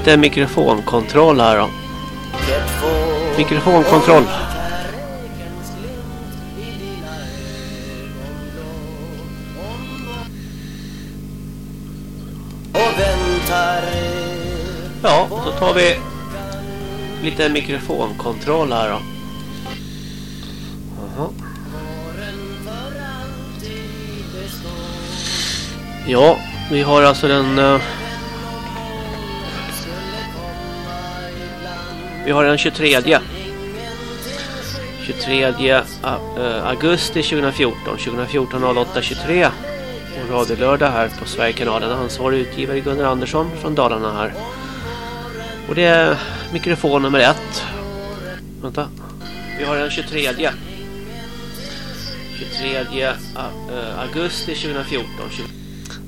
lite mikrofonkontroll här då. Mikrofonkontroll. Ja, så tar vi lite mikrofonkontroll här då. Ja, vi har alltså den... Uh vi har den 23. 23 eh, augusti 2014. 2014 08 23. Och radiolördag här på Sverigekanalen. Ansvarig utgivare Gunnar Andersson från Dalarna här. Och det är mikrofon nummer ett. Vänta. Vi har den 23. 23 eh, augusti 2014.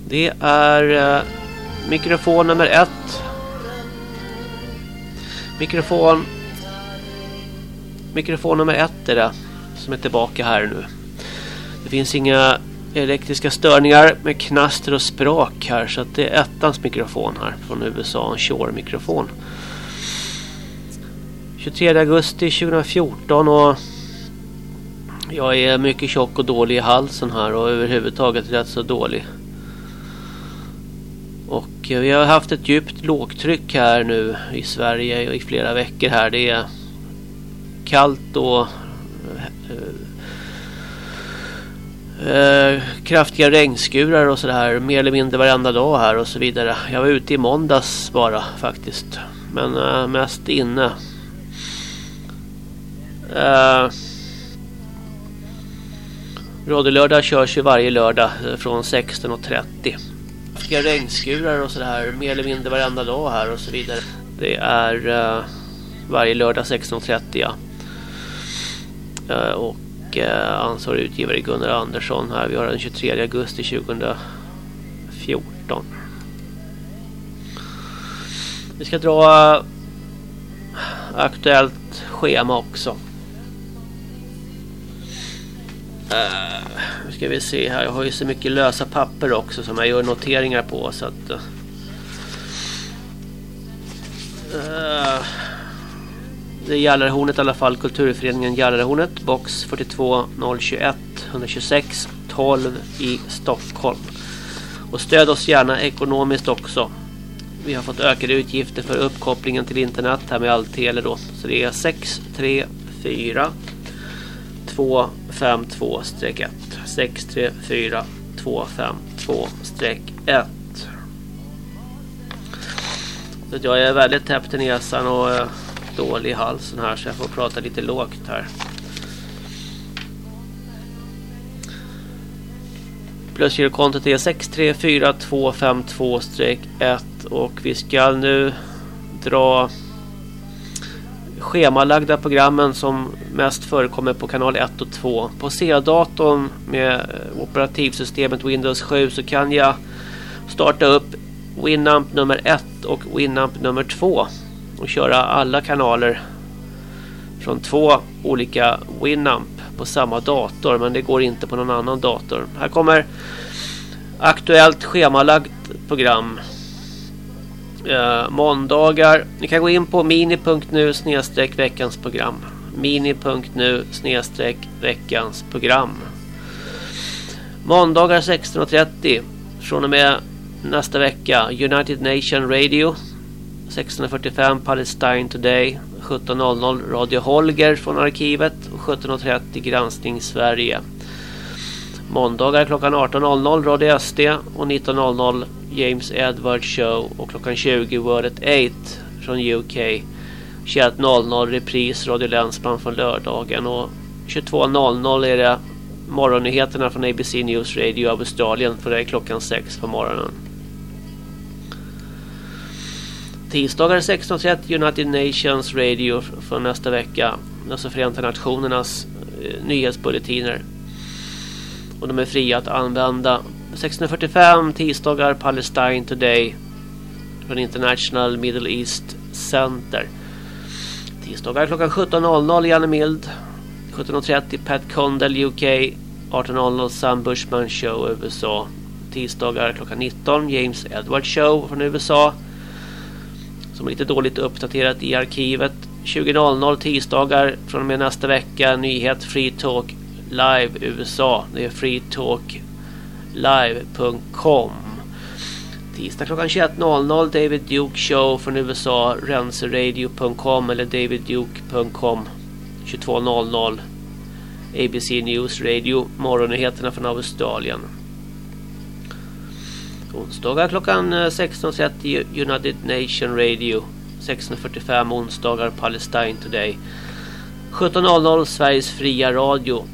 Det är eh, mikrofon nummer ett. Mikrofon Mikrofon nummer ett är det som är tillbaka här nu. Det finns inga elektriska störningar med knaster och sprak här så att det är ettans mikrofon här från USA, en Shure-mikrofon. 23 augusti 2014 och jag är mycket tjock och dålig i halsen här och överhuvudtaget rätt så dålig. Och vi har haft ett djupt lågtryck här nu i Sverige i flera veckor här. Det är kallt och eh, eh, kraftiga regnskurar och sådär mer eller mindre varenda dag här och så vidare. Jag var ute i måndags bara faktiskt. Men eh, mest inne. Eh, Radiolördag körs ju varje lördag eh, från 16.30. Kraftiga regnskurar och sådär mer eller mindre varenda dag här och så vidare. Det är uh, varje lördag 16.30 ja. uh, och uh, ansvarig utgivare Gunnar Andersson här. Vi har den 23 augusti 2014. Vi ska dra eh, aktuellt schema också. Uh, nu ska vi se här. Jag har ju så mycket lösa papper också som jag gör noteringar på så att... Uh, det är Jallarhornet i alla fall. Kulturföreningen Jallarhornet. Box 42 021 126 12 i Stockholm. Och stöd oss gärna ekonomiskt också. Vi har fått ökade utgifter för uppkopplingen till internet här med all tele då. Så det är 634 252-1 634 252-1 Så jag är väldigt täppt i näsan och eh, dålig i halsen här så jag får prata lite lågt här. Plusgirokontot är 634252-1 och vi ska nu dra schemalagda programmen som mest förekommer på kanal 1 och 2. På C-datorn med eh, operativsystemet Windows 7 så kan jag starta upp Winamp nummer 1 och Winamp nummer 2 och köra alla kanaler från två olika Winamp på samma dator men det går inte på någon annan dator. Här kommer aktuellt schemalagt program eh, måndagar. Ni kan gå in på mini.nu snedstreck veckans program. mini.nu snedstreck veckans program. Måndagar 16.30 från och med nästa vecka United Nation Radio 16.45 Palestine Today 17.00 Radio Holger från arkivet och 17.30 Granskning Sverige. Måndagar klockan 18.00 Radio SD och 19.00 James Edward Show och klockan 20 Word at 8 från UK. 21.00 repris Radio Länsman från lördagen och 22.00 är det morgonnyheterna från ABC News Radio Australien för det är klockan 6 på morgonen. Tisdagar 16.30 United Nations Radio för nästa vecka. Alltså Förenta Nationernas eh, nyhetsbulletiner. Och de är fria att använda. 16.45 tisdagar Palestine Today från International Middle East Center. Tisdagar klockan 17.00 Janne Mild. 17.30 Pat Condell UK. 18.00 Sam Bushman Show USA. Tisdagar klockan 19 James Edward Show från USA som är lite dåligt uppdaterat i arkivet. 20.00 tisdagar från och med nästa vecka nyhet Free Talk Live USA. Det är Free Talk Live.com Tisdag klockan 21.00 David Duke Show från USA. Renseradio.com eller davidduke.com. 22.00 ABC News Radio. Morgonnyheterna från Australien. Onsdagar klockan eh, 16.30 United Nation Radio. 16.45 onsdagar Palestine Today. 17.00 Sveriges fria radio.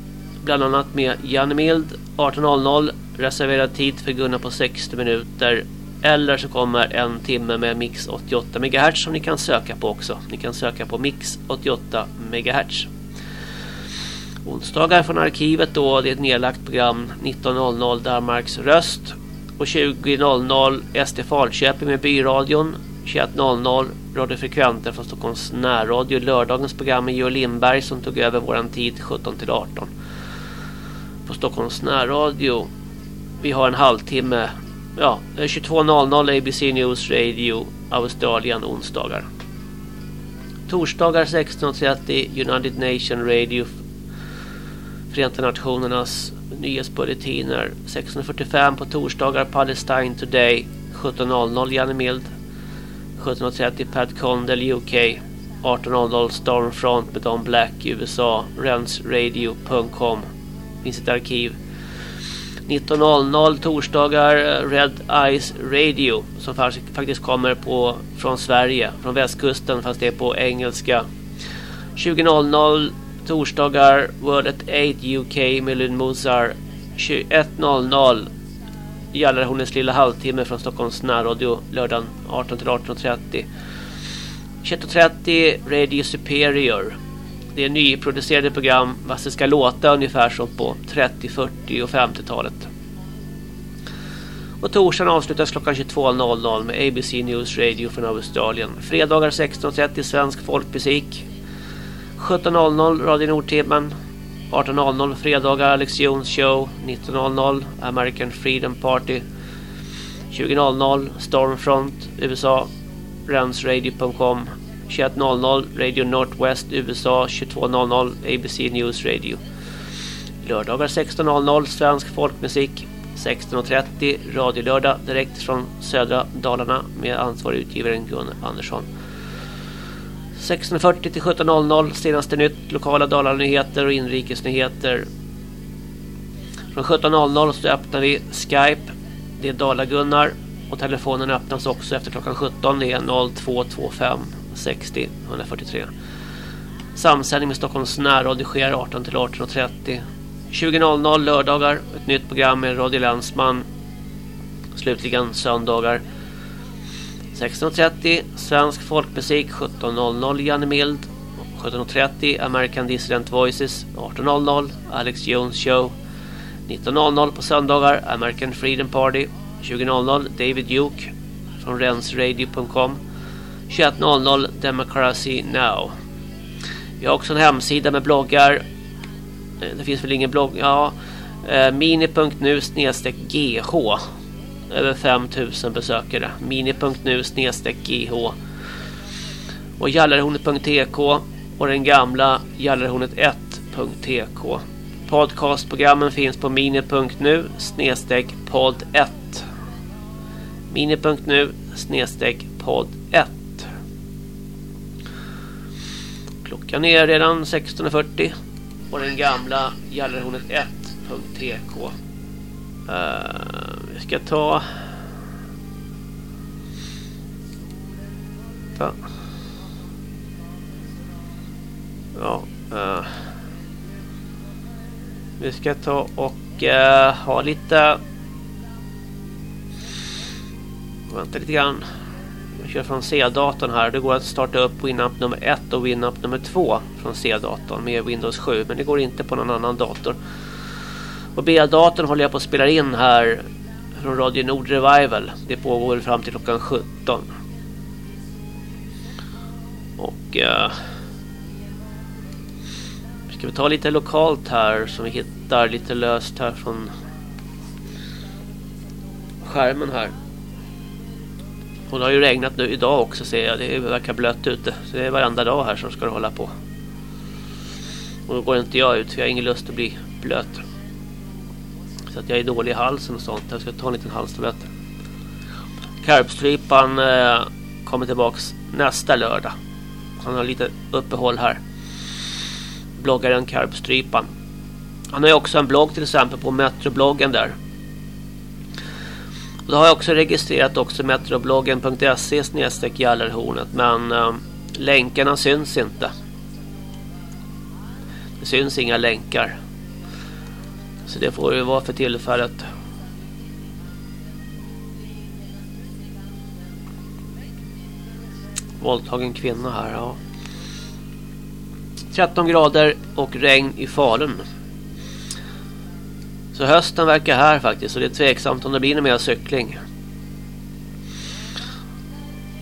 Bland annat med Janne Mild. 18.00 reserverad tid för Gunnar på 60 minuter. Eller så kommer en timme med Mix 88 MHz som ni kan söka på också. Ni kan söka på Mix 88 MHz. Onsdagar från arkivet då. Det är ett nedlagt program. 19.00 Danmarks röst. Och 20.00 SD Falköping med byradion. 21.00 radiofrekventer från Stockholms närradio. Lördagens program med Georg Lindberg som tog över våran tid 17 till 18. På Stockholms närradio. Vi har en halvtimme. Ja, 22.00 ABC News Radio Australien onsdagar. Torsdagar 16.30 United Nation Radio Förenta Nationernas nyhetsbulletiner. 16.45 på torsdagar Palestine Today 17.00 Janne Mild. 17.30 Pat Condell UK 18.00 Stormfront med Don Black USA rensradio.com finns ett arkiv. 19.00 torsdagar eh, Red Eyes Radio som faktiskt kommer på från Sverige från västkusten fast det är på engelska. 20.00 torsdagar World at 8 UK med Lynn Mozart. 21.00 Jallarhornets lilla halvtimme från Stockholms närradio lördagen 18 till 18.30 21.30 Radio Superior det är nyproducerade program fast det ska låta ungefär som på 30, 40 och 50-talet. Och torsdagen avslutas klockan 22.00 med ABC News Radio från Australien. Fredagar 16.30 svensk folkmusik. 17.00 Radio Nordtimmen. 18.00 fredagar Alex Jones show. 19.00 American Freedom Party. 20.00 Stormfront USA. Rensradio.com 21.00 Radio Northwest USA. 22.00 ABC News Radio. Lördagar 16.00 svensk folkmusik. 16.30 Radio Lördag direkt från södra Dalarna med ansvarig utgivaren Gunnar Andersson. 16.40 till 17.00 senaste nytt, lokala Dalarnyheter och inrikesnyheter. Från 17.00 så öppnar vi Skype. Det är Dala-Gunnar och telefonen öppnas också efter klockan 17. Det är 0225 60 143. Samsändning med Stockholms närradio sker 18 till 18.30. 20.00 lördagar ett nytt program med Radio Länsman. Slutligen söndagar 16.30 Svensk folkmusik 17.00 Janne Mild 17.30 American Dissident Voices 18.00 Alex Jones Show 19.00 på söndagar American Freedom Party 20.00 David Duke från rensradio.com 21.00 Democracy Now Vi har också en hemsida med bloggar eh, Det finns väl ingen blogg Ja eh, mini.nu snedstreck gh över 5000 besökare. Mini.nu snedstreck GH. Och Jallarhornet.tk och den gamla Jallarhornet1.tk. Podcastprogrammen finns på mini.nu snedstreck podd 1. Mini.nu snedstreck podd 1. Klockan är redan 16.40 och den gamla Gallerhornet 1.tk. Uh, eh, vi ska ta... ta. Ja. Uh. Vi ska ta och uh, ha lite... Vänta lite grann. Jag kör från C-datorn här. Det går att starta upp Winamp nummer 1 och Winamp nummer 2 från C-datorn med Windows 7. Men det går inte på någon annan dator. Och B-datorn håller jag på att spela in här från Radio Nord Revival. Det pågår fram till klockan 17. Och... Eh, ska vi ta lite lokalt här som vi hittar lite löst här från skärmen här. Och det har ju regnat nu idag också ser jag. Det verkar blött ute. Så det är varenda dag här som ska det hålla på. Och då går inte jag ut för jag har ingen lust att bli blöt. Så att jag är dålig i halsen och sånt. Jag ska ta en liten halstablett. Karpstrypan eh, kommer tillbaks nästa lördag. Han har lite uppehåll här. Bloggaren Karpstrypan. Han har ju också en blogg till exempel på Metrobloggen där. Och då har jag också registrerat också metrobloggen.se snedstreck Gallerhornet. Men eh, länkarna syns inte. Det syns inga länkar. Så det får ju vara för tillfället. Våldtagen kvinna här, ja. 13 grader och regn i Falun. Så hösten verkar här faktiskt och det är tveksamt om det blir någon mer cykling.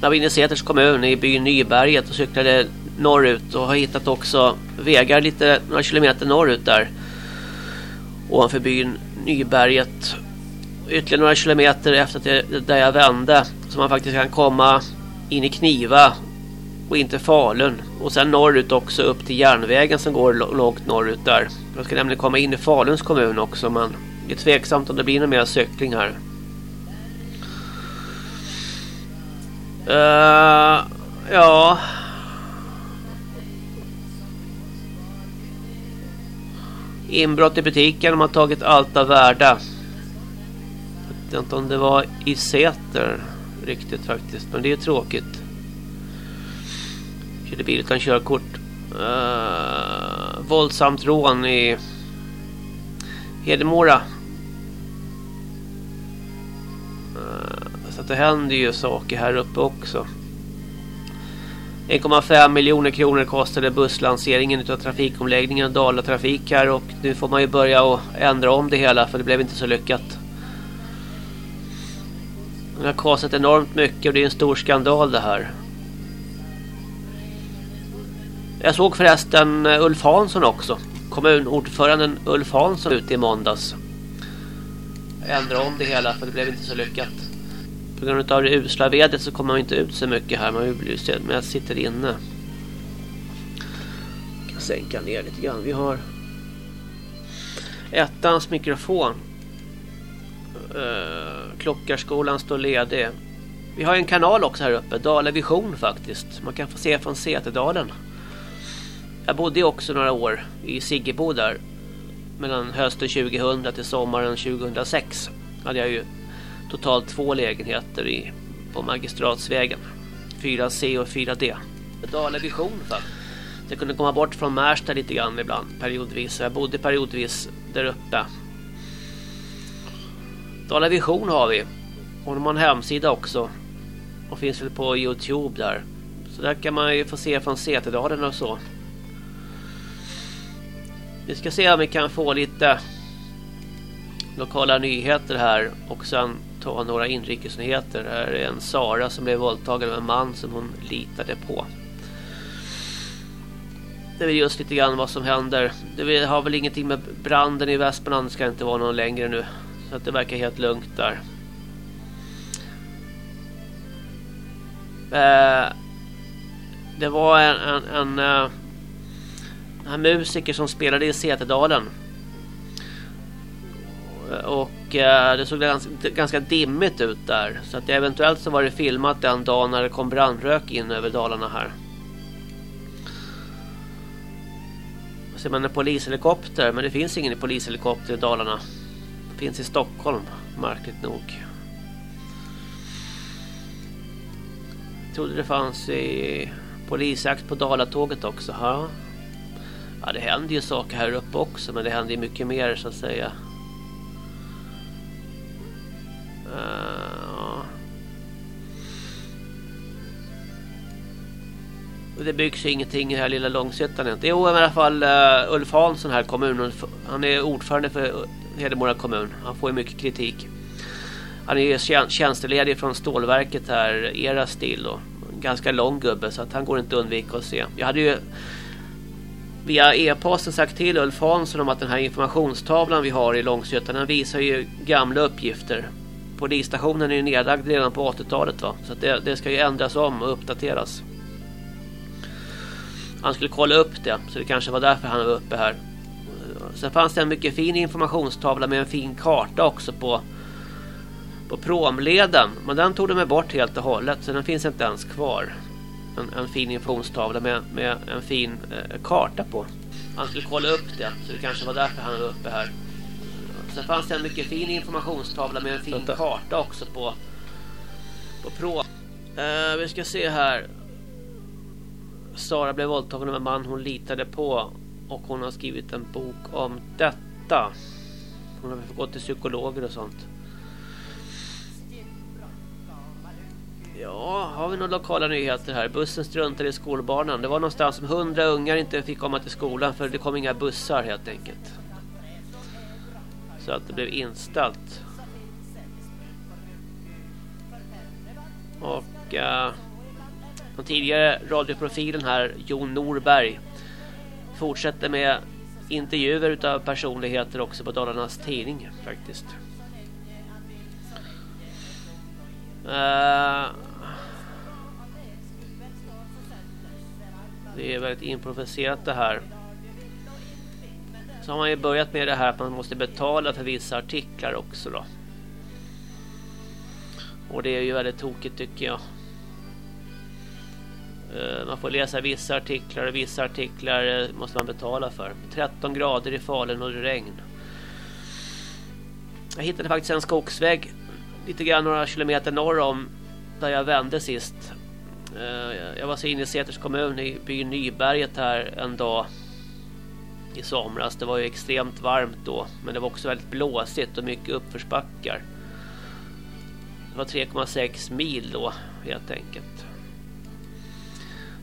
Jag var inne i Säters kommun i byn Nyberget och cyklade norrut och har hittat också vägar lite några kilometer norrut där ovanför byn Nyberget. Ytterligare några kilometer efter det, där jag vände. Så man faktiskt kan komma in i Kniva och inte Falun. Och sen norrut också upp till järnvägen som går långt norrut där. Jag ska nämligen komma in i Faluns kommun också men det är tveksamt om det blir någon mer cykling här. Uh, ja, Inbrott i butiken. De har tagit allt av värde. Jag vet inte om det var i Säter riktigt faktiskt. Men det är tråkigt. Körde bil utan körkort. Uh, våldsamt rån i Hedemora. Uh, så att det händer ju saker här uppe också. 1,5 miljoner kronor kostade busslanseringen av trafikomläggningen Dala trafik här och nu får man ju börja och ändra om det hela för det blev inte så lyckat. Det har kostat enormt mycket och det är en stor skandal det här. Jag såg förresten eh, Ulf Hansson också. Kommunordföranden Ulf Hansson ute i måndags. Ändra om det hela för det blev inte så lyckat. På grund av det usla vädret så kommer man inte ut så mycket här. Man blir men jag sitter inne. Jag kan sänka ner lite grann. Vi har ettans mikrofon. Uh, klockarskolan står ledig. Vi har en kanal också här uppe. Dala Vision faktiskt. Man kan få se från Säterdalen. Jag bodde också några år i Siggebo där. Mellan hösten 2000 till sommaren 2006. Hade jag ju totalt två lägenheter i, på Magistratsvägen. 4C och 4D. Dala Vision faktiskt. Jag kunde komma bort från Märsta lite grann ibland periodvis. Jag bodde periodvis där uppe. Dala Vision har vi. Och de har en hemsida också. Och finns väl på Youtube där. Så där kan man ju få se från Säterdalen och så. Vi ska se om vi kan få lite lokala nyheter här och sen ta några inrikesnyheter. Här är en Sara som blev våldtagen av en man som hon litade på. Det är just lite grann vad som händer. Det har väl ingenting med branden i Västmanland det ska inte vara någon längre nu. Så att det verkar helt lugnt där. Eh, det var en, en, en, eh, den här musiker som spelade i Säterdalen och eh, det såg ganska, ganska dimmigt ut där. Så att eventuellt så var det filmat den dagen när det kom brandrök in över Dalarna här. Och ser man en polishelikopter, men det finns ingen polishelikopter i Dalarna. finns i Stockholm, märkligt nog. Jag trodde det fanns i polisjakt på Dalatåget också. Här ja, det händer ju saker här uppe också, men det händer ju mycket mer så att säga. Uh, det byggs ju ingenting i den här lilla Långshyttan. inte. Jo, i alla fall uh, Ulf Hansson här, kommunen. Han är ordförande för Hedemora kommun. Han får ju mycket kritik. Han är ju tjänsteledig från stålverket här, Era Still då. ganska lång gubbe så att han går inte att undvika att se. Jag hade ju via e-posten sagt till Ulf Hansson om att den här informationstavlan vi har i Långsjötan den visar ju gamla uppgifter. Polisstationen är ju nedlagd redan på 80-talet va? Så det, det ska ju ändras om och uppdateras. Han skulle kolla upp det så det kanske var därför han var uppe här. Sen fanns det en mycket fin informationstavla med en fin karta också på på promleden. Men den tog de bort helt och hållet så den finns inte ens kvar. En, en fin informationstavla med, med en fin eh, karta på. Han skulle kolla upp det så det kanske var därför han var uppe här. Sen fanns det en mycket fin informationstavla med en fin Vänta. karta också på på pro. Eh, vi ska se här. Sara blev våldtagen av en man hon litade på och hon har skrivit en bok om detta. Hon har gått till psykologer och sånt. Ja, har vi några lokala nyheter här? Bussen struntade i skolbarnen. Det var någonstans som hundra ungar inte fick komma till skolan för det kom inga bussar helt enkelt. Så att det blev inställt. Och eh, den tidigare radioprofilen här, Jon Norberg, fortsätter med intervjuer utav personligheter också på Dalarnas tidning faktiskt. Uh, det är väldigt improviserat det här. Så har man ju börjat med det här att man måste betala för vissa artiklar också då. Och det är ju väldigt tokigt tycker jag. Eh, man får läsa vissa artiklar och vissa artiklar eh, måste man betala för. 13 grader i Falun och regn. Jag hittade faktiskt en skogsväg lite grann några kilometer norr om där jag vände sist. Eh, jag var så inne i Säters kommun i byn Nyberget här en dag i somras. Det var ju extremt varmt då, men det var också väldigt blåsigt och mycket uppförsbackar. Det var 3,6 mil då helt enkelt.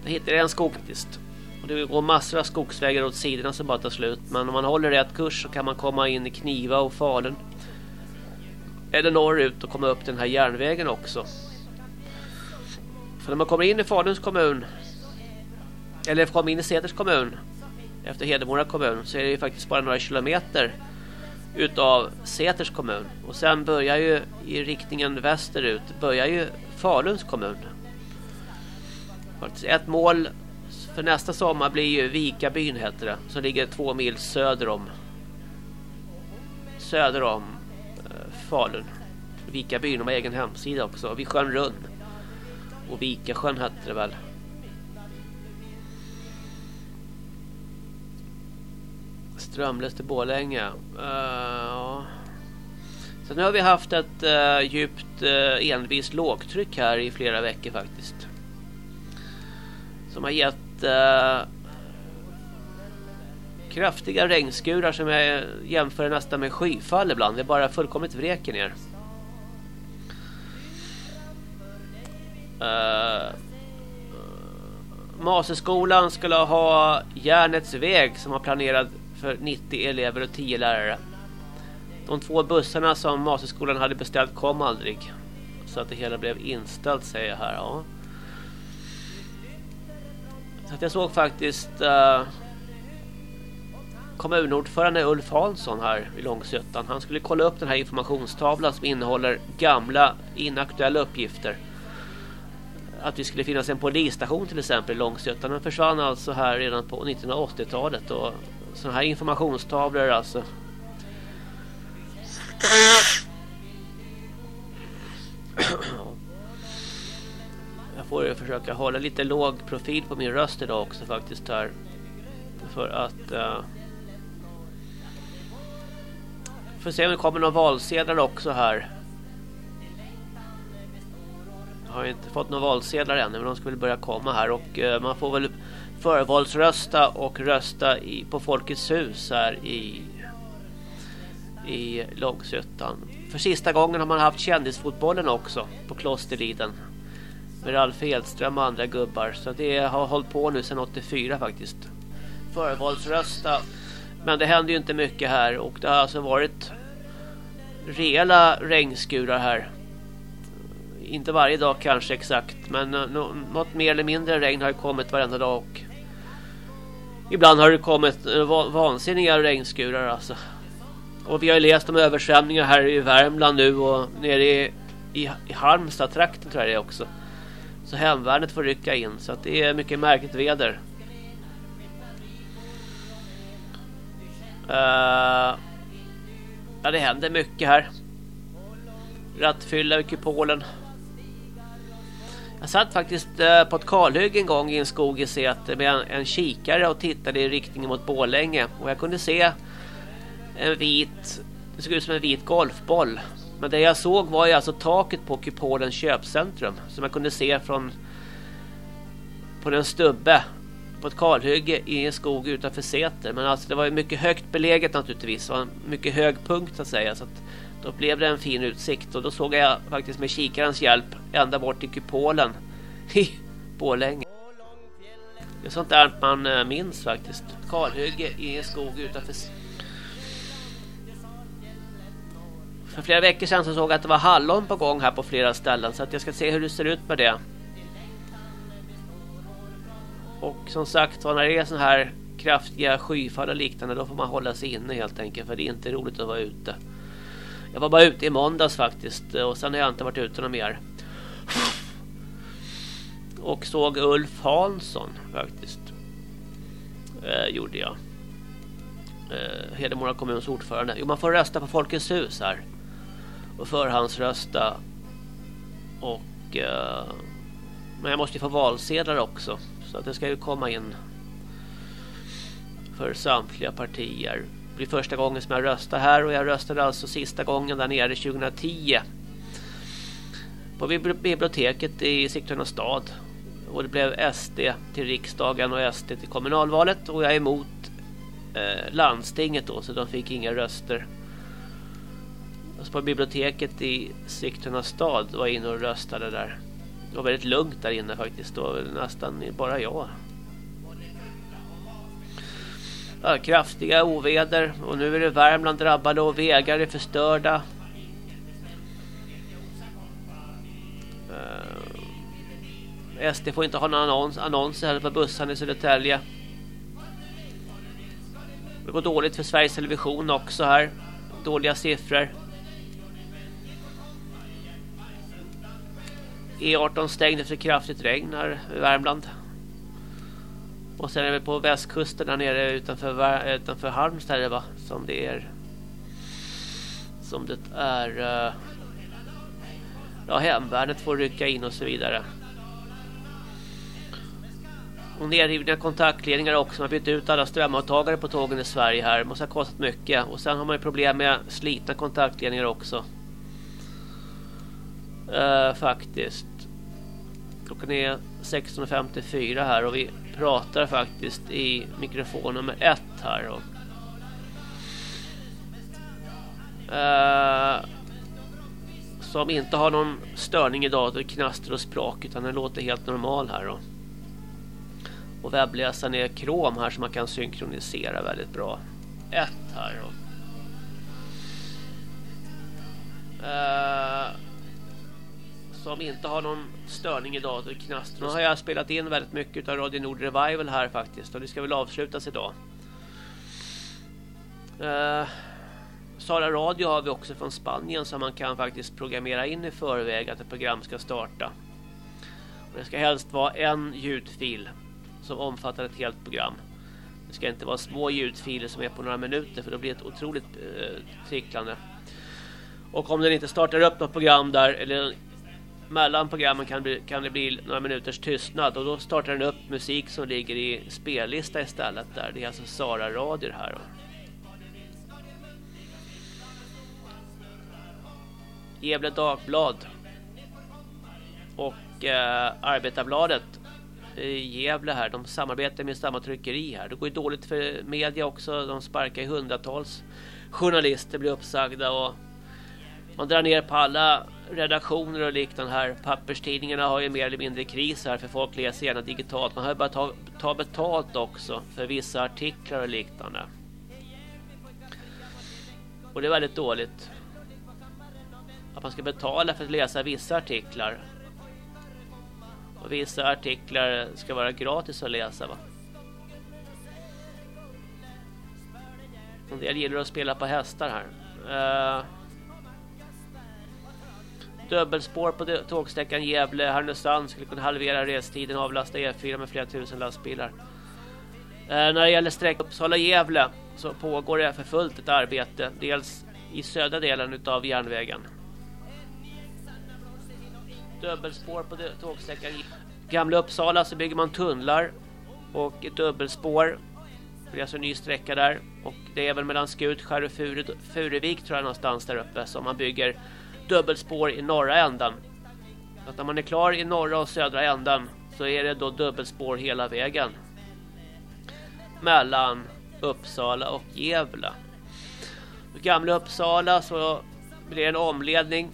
Där hittade jag en skog faktiskt. Och det går massor av skogsvägar åt sidorna som bara tar slut. Men om man håller rätt kurs så kan man komma in i Kniva och Falun eller norrut och komma upp till den här järnvägen också. För när man kommer in i Faluns kommun eller kommer in i Säters kommun efter Hedemora kommun så är det ju faktiskt bara några kilometer utav Säters kommun och sen börjar ju i riktningen västerut börjar ju Faluns kommun. Ett mål för nästa sommar blir ju Vikabyn heter det som ligger två mil söder om söder om Falun. Vikabyn har egen hemsida också. Vid sjön Rund. Och Vikasjön hette det väl. Strömlöst till Borlänge. Uh, Sen har vi haft ett uh, djupt uh, envis lågtryck här i flera veckor faktiskt. Som har gett uh, kraftiga regnskurar som jag jämför nästan med skyfall ibland. Det bara fullkomligt vräker ner. Eh, uh, Maseskolan skulle ha Järnets väg som var planerad för 90 elever och 10 lärare. De två bussarna som Maseskolan hade beställt kom aldrig. Så att det hela blev inställt säger jag här. Ja. Så att jag såg faktiskt uh, kommunordförande Ulf Hansson här i Långsötan. Han skulle kolla upp den här informationstavlan som innehåller gamla inaktuella uppgifter. Att det skulle finnas en polisstation till exempel i Långsötan. Den försvann alltså här redan på 1980-talet och sådana här informationstavlor alltså. Jag får ju försöka hålla lite låg profil på min röst idag också faktiskt här. För att uh, Får se om det kommer några valsedlar också här. Jag har inte fått några valsedlar ännu men de ska väl börja komma här och eh, man får väl förvalsrösta och rösta i, på Folkets hus här i i Långsötan. För sista gången har man haft kändisfotbollen också på Klosterliden. Med Ralf Edström och andra gubbar. Så det har hållit på nu sedan 84 faktiskt. Förvalsrösta. Men det händer ju inte mycket här. Och det har alltså varit rejäla regnskurar här. Inte varje dag kanske exakt. Men eh, något mer eller mindre regn har kommit varenda dag. Och ibland har det kommit eh, vansinniga regnskurar alltså. Och vi har ju läst om översvämningar här i Värmland nu och nere i, i, i Halmstad-trakten tror jag det är också. Så hemvärnet får rycka in så att det är mycket märkligt väder. Uh, ja, det händer mycket här. Rattfylla i kupolen. Jag satt faktiskt uh, på ett kalhygge en gång i en skog i Säter med en, en kikare och tittade i riktning mot Bålänge. Och jag kunde se en vit, det såg ut som en vit golfboll. Men det jag såg var ju alltså taket på Kupolens köpcentrum som jag kunde se från på den stubbe på ett kalhygge i en skog utanför Säter. Men alltså det var ju mycket högt beläget naturligtvis. Det var en mycket hög punkt så att säga. Så att då blev det en fin utsikt. Och då såg jag faktiskt med kikarens hjälp ända bort till kupolen i Borlänge. Det är sånt där man eh, minns faktiskt. Kalhygge i en skog utanför För flera veckor sedan så såg jag att det var hallon på gång här på flera ställen. Så att jag ska se hur det ser ut med det. Och som sagt, när det är sån här kraftiga skyfall och liknande då får man hålla sig inne helt enkelt. För det är inte roligt att vara ute. Jag var bara ute i måndags faktiskt. Och sen har jag inte varit ute någon mer. Och såg Ulf Hansson faktiskt. Eh, gjorde jag. Eh, Hedemora kommuns ordförande. Jo, man får rösta på Folkets hus här och förhandsrösta. Och eh, men jag måste ju få valsedlar också så att det ska ju komma in för samtliga partier. Det blir första gången som jag röstar här och jag röstade alltså sista gången där nere 2010 på biblioteket i Sigtuna stad och det blev SD till riksdagen och SD till kommunalvalet och jag är emot eh, landstinget då så de fick inga röster alltså på biblioteket i Sigtuna stad var jag inne och röstade där. Det var väldigt lugnt där inne faktiskt. det var nästan bara jag. Ja, kraftiga oväder och nu är det Värmland drabbade och vägar är förstörda. Eh, uh, SD får inte ha någon annons, annonser heller på bussarna i Södertälje. Det går dåligt för Sveriges Television också här. Dåliga siffror. E18 stängd efter kraftigt regn här i Värmland. Och sen är vi på västkusten där nere utanför, utanför Halmstad va? Som det är. Som det är. Eh, ja, hemvärnet får rycka in och så vidare. Och nedrivna kontaktledningar också. Man har bytt ut alla strömavtagare på tågen i Sverige här. Det måste ha kostat mycket. Och sen har man ju problem med slitna kontaktledningar också. Uh, faktiskt. Klockan är 16.54 här och vi pratar faktiskt i mikrofon nummer ett här. Och, eh, uh, som inte har någon störning idag, det knaster och sprak utan den låter helt normal här. Och, och webbläsaren är krom här så man kan synkronisera väldigt bra. Ett här. då. uh, som inte har någon störning idag. Knast. Nu har jag spelat in väldigt mycket av Radio Nord Revival här faktiskt. Och det ska väl avslutas idag. Uh, Sara Radio har vi också från Spanien som man kan faktiskt programmera in i förväg att ett program ska starta. Och det ska helst vara en ljudfil som omfattar ett helt program. Det ska inte vara små ljudfiler som är på några minuter för då blir det ett otroligt uh, tricklande. Och om den inte startar upp något program där eller mellan programmen kan, bli, kan det bli några minuters tystnad och då startar den upp musik som ligger i spellista istället där. Det är alltså Sara Radio här. Gävle Dagblad och eh, Arbetarbladet i Gävle här. De samarbetar med samma tryckeri här. Det går ju dåligt för media också. De sparkar ju hundratals journalister blir uppsagda och man drar ner på alla redaktioner och liknande här. Papperstidningarna har ju mer eller mindre kris här för folk läser gärna digitalt. Man har ju börjat ta, ta betalt också för vissa artiklar och liknande. Och det är väldigt dåligt. Att man ska betala för att läsa vissa artiklar. Och vissa artiklar ska vara gratis att läsa va. En del gillar att spela på hästar här. Uh, dubbelspår på tågsträckan Gävle-Härnösand skulle kunna halvera restiden och avlasta E4 med flera tusen lastbilar. Eh, när det gäller sträckan Uppsala-Gävle så pågår det för fullt ett arbete. Dels i södra delen av järnvägen. Dubbelspår på tågsträckan Gamla Uppsala så bygger man tunnlar och ett dubbelspår. Det är alltså en ny sträcka där. Och det är väl mellan Skutskär och Furuvik tror jag någonstans där uppe som man bygger dubbelspår i norra änden. Så att när man är klar i norra och södra änden så är det då dubbelspår hela vägen. Mellan Uppsala och Gävle. I Gamla Uppsala så blir det en omledning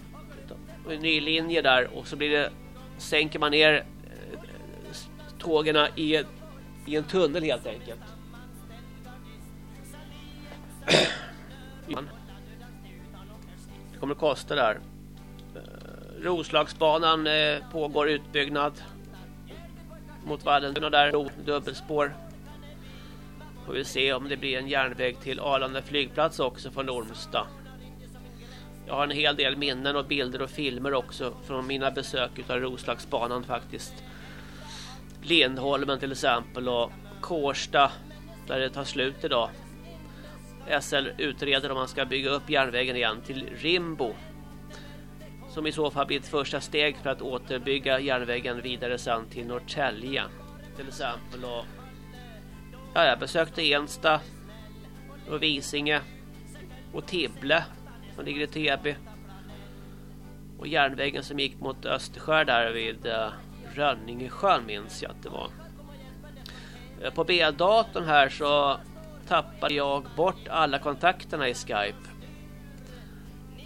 och en ny linje där och så blir det sänker man ner eh, tågen i, i en tunnel helt enkelt. Det kommer att kosta där. Eh, Roslagsbanan eh, pågår utbyggnad mot Vallentuna där dubbelspår. Får vi se om det blir en järnväg till Arlanda flygplats också från Ormstad. Jag har en hel del minnen och bilder och filmer också från mina besök utav Roslagsbanan faktiskt. Lindholmen till exempel och Kårsta där det tar slut idag. SL utreder om man ska bygga upp järnvägen igen till Rimbo. Som i så fall blir ett första steg för att återbygga järnvägen vidare sen till Norrtälje. Till exempel och ja, jag besökte Ensta och Visinge och Tibble som ligger i Täby. Och järnvägen som gick mot Österskär där vid eh, Rönningesjön minns jag att det var. Eh, på B-datorn här så tappade jag bort alla kontakterna i Skype.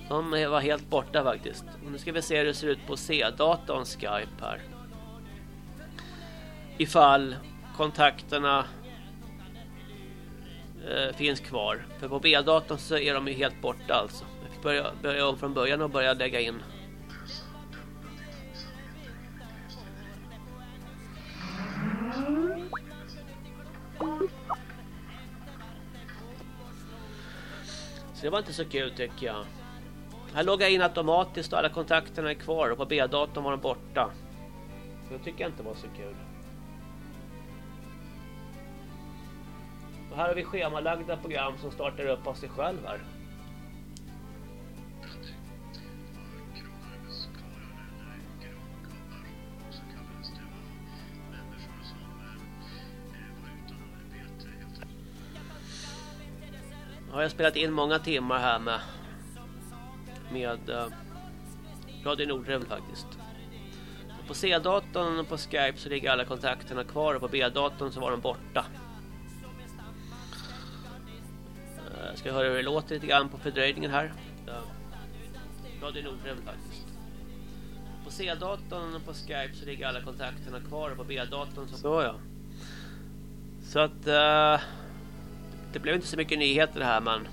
De var helt borta faktiskt. Och nu ska vi se hur det ser ut på C-datorn Skype här. Ifall kontakterna eh, finns kvar. För på B-datorn så är de ju helt borta alltså. Jag fick börja, börja om från början och börja lägga in. Det var inte så kul tycker jag. Här loggar jag in automatiskt och alla kontakterna är kvar och på B-datorn var de borta. Så det tycker jag inte var så kul. Och här har vi schemalagda program som startar upp av sig själv här. Jag spelat in många timmar här med med uh, Radio Nordrevel faktiskt. På C-datorn och på Skype så ligger alla kontakterna kvar och på B-datorn så var de borta. Uh, ska jag höra hur det låter lite grann på fördröjningen här. Uh, Radio Nordrevel faktiskt. På C-datorn och på Skype så ligger alla kontakterna kvar och på B-datorn så... Så ja. Så att... Uh, det blev inte så mycket nyheter här men...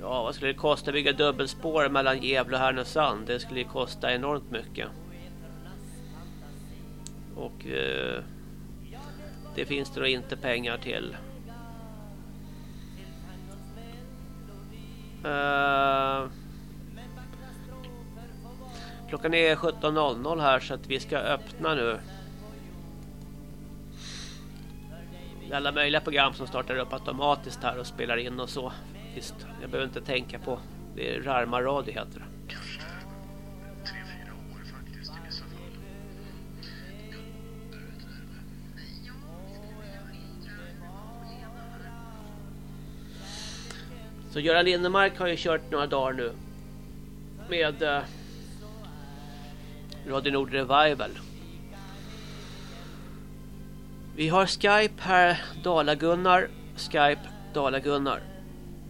Ja, vad skulle det kosta att bygga dubbelspår mellan Gävle och Härnösand? Det skulle ju kosta enormt mycket. Och eh, det finns det då inte pengar till. Eh, klockan är 17.00 här så att vi ska öppna nu. Alla möjliga program som startar upp automatiskt här och spelar in och så. Visst, jag behöver inte tänka på. Det är Rarma radio heter det. Så Göran Lindemark har ju kört några dagar nu. Med eh, Radio Nord Revival. Vi har Skype här, Dala-Gunnar. Skype, Dala-Gunnar.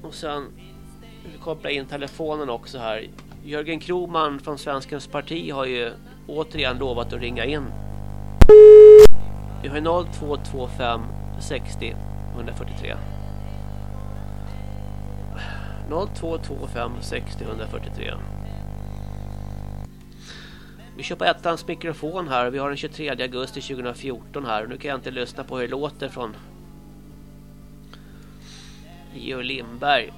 Och sen koppla in telefonen också här. Jörgen Kroman från Svenskens parti har ju återigen lovat att ringa in. Vi har 0225 60 143. 0225 60 143. Vi kör på ettans mikrofon här. Vi har den 23 augusti 2014 här. Nu kan jag inte lyssna på hur det låter från Georg Lindberg.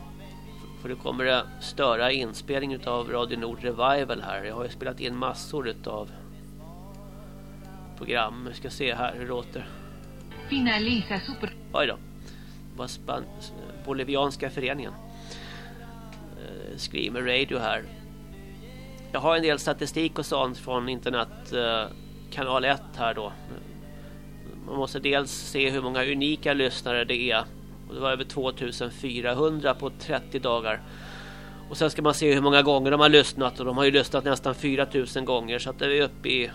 För det kommer det störa inspelningen av Radio Nord Revival här. Jag har ju spelat in massor av program. Vi ska se här hur det låter. Finaliza super... Oj då. Var Span Bolivianska föreningen. Eh, Screamer Radio här. Jag har en del statistik och sånt från internet eh, kanal 1 här då. Man måste dels se hur många unika lyssnare det är. Och det var över 2400 på 30 dagar. Och sen ska man se hur många gånger de har lyssnat. Och de har ju lyssnat nästan 4000 gånger. Så att det är uppe i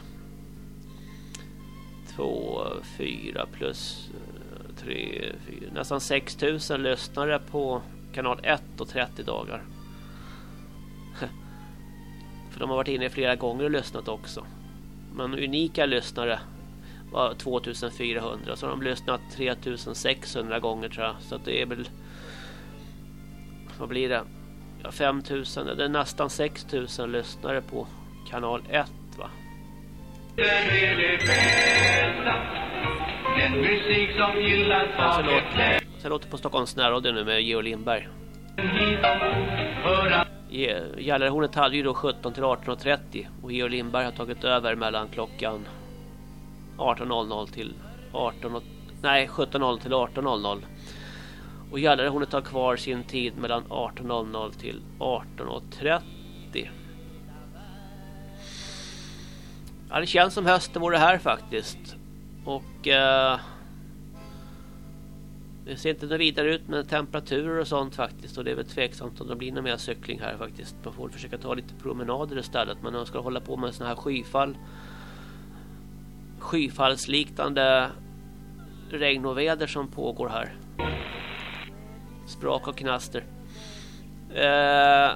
2, 4 plus eh, 3, 4, nästan 6000 lyssnare på kanal 1 och 30 dagar. De har varit inne flera gånger och lyssnat också. Men unika lyssnare var 2400 så har de lyssnat 3600 gånger tror jag. Så det är väl vad blir det? Ja, 5000 det är nästan 6000 lyssnare på kanal 1 va. Den musik som gillas av så låter på Stockholms närradio nu med Georg Lindberg. Eh, Gällarhornet hade ju då 17 till 18.30 och Georg Lindberg har tagit över mellan klockan 18.00 till 18 nej 17.00 till 18.00. Och Gällarhornet har kvar sin tid mellan 18.00 till 18.30. Ja, det känns som hösten vore här faktiskt. Och eh, det ser inte vidare ut med temperaturer och sånt faktiskt. Och det är väl tveksamt om det blir någon mer cykling här faktiskt. Man får försöka ta lite promenader istället. Men man ska hålla på med sådana här skyfall. Skyfallsliknande regn och väder som pågår här. Sprak och knaster. Eh,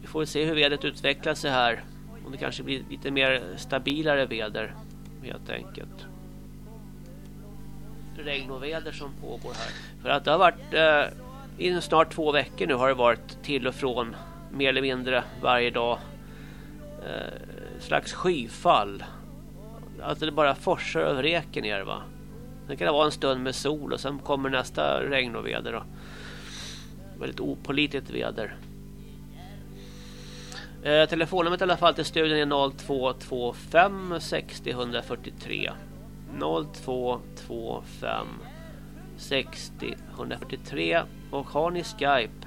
vi får se hur vädret utvecklar sig här. Om det kanske blir lite mer stabilare väder helt enkelt. Regn och väder som pågår här. För att det har varit eh, i snart två veckor nu har det varit till och från mer eller mindre varje dag eh, slags skyfall. Alltså det bara forsar över reken ner va. Sen kan det vara en stund med sol och sen kommer nästa regn och väder. Då. Väldigt opolitligt väder. Eh, telefonnumret i alla fall till studion är 0225 60 143. 0225 60 143 och har ni Skype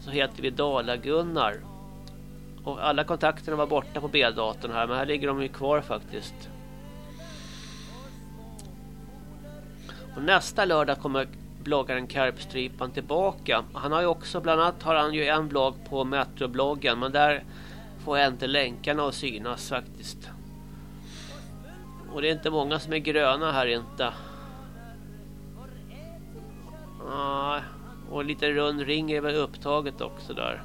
så heter vi Dala-Gunnar. Och alla kontakterna var borta på B-datorn här men här ligger de ju kvar faktiskt. Och nästa lördag kommer bloggaren Karpstrypan tillbaka. Han har ju också bland annat har han ju en blogg på Metrobloggen men där får jag inte länkarna att synas faktiskt. Och det är inte många som är gröna här inte. Ah, och lite rund ring är väl upptaget också där.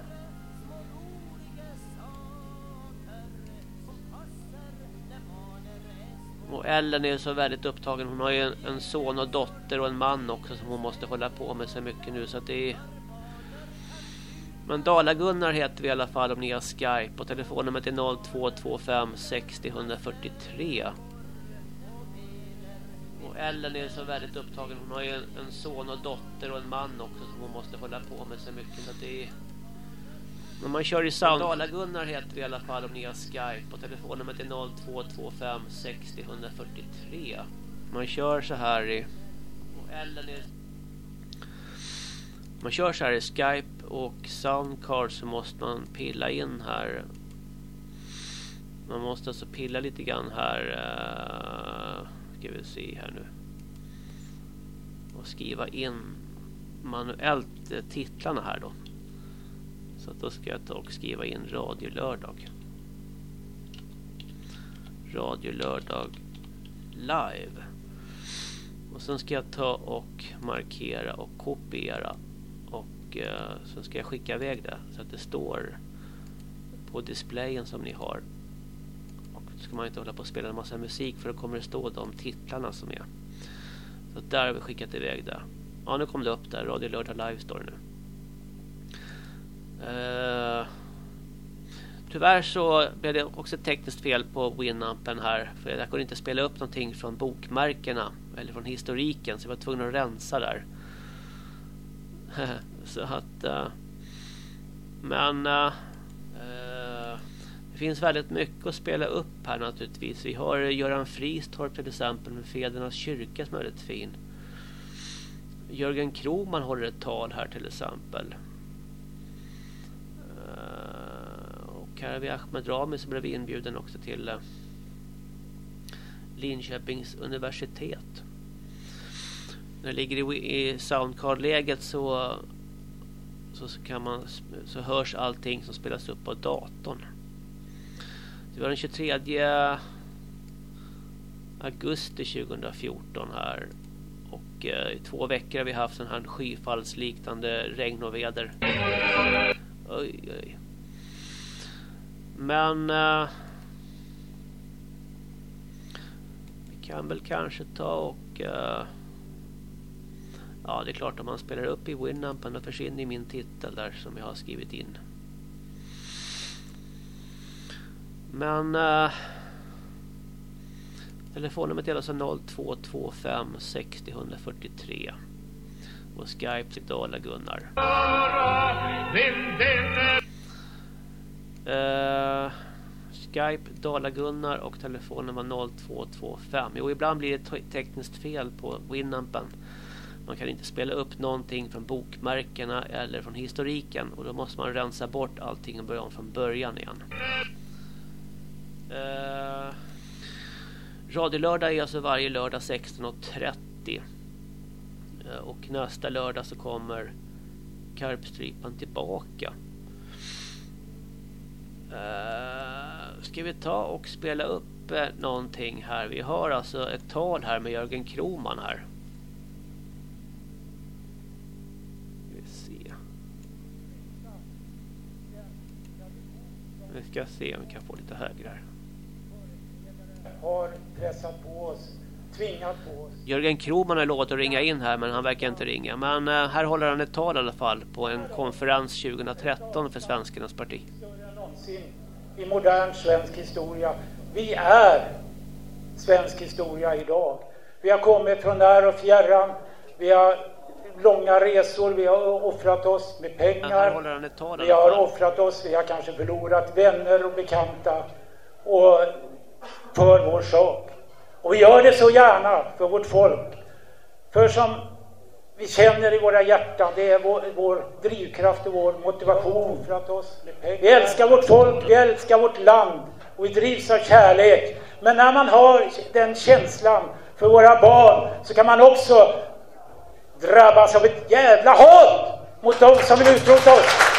Och Ellen är så väldigt upptagen. Hon har ju en, en, son och dotter och en man också som hon måste hålla på med så mycket nu så att det är... Men Dala-Gunnar heter vi i alla fall om ni har Skype och telefonnumret är 0225 60 143. Och Ellen är så väldigt upptagen. Hon har ju en, son och dotter och en man också som hon måste hålla på med så mycket så att det är... Men man kör i sound. Dala-Gunnar heter vi i alla fall om ni har Skype. Och telefonnumret är 0225 60 143. Man kör så här i... Och Ellen är... Man kör så här i Skype och Soundcard så måste man pilla in här. Man måste alltså pilla lite grann här. Uh, ska vi se här nu. och skriva in manuellt eh, titlarna här då. Så då ska jag ta och skriva in Radio Lördag. Radio Lördag live. Och sen ska jag ta och markera och kopiera. Och eh, sen ska jag skicka iväg det så att det står på displayen som ni har. Ska man inte hålla på och spela en massa musik för då kommer det stå de titlarna som är. Så där har vi skickat iväg det. Ja, nu kom det upp där. Radio Lördag Live står det nu. Uh, tyvärr så blev det också ett tekniskt fel på Winampen här. För jag kunde inte spela upp någonting från bokmärkena. Eller från historiken. Så jag var tvungen att rensa där. så att... Uh, men... Uh, det finns väldigt mycket att spela upp här naturligtvis. Vi har Göran Fristorp till exempel med Fädernas kyrka som är väldigt fin. Jörgen Kroman håller ett tal här till exempel. Eh, och här har vi Ahmed Rami som blev inbjuden också till eh, Linköpings universitet. När det ligger i soundcard-läget så, så, kan man, så hörs allting som spelas upp på datorn. Det var den 23 augusti 2014 här. Och eh, i två veckor har vi haft sån här skyfallsliknande regn och väder. Oj, oj. Men... Eh, vi kan väl kanske ta och... Eh, ja, det är klart om man spelar upp i Winampen och försvinner min titel där som jag har skrivit in. Men eh, telefonnumret är alltså 0225 60 143 och Skype till Dala Gunnar. Uh, Skype Dala Gunnar och telefonnummer 0225. Jo, ibland blir det tekniskt fel på Winampen. Man kan inte spela upp någonting från bokmärkena eller från historiken och då måste man rensa bort allting och börja om från början igen. Eh, Radiolördag är alltså varje lördag 16.30. Eh, och nästa lördag så kommer Karpstrypan tillbaka. Eh, ska vi ta och spela upp eh, någonting här? Vi har alltså ett tal här med Jörgen Kroman här. Vi ska se om vi kan få lite högre här har pressat på oss, tvingat på oss. Jörgen Kroman har lovat att ringa in här men han verkar inte ringa. Men uh, här håller han ett tal i alla fall på en konferens 2013 för Svenskarnas parti. Större än någonsin i modern svensk historia. Vi är svensk historia idag. Vi har kommit från när och fjärran. Vi har långa resor, vi har offrat oss med pengar. vi har offrat oss, vi har kanske förlorat vänner och bekanta. Och för vår sak. Och vi gör det så gärna för vårt folk. För som vi känner i våra hjärtan, det är vår, vår drivkraft och vår motivation. För att oss vi älskar vårt folk, vi älskar vårt land och vi drivs av kärlek. Men när man har den känslan för våra barn så kan man också drabbas av ett jävla hat mot dem som vill utrota oss.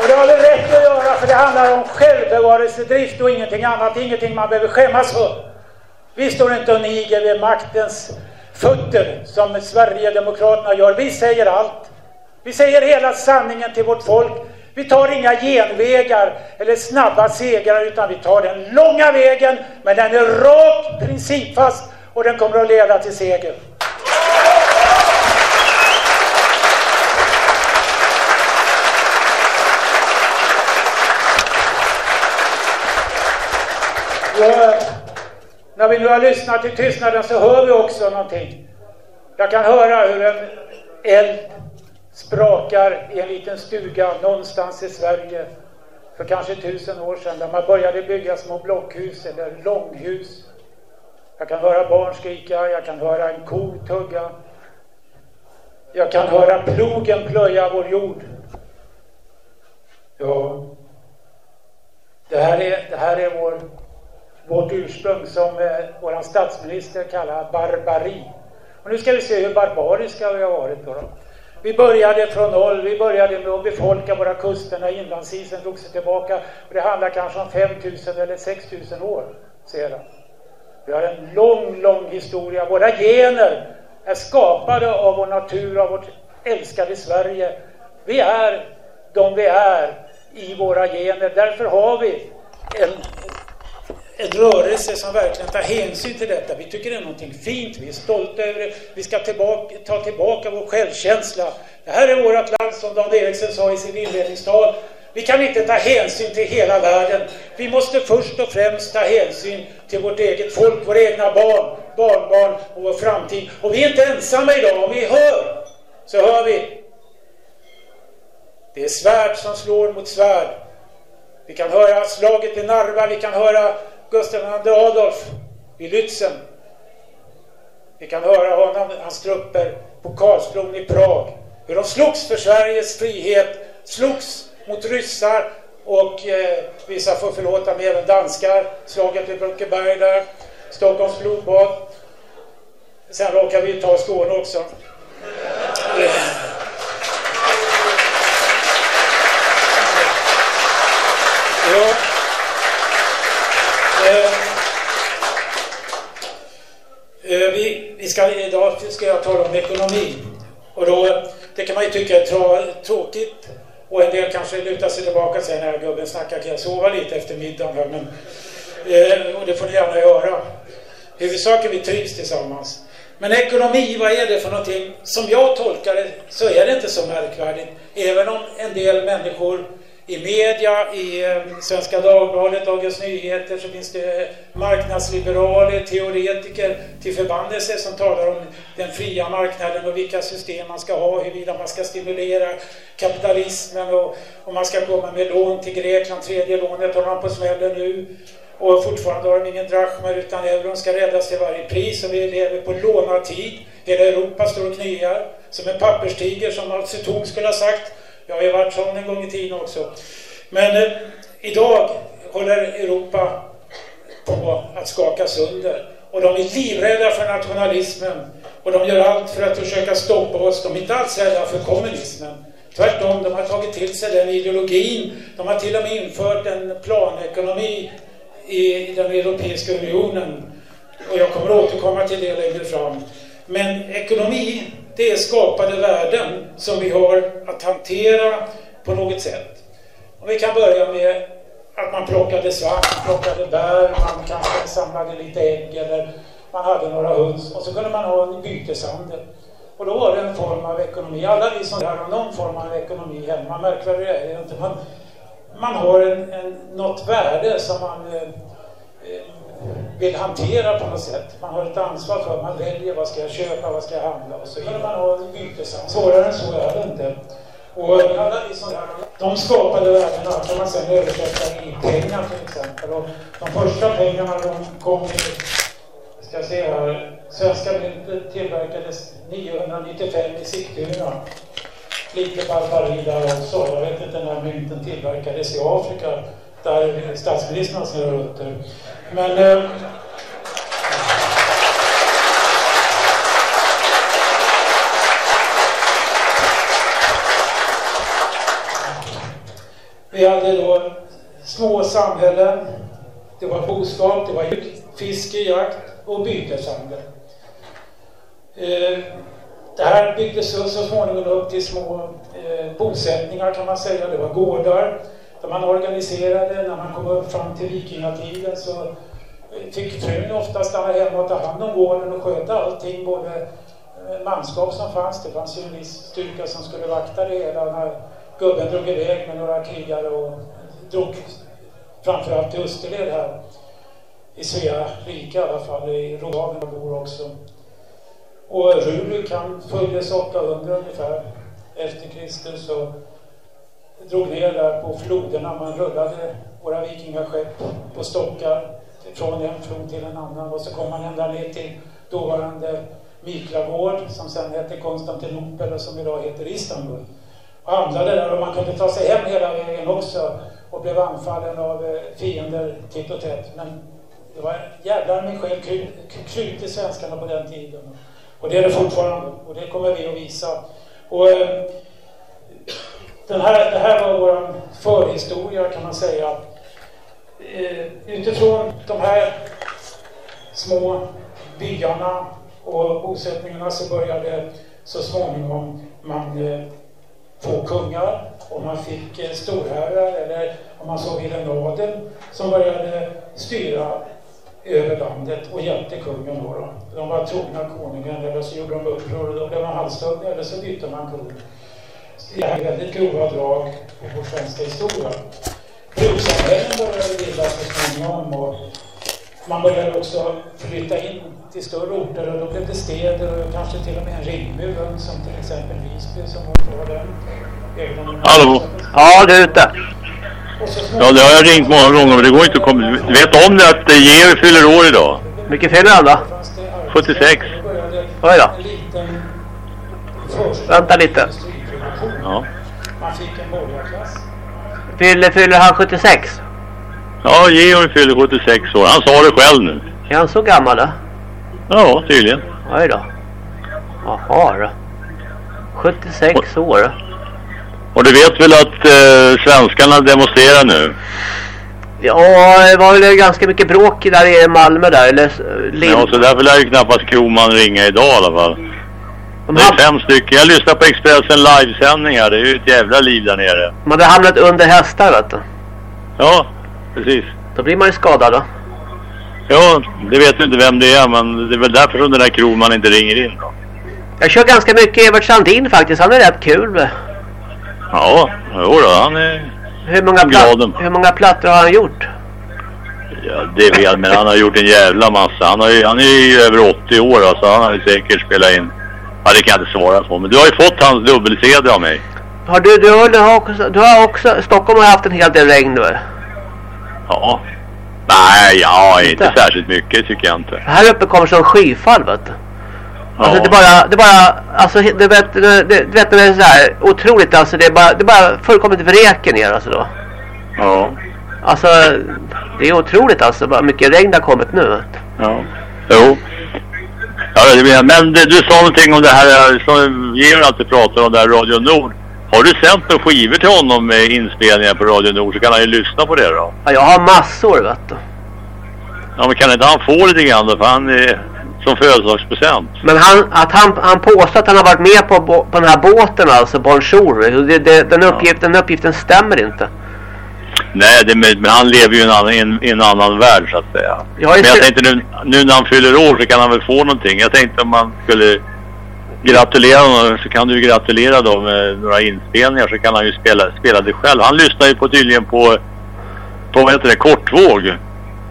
Och det har vi rätt att göra för det handlar om självbevarelsedrift och ingenting annat. Ingenting man behöver skämmas för. Vi står inte och niger vid maktens fötter som Sverigedemokraterna gör. Vi säger allt. Vi säger hela sanningen till vårt folk. Vi tar inga genvägar eller snabba segrar utan vi tar den långa vägen. Men den är rakt principfast och den kommer att leda till seger. Eh, när vi nu har lyssnat till tystnaden så hör vi också någonting. Jag kan höra hur en eld sprakar i en liten stuga någonstans i Sverige för kanske tusen år sedan där man började bygga små blockhus eller långhus. Jag kan höra barn skrika, jag kan höra en ko tugga. Jag kan höra plogen plöja vår jord. Ja, Det här är, det här är vår, vårt ursprung som eh, vår statsminister kallar barbari. Och nu ska vi se hur barbariska vi har varit då. då. Vi började från noll, vi började med att befolka våra kuster när inlandsisen drog sig tillbaka. Och det handlar kanske om 5000 eller 6000 år sedan. Vi har en lång, lång historia. Våra gener är skapade av vår natur, av vårt älskade Sverige. Vi är de vi är i våra gener. Därför har vi en, en rörelse som verkligen tar hänsyn till detta. Vi tycker det är någonting fint, vi är stolta över det. Vi ska tillbaka, ta tillbaka vår självkänsla. Det här är vårt land, som Dan Eriksson sa i sin inledningstal. Vi kan inte ta hänsyn till hela världen. Vi måste först och främst ta hänsyn till vårt eget folk, våra egna barn, barnbarn och vår framtid. Och vi är inte ensamma idag. Om vi hör, så hör vi. Det är svärd som slår mot svärd. Vi kan höra slaget i Narva, vi kan höra Gustav II Adolf vid Lützen. Vi kan höra honom, hans trupper på Karlsbron i Prag. Hur de slogs för Sveriges frihet, slogs mot ryssar och eh, vissa får förlåta mig, även danskar. Slaget vid Brunkeberg där, Stockholms blodbad. Sen råkar vi ta Skåne också. Ja. Eh, eh, vi, ska, idag ska jag tala om ekonomi. Och då, det kan man ju tycka är tra, tråkigt. Och en del kanske lutar sig tillbaka och säger när gubben snackar kan jag sova lite efter middagen. Här, men, eh, och det får ni gärna göra. Huvudsaken vi trivs tillsammans. Men ekonomi, vad är det för någonting? Som jag tolkar det så är det inte så märkvärdigt. Även om en del människor i media, i eh, Svenska Dagbladet, Dagens Nyheter så finns det marknadsliberaler, teoretiker till förbannelse som talar om den fria marknaden och vilka system man ska ha, huruvida man ska stimulera kapitalismen och om man ska komma med lån till Grekland, tredje lånet har man på smällen nu. Och fortfarande har de ingen drachmer utan euron ska räddas till varje pris och vi lever på lånad tid. Hela Europa står och kniar som en papperstiger som Mao Zedong skulle ha sagt. Jag har ju varit sån en gång i tiden också. Men eh, idag håller Europa på att skaka sönder. Och de är livrädda för nationalismen. Och de gör allt för att försöka stoppa oss. De är inte alls rädda för kommunismen. Tvärtom, de har tagit till sig den ideologin. De har till och med infört en planekonomi i den Europeiska unionen. Och jag kommer att återkomma till det längre fram. Men ekonomi, det är skapade värden som vi har att hantera på något sätt. Och vi kan börja med att man plockade svamp, plockade bär, man kanske samlade lite ägg eller man hade några höns och så kunde man ha en byteshandel. Och då var det en form av ekonomi. Alla vi som har någon form av ekonomi hemma, märkvärdigt är inte. Man, man har en, en, något värde som man eh, vill hantera på något sätt. Man har ett ansvar för, man väljer vad ska jag köpa, vad ska jag handla och så vidare. Man har bytesansvar. Svårare än så är det inte. Och alla vi som, de skapade värdena kan man sedan översätta i pengar till exempel. Och de första pengarna de kom i, ska se här, svenska myntet tillverkades 995 i Sigtuna. Lite barbari där också. Jag vet inte när mynten tillverkades i Afrika där statsministern har sina rötter. Men eh, Vi hade då små samhällen. Det var boskap, det var fiske, jakt och byteshandel. Eh, det här byggdes så småningom upp till små eh, bosättningar kan man säga. Det var gårdar där man organiserade. När man kom upp fram till vikingatiden så fick frun ofta stanna hemma och ta hand om gården och sköta allting. Både eh, manskap som fanns, det fanns ju en viss styrka som skulle vakta det hela när gubben drog iväg med några krigare och eh, drog framförallt till Österled här i Svea rike i alla fall, i Råhaven bor också. Och Rurik han följdes 800 ungefär efter Kristus och drog ner där på floderna. Man rullade våra vikingaskepp på stockar från en flod till en annan och så kom man ända ner till dåvarande Miklagård som sen hette Konstantinopel och som idag heter Istanbul. Och handlade där och man kunde ta sig hem hela vägen också. Och blev anfallen av eh, fiender titt och tätt. Men det var jävlar mig själv krut i svenskarna på den tiden. Och det är det fortfarande. Och det kommer vi att visa. Och, eh, den här, det här var vår förhistoria kan man säga. Eh, utifrån de här små byarna och bosättningarna så började så småningom man eh, få kungar och man fick eh, storherrar eller om man så vill en adel som började styra över landet och hjälpte kungen då. då. De var trogna konungen eller så gjorde de uppror och då blev man halshuggna eller så bytte man kung. Det är väldigt grova drag på vår svenska historia. Brukssamhällen började bildas så småningom och man började också flytta in till större orter och då blev det städer och kanske till och med en ringmur som till exempel Visby som var den. Hallå? Ja, du är ute. Ja, det har jag ringt många gånger men det går inte att komma... Du vet om det att Georg fyller år idag? Mycket fyller han då? 76. Oj då. Vänta lite. Ja. Fyller, fyller han 76? Ja, Georg fyller 76 år. Han sa det själv nu. Är han så gammal då? Ja, tydligen. Oj då. Jaha då. 76 år. Och du vet väl att eh, svenskarna demonstrerar nu? Ja, det var väl ganska mycket bråk där i Malmö där. Eller, Lind... Ja, så därför lär ju knappast Kroman ringa idag i alla fall. De det är fem stycken. Jag lyssnar på Expressen livesändning här. Det är ju ett jävla liv där nere. Man hade hamnat under hästar vet du. Ja, precis. Då blir man ju skadad då. Ja, det vet du inte vem det är men det är väl därför som den där Kroman inte ringer in då. Jag kör ganska mycket Evert Sandin faktiskt. Han är rätt kul. Ja, jo då, han är hur många, gladen. hur många plattor har han gjort? Ja, det vet jag, men han har gjort en jävla massa. Han, har ju, han är ju över 80 år, alltså han har ju säkert spelat in. Ja, det kan jag inte svara på, men du har ju fått hans dubbel-CD av mig. Har du, du, har, du, har också, du har också, Stockholm har haft en hel del regn nu. Ja. Nej, ja, inte, inte särskilt mycket tycker jag inte. Här uppe kommer som skyfall, vet du. Alltså det bara, det bara, alltså det vet, det, det vet det är så här otroligt alltså det är bara, det bara fullkomligt vräker ner alltså då. Ja. Alltså det är otroligt alltså bara mycket regn har kommit nu. Ja. Jo. Ja, det men det, du sa någonting om det här som Georg alltid pratar om där Radio Nord. Har du sänt några skivor till honom med inspelningar på Radio Nord så kan han ju lyssna på det då. Ja, jag har massor vet du. Ja, men kan inte han få lite grann då? För han är som födelsedagspresent. Men han, att han, han påstår att han har varit med på, på den här båten alltså, Bonjour. Det, det, den, uppgift, ja. den uppgiften stämmer inte. Nej, det, men han lever ju i en annan, en, en annan värld så att säga. Jag men jag tänkte nu, nu när han fyller år så kan han väl få någonting. Jag tänkte om man skulle gratulera honom så kan du gratulera då med några inspelningar så kan han ju spela, spela det själv. Han lyssnar ju på tydligen på, på vad heter det, kortvåg.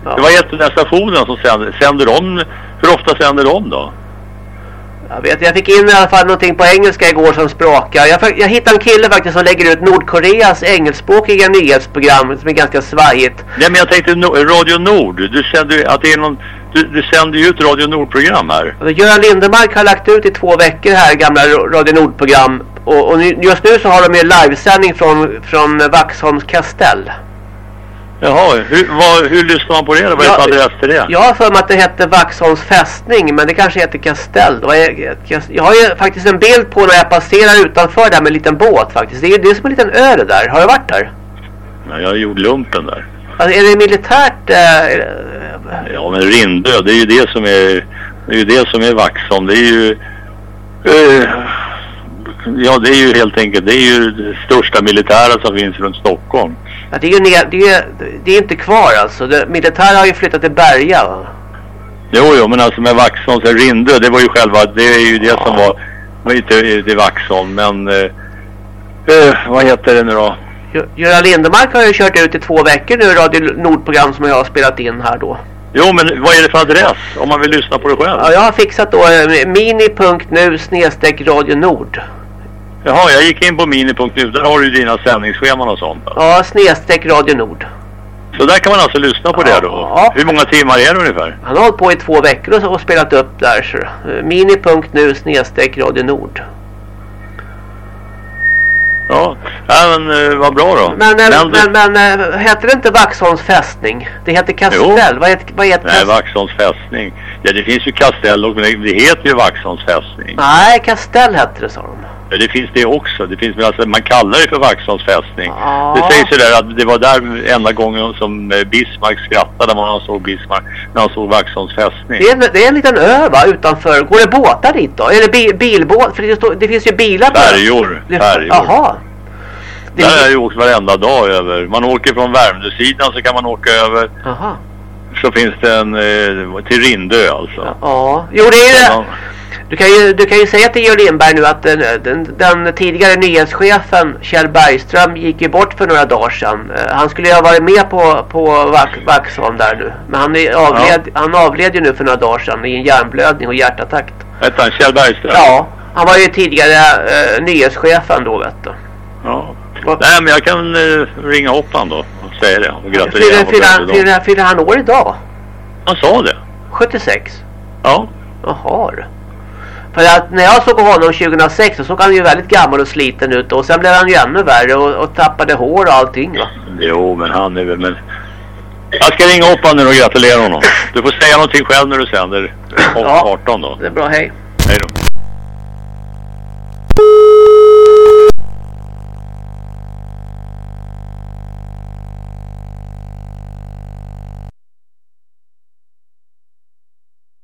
Ja. Det var av stationerna som sänder, sänder de hur ofta sänder de då? Jag vet, jag fick in i alla fall någonting på engelska igår som språkar. Jag, jag hittade en kille faktiskt som lägger ut Nordkoreas engelskspråkiga nyhetsprogram som är ganska svajigt. Nej men jag tänkte Radio Nord. Du sänder att det är någon du, du sänder ju ut Radio Nord-program här. Göran Lindemark har lagt ut i två veckor här gamla Radio Nord-program. Och, och, just nu så har de en livesändning från, från Vaxholms kastell. Jaha, hur, vad, hur lyssnar man på det? Vad är för adress till det? Jag har för mig att det hette Vaxholms fästning, men det kanske heter Kastell. Jag har ju faktiskt en bild på när jag passerar utanför där med en liten båt faktiskt. Det är, det är som en liten ö det där. Har du varit där? Nej, jag har gjort lumpen där. Alltså, är det militärt? Äh, ja, men Rindö, det är ju det som är, det är ju det som är Vaxholm. Det är ju... Äh, ja, det är ju helt enkelt, det är ju det största militära som finns runt Stockholm. Ja, det, är ju ner, det, är, det är inte kvar alltså. Det, militär har ju flyttat till Berga va? Jo, jo, men alltså med Vaxholm, så Rindö, det var ju själva, det är ju det ja. som var, var inte det Vaxholm, men eh, eh, vad heter det nu då? Göran Lindemark har ju kört ut i två veckor nu Radio Nordprogram som jag har spelat in här då. Jo, men vad är det för adress om man vill lyssna på det själv? Ja, jag har fixat då eh, mini.nu snedstreck Radio Nord. Jaha, jag gick in på mini.nu. Där har du dina sändningsscheman och sånt. Ja, snedstreck Radio Nord. Så där kan man alltså lyssna på ja, det då? Ja. Hur många timmar är det ungefär? Han har hållit på i två veckor och spelat upp där. Så. Mini.nu snedstreck Radio Nord. Ja, Ja, men uh, vad bra då. Men, men, men, men uh, heter det inte Vaxholms fästning? Det heter Kastell. Vad heter, vad heter Nej, Vaxholms fästning. Ja, det finns ju Kastell och men det heter ju Vaxholms fästning. Nej, Kastell hette det, sa de. Ja, det finns det också. Det finns, alltså, man kallar det för Vaxholms fästning. Ah. Det sägs ju där att det var där enda gången som eh, Bismarck skrattade när han såg Bismarck, när han såg Vaxholms fästning. Det är, en, det är en liten ö va, utanför. Går det båtar dit då? Är det bi, bilbåt? För det, det, finns ju bilar på Färjor. Färjor. Jaha. Det där har jag ju åkt varenda dag över. Man åker från Värmdösidan så kan man åka över. Aha. Så finns det en eh, till Rindö alltså. Ja, jo det är det. Du kan ju, du kan ju säga till Georg Lindberg nu att den, den, den, tidigare nyhetschefen Kjell Bergström gick ju bort för några dagar sedan. Uh, han skulle ju ha varit med på, på Vaxholm där nu. Men han, avled, ja. han avled ju nu för några dagar sedan i en hjärnblödning och hjärtattack. Hette han Kjell Bergström? Ja, han var ju tidigare uh, nyhetschefen då vet du. Ja. Nej men jag kan uh, ringa upp han då och säga det och gratulera Fyller fyller han år idag? Han sa det. 76? Ja. Jaha. För att när jag såg honom 2006 så såg han ju väldigt gammal och sliten ut och sen blev han ju ännu värre och, och tappade hår och allting va? Jo men han är väl men... Jag ska ringa upp honom och gratulera honom. Du får säga någonting själv när du sänder 18 då. Det är bra, hej. Hej då.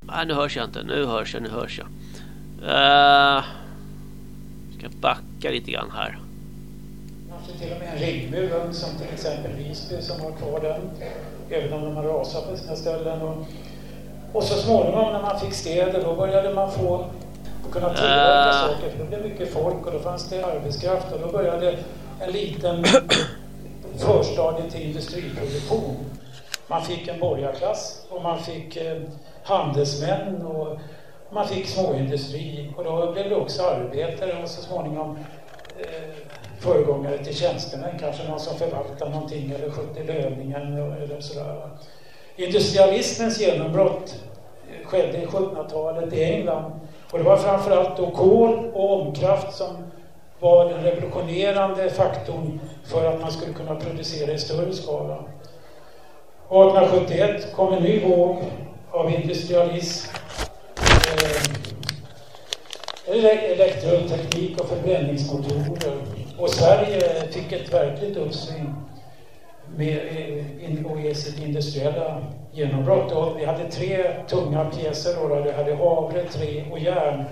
Nej, nu hörs jag inte. Nu hörs jag, nu hörs jag. Uh, ska backa lite grann här. Kanske till och med en ringmur som till exempel Visby som har kvar den. Även om de har rasat på sina ställen. Och, och så småningom när man fick städer då började man få kunna tillverka uh. saker. För då blev mycket folk och då fanns det arbetskraft och då började en liten förstadie till industriproduktion. Man fick en borgarklass och man fick eh, handelsmän och man fick småindustri och då blev det också arbetare och så småningom eh, föregångare till tjänstemän, kanske någon som förvaltar någonting eller skötte löningen eller sådär. Industrialismens genombrott eh, skedde i 1700-talet i England och det var framförallt då kol och ångkraft som var den revolutionerande faktorn för att man skulle kunna producera i större skala. 1871 kom en ny våg av industrialism Eh, elektroteknik och förbränningsmotorer. Och Sverige fick ett verkligt uppsving med, eh, och i sitt industriella genombrott. Och vi hade tre tunga pjäser då, vi hade havre, trä och järn.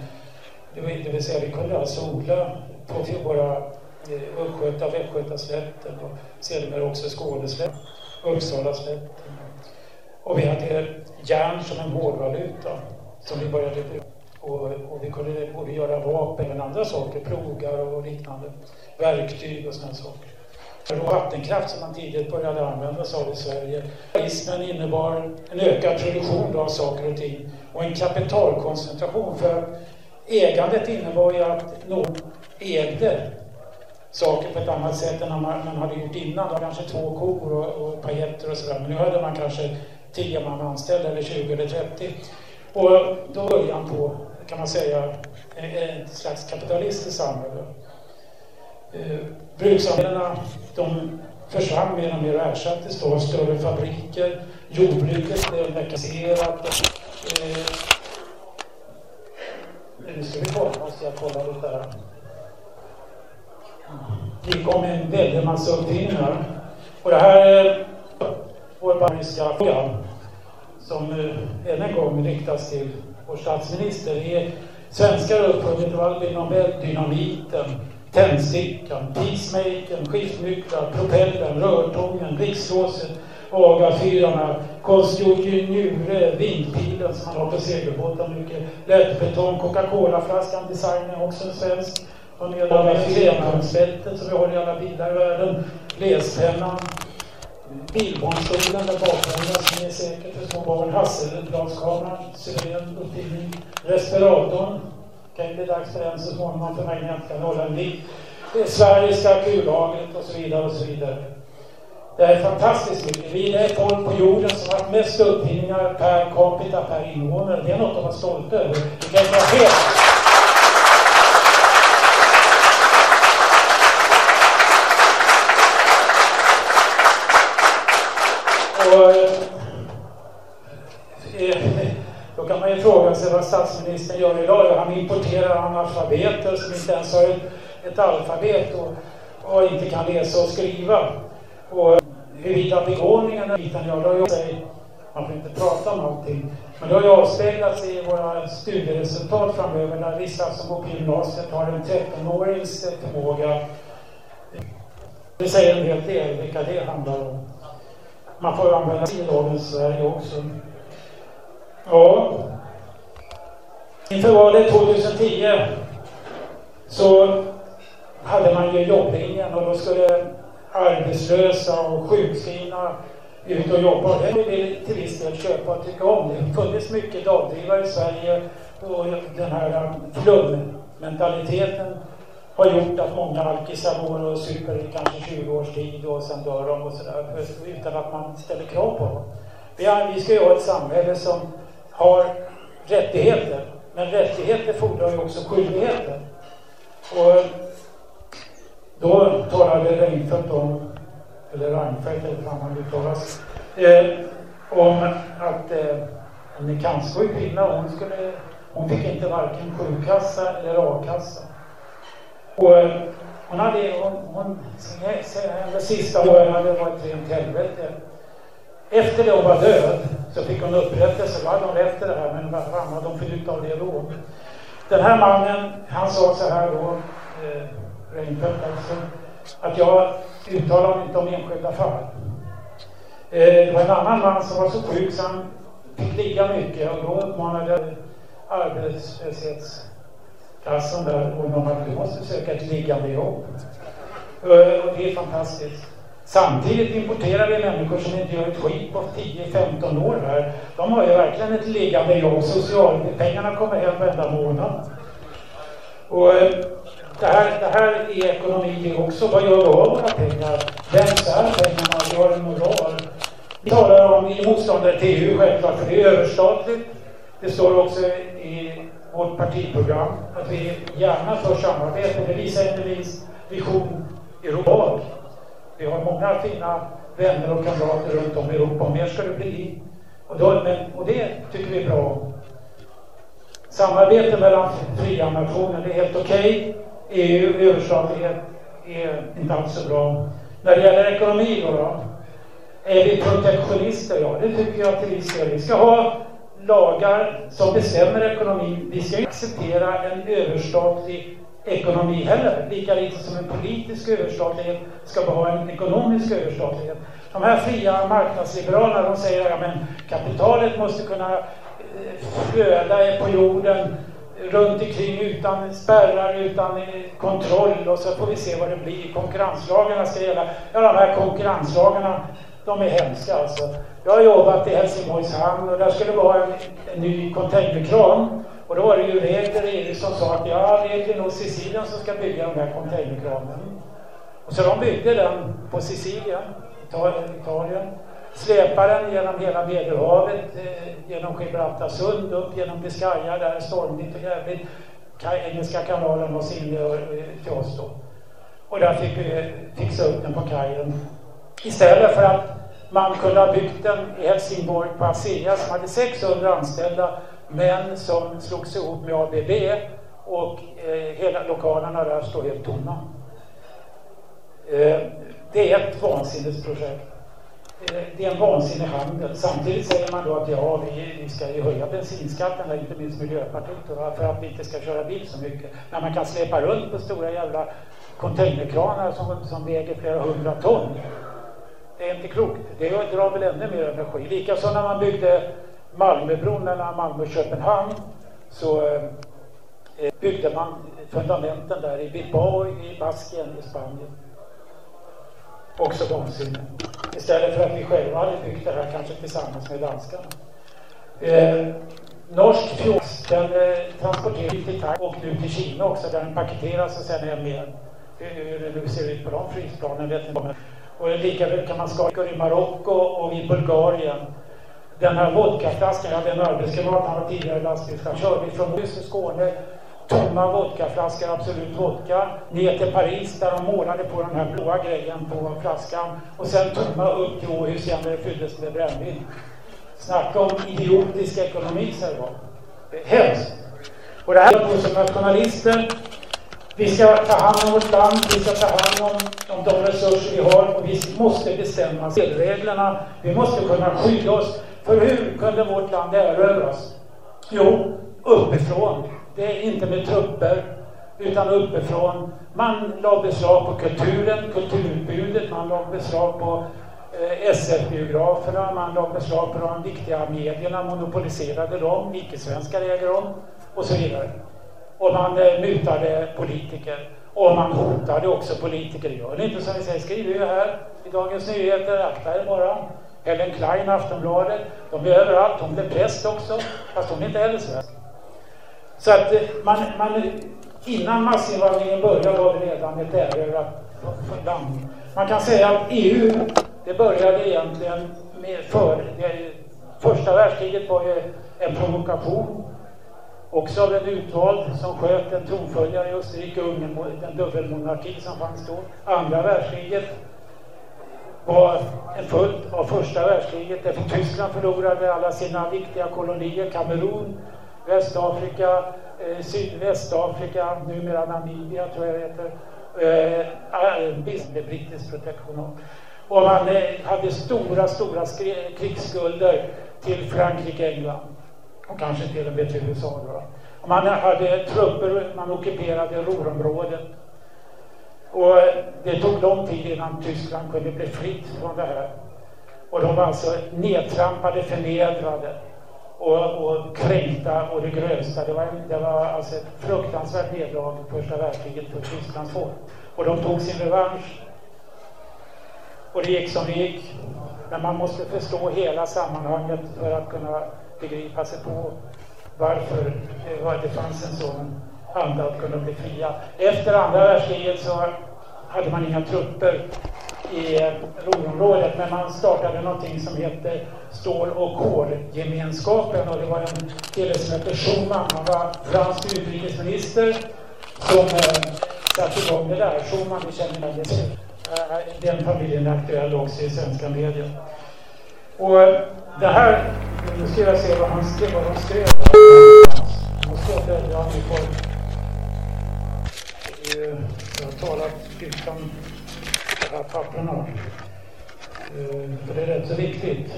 Det vill säga vi kunde alltså odla på våra eh, Östgöta, Västgötaslätten och sedermera också Skåneslätten, Uppsalaslätten. Och vi hade järn som en hårdvaluta som vi började bruka. Och, och vi kunde både göra vapen och andra saker, plogar och liknande, verktyg och sådana saker. Och vattenkraft som man tidigt började använda sig av i Sverige. Kapitalismen innebar en ökad produktion av saker och ting och en kapitalkoncentration för ägandet innebar ju att någon ägde saker på ett annat sätt än man, man hade gjort innan. Då kanske två kor och, och pajetter och sådär. Men nu hade man kanske 10 man anställda eller 20 eller 30. Och då början på, kan man säga, eh, eh, ett slags kapitalistiskt samhälle. Eh, brukssamhällena, de försvann mer och mer och ersattes då av större fabriker. Jordbruket blev mekaniserat. Eh, eh nu ska vi kolla, måste jag kolla lite här. Det kom en väldig massa uppfinningar. Och det här vår bariska fråga som eh, än en gång riktas till vår statsminister. Är svenskar uppfunnit Albin Nobel, dynamiten, tändstickan, peacemakern, skiftnycklar, propellern, rörtången, blixtlåset, agafyrarna, konstgjord njure, vindpilen som man har på segelbåtar. Mycket, lättbetong, Coca-Cola-flaskan, designen också en svensk, och nedan flerpunktsbältet som vi har i alla bilar i världen, läspennan, Bilbarnstolen där bakhållna som är säker för små barn. Hasselbladskameran, suverän uppfinning. Respiratorn. Kan ju bli dags för den så småningom för mig när jag inte kan hålla en liv. Sveriges kullagret och så vidare och så vidare. Det är fantastiskt mycket. Vi är det folk på jorden som har haft mest uppfinningar per capita per invånare. Det är något att vara stolt över. Det kan vara helt Och, eh, då kan man ju fråga sig vad statsministern gör idag. Han importerar analfabeter som inte ens har ett, ett alfabet och, och, inte kan läsa och skriva. Och huruvida begåvningen är liten, ja, då sig, man får inte prata om allting. Men det har ju avspeglats i våra studieresultat framöver när vissa som går på gymnasiet har en 13-årings förmåga. Det säger en hel del vilka det handlar om. Man får ju använda sig i dagens Sverige också. Ja. Inför valet 2010 så hade man ju jobblinjen och då skulle arbetslösa och sjukskrivna ut och jobba. Det vill vi till viss del köpa och tycka om. Det har funnits mycket dagdrivare i Sverige och den här flummentaliteten har gjort att många alkisar går och super i kanske 20 års tid och sen dör de och sådär utan att man ställer krav på dem. Vi, ska ju ha ett samhälle som har rättigheter. Men rättigheter fordrar ju också skyldigheter. Och eh, då talade Reinfeldt om, eller Reinfeldt eller hur han uttalas, eh, om att eh, en cancersjuk kvinna, hon, skulle, hon fick inte varken sjukkassa eller a-kassa. Och eh, hon hade, hon, hon, hennes sista åren hade varit rent helvete. Efter det hon var död så fick hon upprättelse. Då hade hon rätt till det här, men vad hade hon fyllt av det då? Den här mannen, han sa så här då, eh, Reinfeldt alltså, att jag uttalar mig inte om enskilda fall. Eh, det var en annan man som var så sjuk så han fick ligga mycket och då uppmanade arbetslöshetskassan där honom att du måste söka ett liggande jobb. Eh, och det är fantastiskt. Samtidigt importerar vi människor som inte gör ett skit på 10-15 år här. De har ju verkligen ett liggande jobb. Socialpengarna kommer hem varenda månad. Och eh, det här, det här är ekonomi också. Vad gör vi av våra pengar? Vems är pengarna? Vi har en moral. Vi talar om, i motståndare till EU självklart, för det är överstatligt. Det står också i vårt partiprogram att vi gärna för samarbete. Det visar inte minst Vision Europa. Vi har många fina vänner och kamrater runt om i Europa och mer ska det bli. Och, då, men, och det tycker vi är bra Samarbete mellan fria nationer det är helt okej. Okay. EU, överstatlighet, är inte alls så bra. När det gäller ekonomi då, då är vi protektionister? Ja, det tycker jag till viss del. Vi ska ha lagar som bestämmer ekonomin. Vi ska acceptera en överstatlig ekonomi heller. Lika lite som en politisk överstatlighet ska vi ha en ekonomisk överstatlighet. De här fria marknadsliberalerna de säger att kapitalet måste kunna eh, flöda på jorden runt omkring utan spärrar, utan eh, kontroll och så får vi se vad det blir. Konkurrenslagarna ska gälla. Ja, de här konkurrenslagarna, de är hemska alltså. Jag har jobbat i Helsingborgs hamn och där skulle det vara en, en ny containerkran. Och då var det ju regler i EU som sa att ja, det är nog Sicilien som ska bygga de här containerkranen. Och så de byggde den på Sicilien, Italien släpade den genom hela Medelhavet, eh, genom Gibraltarsund, upp genom Biscaya, där är stormigt och jävligt. Engelska kanalen och in eh, till oss då. Och där fick vi eh, fixa upp den på kajen. Istället för att man kunde ha byggt den i Helsingborg på ASEA som hade 600 anställda men som slogs ihop med ABB och eh, hela lokalerna där står helt tomma. Eh, det är ett vansinnesprojekt. Eh, det är en vansinnig handel. Samtidigt säger man då att ja, vi, vi ska ju höja bensinskatten, inte minst Miljöpartiet, för att vi inte ska köra bil så mycket. När man kan släpa runt på stora jävla containerkranar som, som väger flera hundra ton. Det är inte klokt. Det drar väl ännu mer energi. Likaså när man byggde Malmöbron mellan Malmö och Köpenhamn så eh, byggde man fundamenten där i Bilbao i Baskien i Spanien också vansinne. Istället för att vi själva hade byggt det här kanske tillsammans med danskarna. Eh, norsk fjolks, den eh, transporteras till Thailand och nu till Kina också där den paketeras och sen hem igen. Hur det nu ser ut på de flygplanen vet inte. Och lika väl kan man skaka i Marocko och i Bulgarien. Den här vodkaflaskan, jag hade en arbetskamrat, han var tidigare lastbilschaufför. Vi från Ryss Skåne tomma vodkaflaskor, Absolut Vodka, ner till Paris där de målade på den här blåa grejen på flaskan och sen tomma upp till Åhus igen där det fylldes med brännvin. Snacka om idiotisk ekonomi, så. Det är hemskt. Och det här är som nationalister. Vi ska ta hand om vårt land, vi ska ta hand om, om de resurser vi har och vi måste bestämma spelreglerna. Vi måste kunna skydda oss. För hur kunde vårt land erövras? Jo, uppifrån. Det är inte med trupper, utan uppifrån. Man la beslag på kulturen, kulturutbudet, man la beslag på eh, SF-biograferna, man la beslag på de viktiga medierna, monopoliserade dem, icke-svenskar äger dem och så vidare. Och man eh, mutade politiker. Och man hotade också politiker. Gör ni inte som vi säger, skriver ju här i Dagens Nyheter, akta er bara. Helen Klein, Aftonbladet, de är överallt. Hon blev präst också, fast hon är inte heller svensk. Så att eh, man, man, innan massinvandringen började var det redan ett erövrat land. Man kan säga att EU, det började egentligen med för, det, första världskriget var ju en provokation också av en utvald som sköt en tronföljare i Österrike, Ungern, den dubbelmonarki som fanns då. Andra världskriget var en följd av första världskriget därför Tyskland förlorade alla sina viktiga kolonier, Kamerun, Västafrika, eh, Sydvästafrika, numera Namibia tror jag det heter, eh, eh brittisk protektionat. Och man eh, hade stora, stora krigsskulder till Frankrike, England och kanske till och med till USA. Då. Och man hade trupper, man ockuperade Ruhrområdet. Och det tog lång tid innan Tyskland kunde bli fritt från det här. Och de var alltså nedtrampade, förnedrade och, och kränkta och det grövsta. Det var, det var alltså ett fruktansvärt nederlag i första världskriget för Tysklands folk. Och de tog sin revansch. Och det gick som det gick. Men man måste förstå hela sammanhanget för att kunna begripa sig på varför eh, det fanns en sån andra att kunna bli fria. Efter andra världskriget så hade man inga trupper i Ruhrområdet, men man startade någonting som hette Stål och kolgemenskapen och det var en kille som hette Schumann, han var fransk utrikesminister som eh, satte igång det där. Schumann, det känner väl eh, Den familjen är aktuell också i svenska medier. Och det här, nu ska jag se vad han skrev, vad de skrev. Han skrev ja, ni får, jag har talat utan de här papperna. Eh, För det är rätt så viktigt.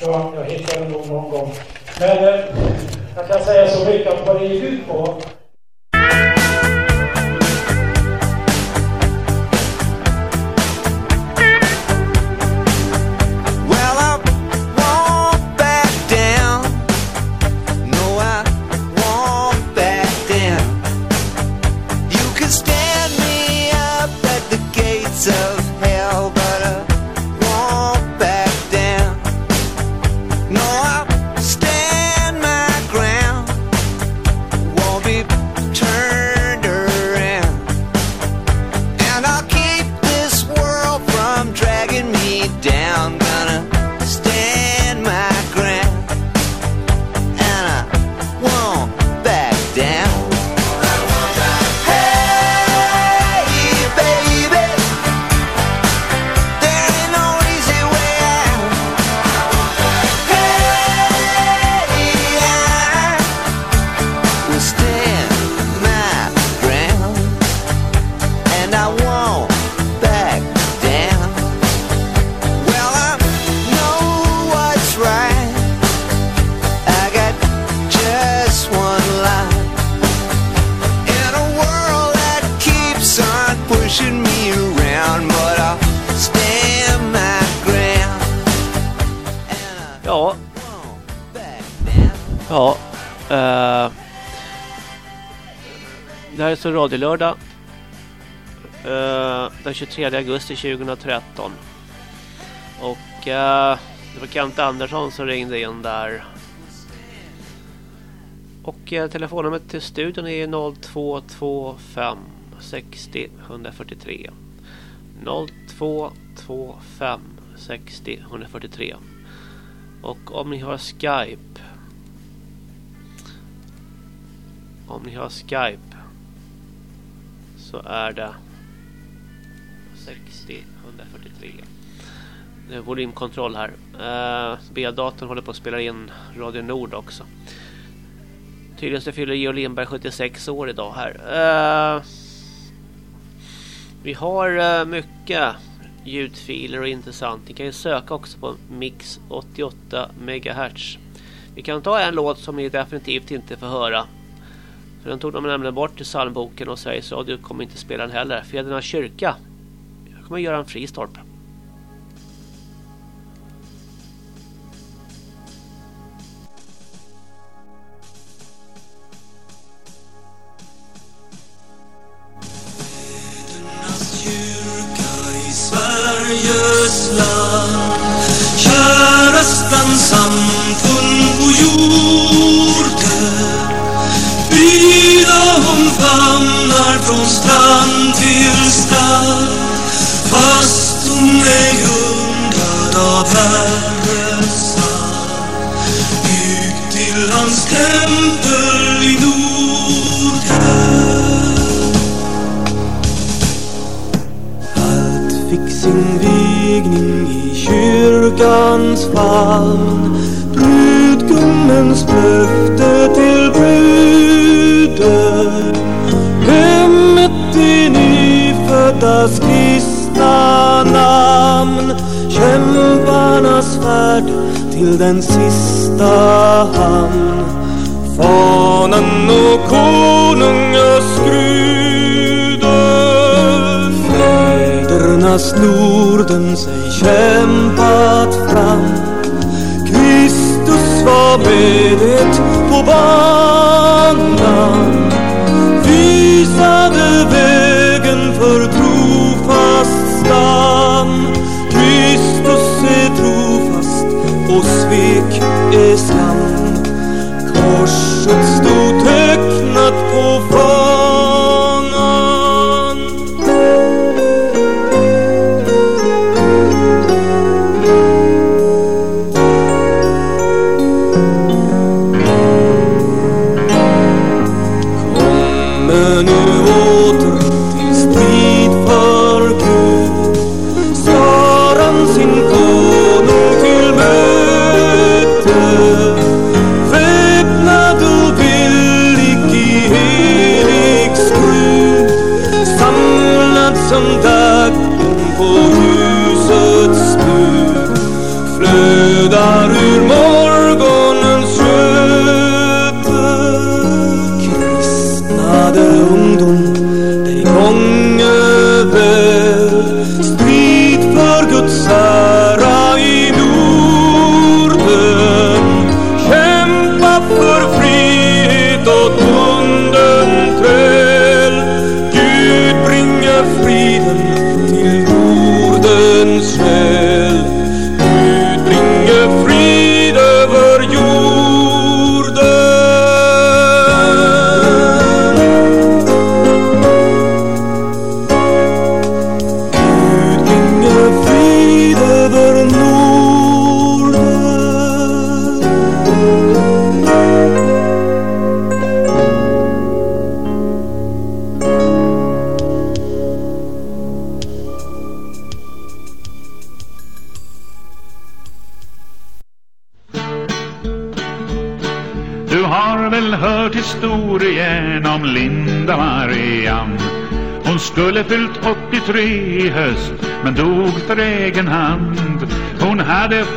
Ja, jag hittar nog någon gång. Men eh, jag kan säga så mycket att vad det gick ut på radiolördag uh, den 23 augusti 2013. Och uh, det var Kent Andersson som ringde in där. Och uh, telefonnumret till studion är 0225 60 143. 0225 60 143. Och om ni har Skype Om ni har Skype så är det 60 143. Det är volymkontroll här. Eh, B-datorn håller på att spela in Radio Nord också. Tydligen så fyller Georg Lindberg 76 år idag här. Eh, vi har eh, mycket ljudfiler och intressant. Ni kan ju söka också på Mix 88 MHz. Vi kan ta en låt som ni definitivt inte får höra. För den tog de nämligen bort i psalmboken och Sveriges Radio kommer inte spela den heller. Fädernas kyrka. Jag kommer göra en fristorp. Famnar från strand till strand Fast hon är grundad av Herrens hand Byggd till hans tempel i Nordhem Allt fick sin vigning i kyrkans famn Brudgummens löfte till färd till den sista hamn Fanan och konungaskruden Fädernas Norden sig kämpat fram. Kristus var med det på banan Visade vägen sam Kosz od nad powagą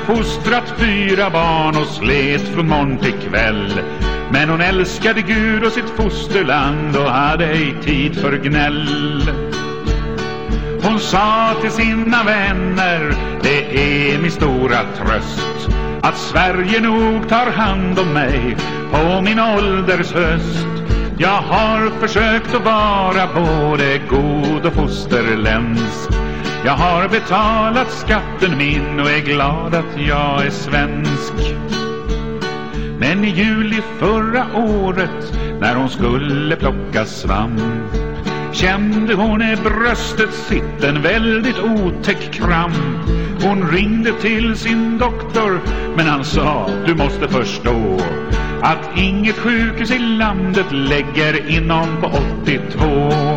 fostrat fyra barn och slet från morgon till kväll. Men hon älskade Gud och sitt fosterland och hade ej tid för gnäll. Hon sa till sina vänner Det är min stora tröst Att Sverige nog tar hand om mig På min ålders höst. Jag har försökt att vara både god och fosterländsk. Jag har betalat skatten min och är glad att jag är svensk men i juli förra året när hon skulle plocka svamp kände hon i bröstet sitt en väldigt otäck kramp. Hon ringde till sin doktor men han sa du måste förstå att inget sjukhus i landet lägger inom på 82.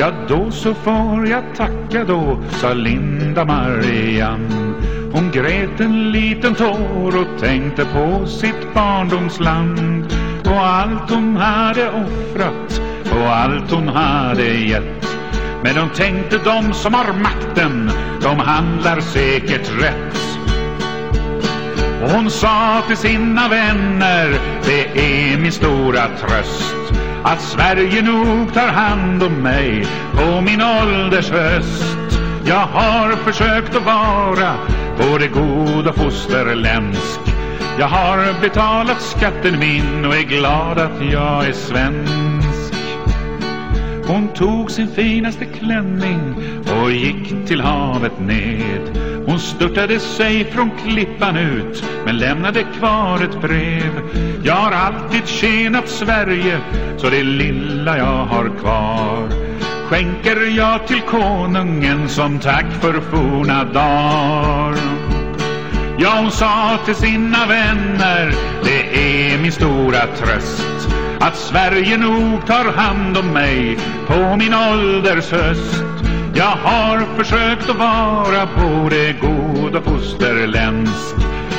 Ja, då så får jag tacka då, sa Linda Marianne. Hon grät en liten tår och tänkte på sitt barndomsland och allt hon hade offrat och allt hon hade gett. Men hon tänkte de som har makten, de handlar säkert rätt. Och hon sa till sina vänner, det är min stora tröst att Sverige nog tar hand om mig på min ålders höst. Jag har försökt att vara både god och fosterländsk. Jag har betalat skatten min och är glad att jag är svensk. Hon tog sin finaste klänning och gick till havet ned. Hon störtade sig från klippan ut men lämnade kvar ett brev. Jag har alltid tjänat Sverige så det lilla jag har kvar skänker jag till konungen som tack för forna dagar. Ja, hon sa till sina vänner, det är min stora tröst att Sverige nog tar hand om mig på min ålders höst. Jag har försökt att vara både god och fosterländsk.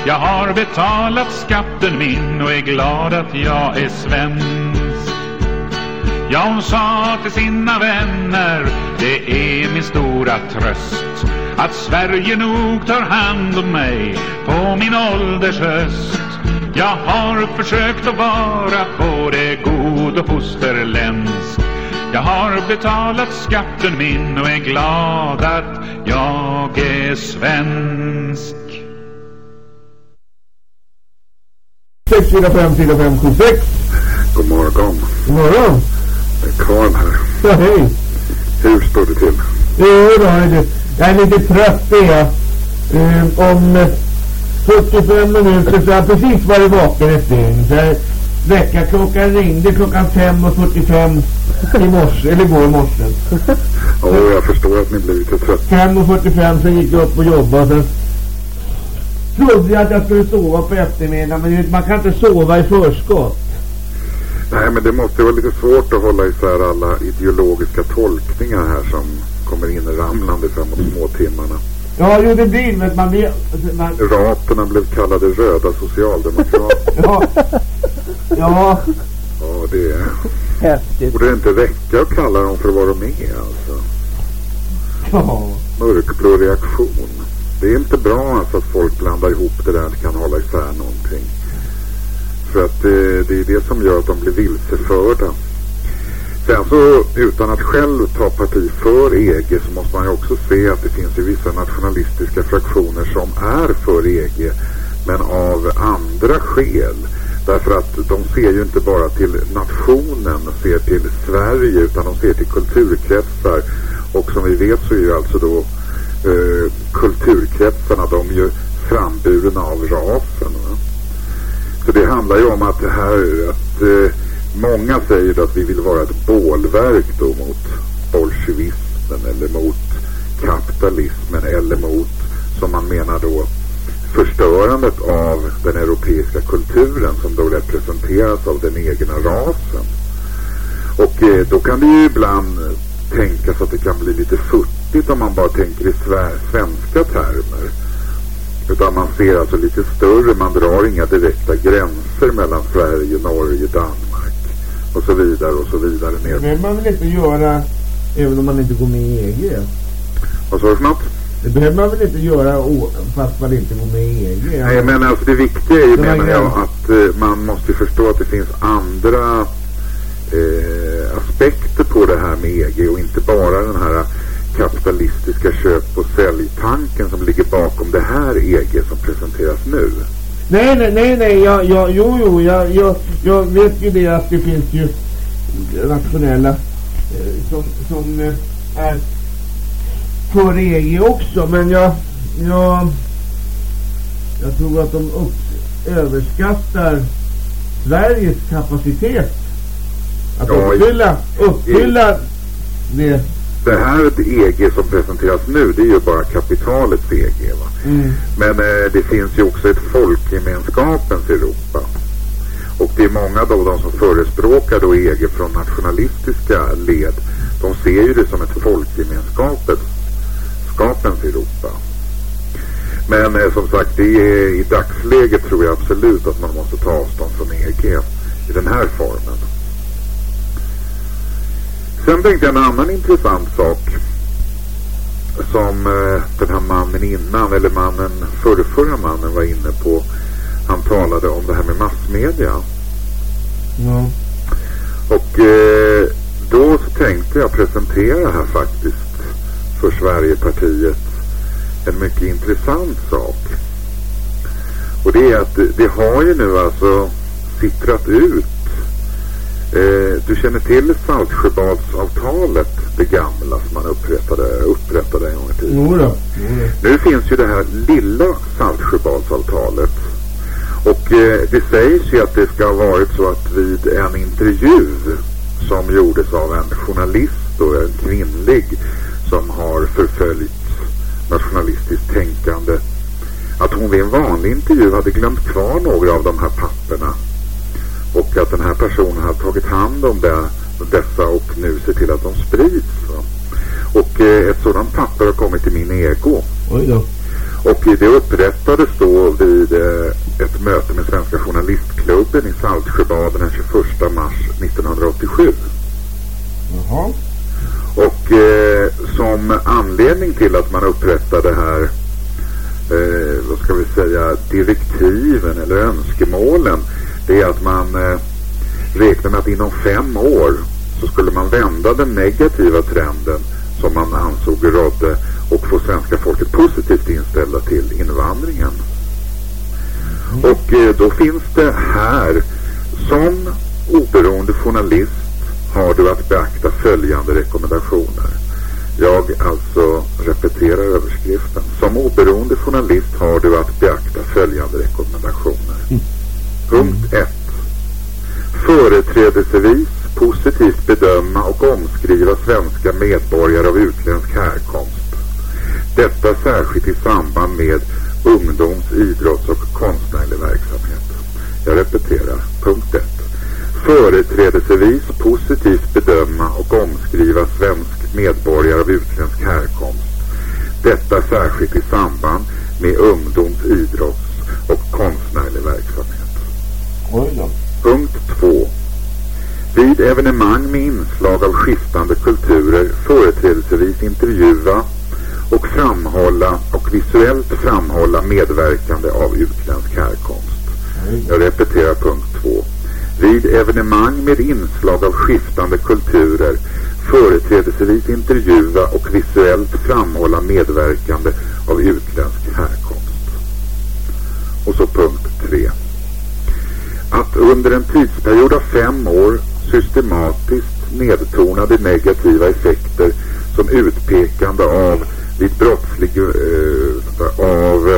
Jag har betalat skatten min och är glad att jag är svensk. Ja, hon sa till sina vänner, det är min stora tröst att Sverige nog tar hand om mig på min ålders höst. Jag har försökt att vara både god och fosterländsk. Jag har betalat skatten min och är glad att jag är svensk. 645 4576. God morgon. God morgon. Det är Karl här. Ja, hej. Hur står det till? Jo då, är det. jag är lite trött är jag. Eh, om eh, 45 minuter så har jag precis varit vaken ett dygn. Väckarklockan ringde klockan 5.45 i morse, eller igår morse. Ja, jag förstår att ni blir lite trött. 5.45 så gick jag upp och jobbade. Sen trodde jag att jag skulle sova på eftermiddagen men vet, man kan inte sova i förskott. Nej, men det måste vara lite svårt att hålla isär alla ideologiska tolkningar här som kommer in ramlande framåt småtimmarna. Ja, jo det blir men man blir... Man, Raterna blev kallade röda socialdemokrater. ja, ja, Ja, det är... Häftigt. Borde det inte räcka att kalla dem för vad de är, alltså? ja. Mörkblå reaktion. Det är inte bra alltså att folk blandar ihop det där och kan hålla isär någonting. För att det, det är det som gör att de blir vilseförda. Sen så, utan att själv ta parti för EG så måste man ju också se att det finns ju vissa nationalistiska fraktioner som är för EG men av andra skäl. Därför att de ser ju inte bara till nationen, ser till Sverige utan de ser till kulturkretsar. Och som vi vet så är ju alltså då eh, kulturkretsarna, de är ju framburna av rasen. Va? Så det handlar ju om att det här, att eh, många säger att vi vill vara ett bålverk då mot bolsjevismen eller mot kapitalismen eller mot, som man menar då, förstörandet av den europeiska kulturen som då representeras av den egna rasen. Och eh, då kan det ju ibland tänkas att det kan bli lite futtigt om man bara tänker i sve- svenska termer. Utan man ser alltså lite större, man drar inga direkta gränser mellan Sverige, Norge, Danmark och så vidare och så vidare Det behöver man väl inte göra även om man inte går med i EG? Vad sa du för något? Det behöver man väl inte göra fast man inte går med i EG? Nej men alltså det viktiga är ju menar jag att eh, man måste förstå att det finns andra eh, aspekter på det här med EG och inte bara den här kapitalistiska köp och säljtanken som ligger bakom det här EG som presenteras nu. Nej, nej, nej, nej, jag, jag, jo, jo, jag, jag, jag vet ju det att det finns ju nationella eh, som, som eh, är för EG också, men jag, jag, jag tror att de upp, överskattar Sveriges kapacitet att Ja, uppfylla, uppfylla det. det här EG som presenteras nu det är ju bara kapitalets EG va. Mm. Men eh, det finns ju också ett folkgemenskapens Europa. Och det är många då de som förespråkar då EG från nationalistiska led. De ser ju det som ett skapens Europa. Men eh, som sagt, det är, i dagsläget tror jag absolut att man måste ta avstånd från EG i den här formen. Sen tänkte jag en annan intressant sak som eh, den här mannen innan, eller mannen, förra, förra mannen var inne på. Han talade om det här med massmedia. Ja. Och eh, då så tänkte jag presentera här faktiskt för Sverigepartiet en mycket intressant sak. Och det är att det, det har ju nu alltså sipprat ut. Eh, du känner till Saltsjöbadsavtalet, det gamla som man upprättade, upprättade en gång i tiden. Jo då. Då. Nu finns ju det här lilla Saltsjöbadsavtalet. Och eh, det sägs ju att det ska ha varit så att vid en intervju som gjordes av en journalist och en kvinnlig som har förföljt nationalistiskt tänkande att hon vid en vanlig intervju hade glömt kvar några av de här papperna och att den här personen hade tagit hand om det, dessa och nu ser till att de sprids. Va? Och eh, ett sådant papper har kommit till min ego. Oj då. Och det upprättades då vid eh, ett möte med Svenska Journalistklubben i Saltsjöbaden den 21 mars 1987. Jaha. Och eh, som anledning till att man upprättar det här, eh, vad ska vi säga, direktiven eller önskemålen, det är att man eh, räknar med att inom fem år så skulle man vända den negativa trenden som man ansåg rådde och få svenska folket positivt inställda till invandringen. Och eh, då finns det här, som oberoende journalist har du att beakta följande rekommendationer. Jag alltså repeterar överskriften. Som oberoende journalist har du att beakta följande rekommendationer. Punkt 1. Företrädelsevis positivt bedöma och omskriva svenska medborgare av utländsk härkomst. Detta särskilt i samband med ungdoms-, idrotts och konstnärlig verksamhet. Jag repeterar. Punkt 1 företrädelsevis positivt bedöma och omskriva svensk medborgare av utländsk härkomst. Detta särskilt i samband med ungdoms-, idrotts och konstnärlig verksamhet. Punkt 2. Vid evenemang med inslag av skiftande kulturer företrädelsevis intervjua och framhålla och visuellt framhålla medverkande av utländsk härkomst. Jag repeterar punkt 2. Vid evenemang med inslag av skiftande kulturer Företrädesvis intervjua och visuellt framhålla medverkande av utländsk härkomst. Och så punkt 3. Att under en tidsperiod av fem år systematiskt nedtona de negativa effekter som utpekande av vid brottslig eh, av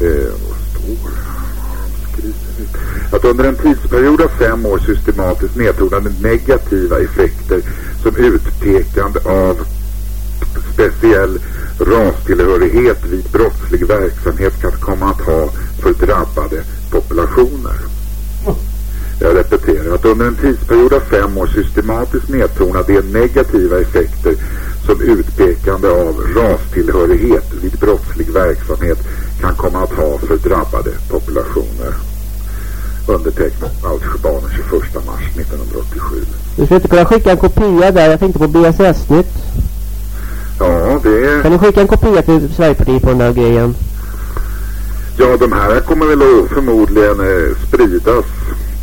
eh, vad står här? Att under en tidsperiod av fem år systematiskt nedtonade negativa effekter som utpekande av speciell rastillhörighet vid brottslig verksamhet kan komma att ha för drabbade populationer. Jag repeterar att under en tidsperiod av fem år systematiskt nedtonade negativa effekter som utpekande av rastillhörighet vid brottslig verksamhet kan komma att ha för drabbade populationer undertecknat Saltsjöbaden 21 mars 1987. Du skulle inte kunna skicka en kopia där. Jag tänkte på BSS-nytt. Ja, det Kan du skicka en kopia till Sverigepartiet på den där grejen? Ja, de här kommer väl att förmodligen eh, spridas.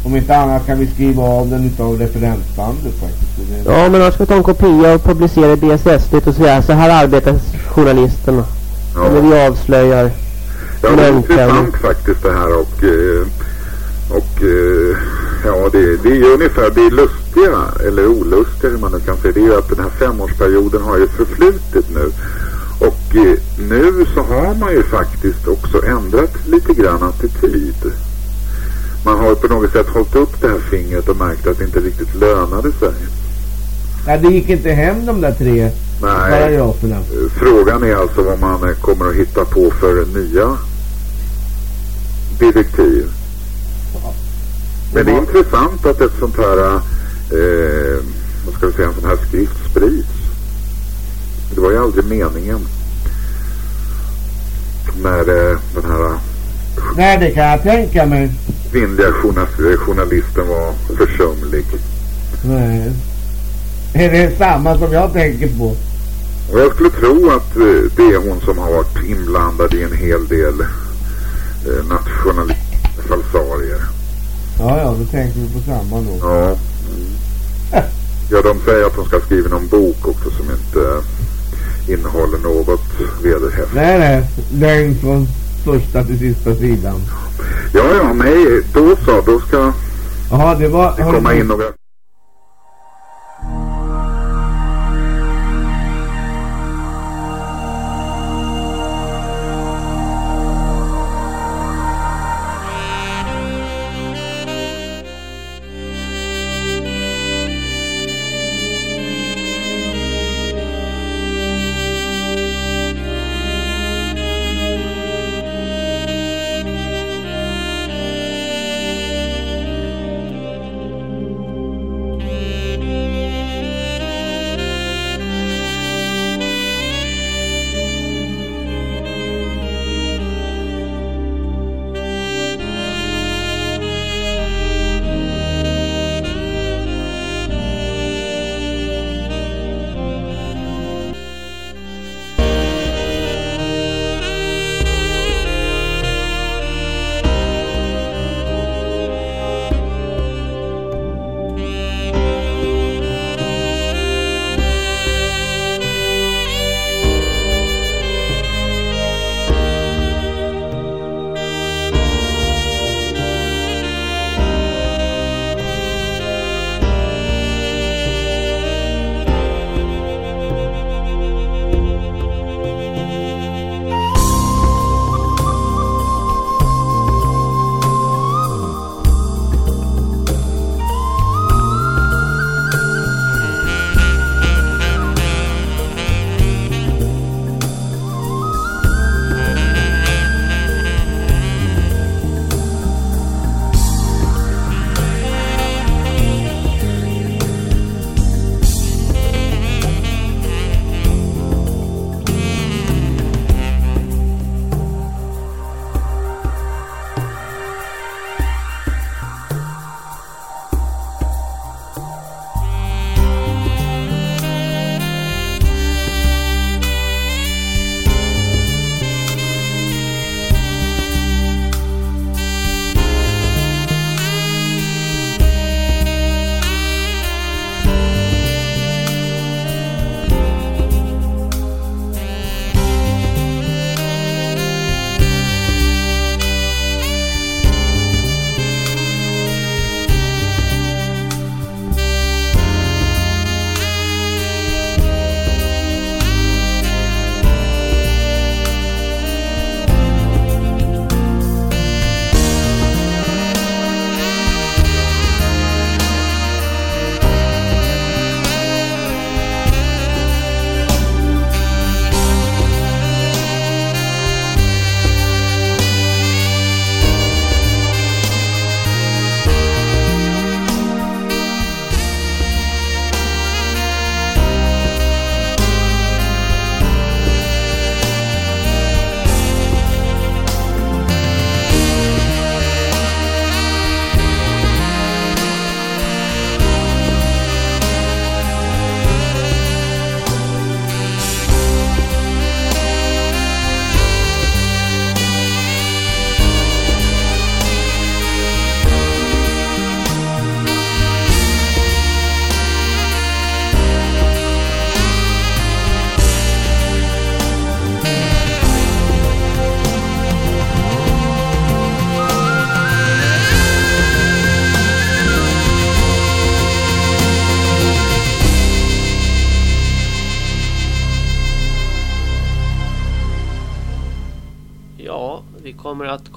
Om inte annat kan vi skriva av den utav referensbandet faktiskt. Det- Ja, men annars ska ta en kopia och publicera BSS-nytt och säga så här arbetar journalisterna. Eller vi avslöjar. Ja, det är intressant faktiskt det här och, eh, och eh, ja, det, det är ju ungefär det lustiga, eller olustiga hur man nu kan säga, det är ju att den här femårsperioden har ju förflutit nu. Och eh, nu så har man ju faktiskt också ändrat lite grann attityd. Man har på något sätt hållit upp det här fingret och märkt att det inte riktigt lönade sig. Ja, det gick inte hem de där tre Nej. paragraferna. Frågan är alltså vad man kommer att hitta på för nya direktiv. Men det är intressant att ett sånt här, eh, vad ska vi säga, en sån här skrift sprids. Det var ju aldrig meningen. När eh, den här Nej, det kan jag tänka mig. kvinnliga journa- journalisten var försumlig. Nej. Är det samma som jag tänker på? Och jag skulle tro att eh, det är hon som har varit inblandad i en hel del eh, nationalfalsarier. Ja, ja, då tänker vi på samma då. Ja. Ja, de säger att hon ska skriva någon bok också som inte eh, innehåller något vederhäftigt. Nej, nej. Lögn från första till sista sidan. Ja, ja, nej, då så, då ska Jaha, det var... det komma in några...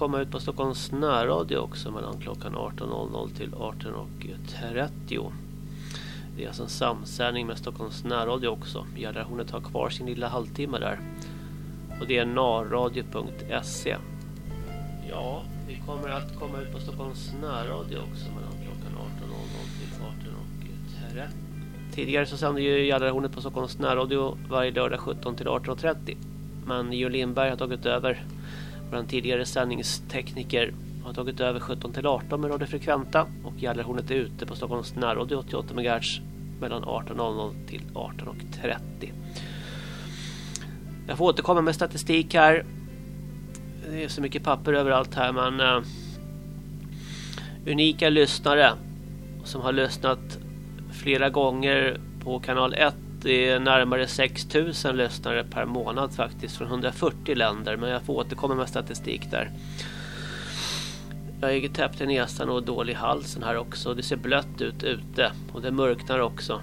komma ut på Stockholms närradio också mellan klockan 18.00 till 18.30. Det är alltså en samsändning med Stockholms närradio också. Gärdarhornet har kvar sin lilla halvtimme där. Och det är narradio.se. Ja, vi kommer att komma ut på Stockholms närradio också mellan klockan 18.00 till 18.30. Tidigare så sände ju Gärdarhornet på Stockholms närradio varje lördag 17 till 18.30. Men Jo Lindberg har tagit över. Vår tidigare sändningstekniker har tagit över 17 till 18 med Radio Frekventa och Gällarhornet är ute på Stockholms närradio 88 MHz mellan 18.00 till 18.30. Jag får återkomma med statistik här. Det är så mycket papper överallt här men uh, unika lyssnare som har lyssnat flera gånger på kanal 1 det är närmare 6000 lyssnare per månad faktiskt från 140 länder men jag får återkomma med statistik där. Jag är täppt i näsan och dålig i halsen här också. Det ser blött ut ute och det mörknar också.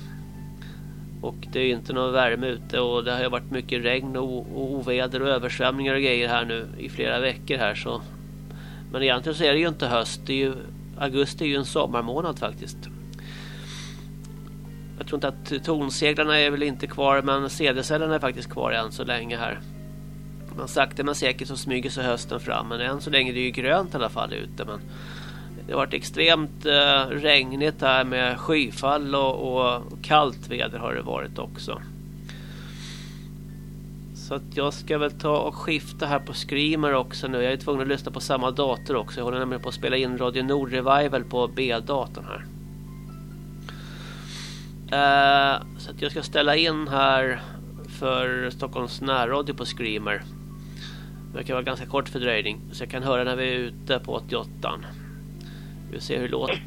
Och det är inte någon värme ute och det har varit mycket regn och oväder och översvämningar och grejer här nu i flera veckor här så. Men egentligen så är det ju inte höst. Det är ju, augusti är ju en sommarmånad faktiskt. Jag tror inte att tonseglarna är väl inte kvar men CD-cellerna är faktiskt kvar än så länge här. Man sakta men säkert så smyger sig hösten fram men än så länge är det ju grönt i alla fall ute men det har varit extremt eh, regnigt här med skyfall och, och, kallt väder har det varit också. Så att jag ska väl ta och skifta här på Screamer också nu. Jag är tvungen att lyssna på samma dator också. Jag håller nämligen på att spela in Radio Nord Revival på B-datorn här. Eh, så att jag ska ställa in här för Stockholms närradio på Screamer. Det kan vara ganska kort fördröjning. Så jag kan höra när vi är ute på 88. Vi ser hur det låter.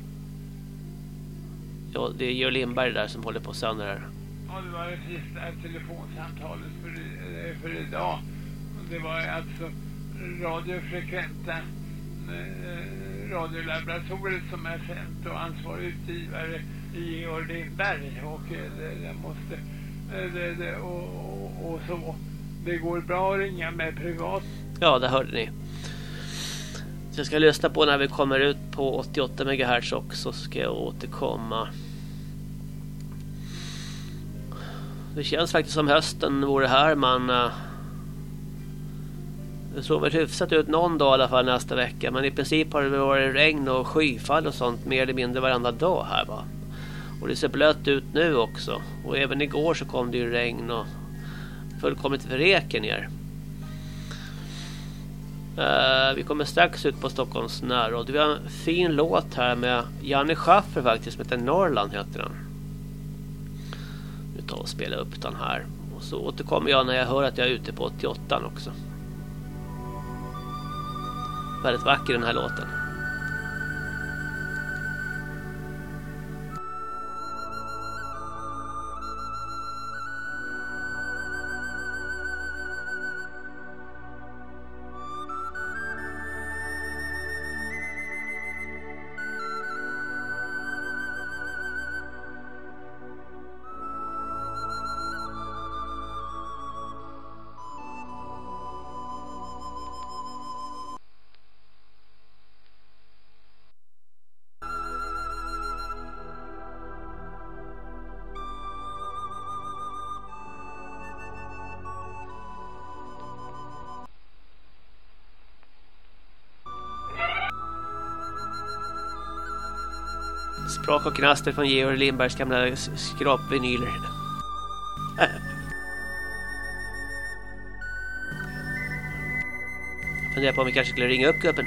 Ja, det är Georg Lindberg där som håller på sönder här. Ja, det var det sista telefonsamtalet för, eh, för idag. Det var alltså radiofrekventa eh, eh, radiolaboratoriet som är sänt och ansvarig utgivare Georg Lindberg och eh, det, det måste eh, det, det, och, och, och så det går bra att ringa med privat. Ja, det hörde ni. Så jag ska lyssna på när vi kommer ut på 88 MHz också så ska jag återkomma. Det känns faktiskt som hösten vore här man... Eh, det såg väl hyfsat ut någon dag i alla fall nästa vecka men i princip har det varit regn och skyfall och sånt mer eller mindre varenda dag här va. Och det ser blött ut nu också och även igår så kom det ju regn och fullkomligt vräker ner. Uh, vi kommer strax ut på Stockholms närradio. Vi har en fin låt här med Janne Schaffer faktiskt som heter Norrland heter den. Nu tar och spelar upp den här. Och så återkommer jag när jag hör att jag är ute på 88 också. Väldigt vacker den här låten. Sprak och knaster från Georg Lindbergs gamla skrapvinyler. Jag funderar på om vi kanske skulle ringa upp gubben.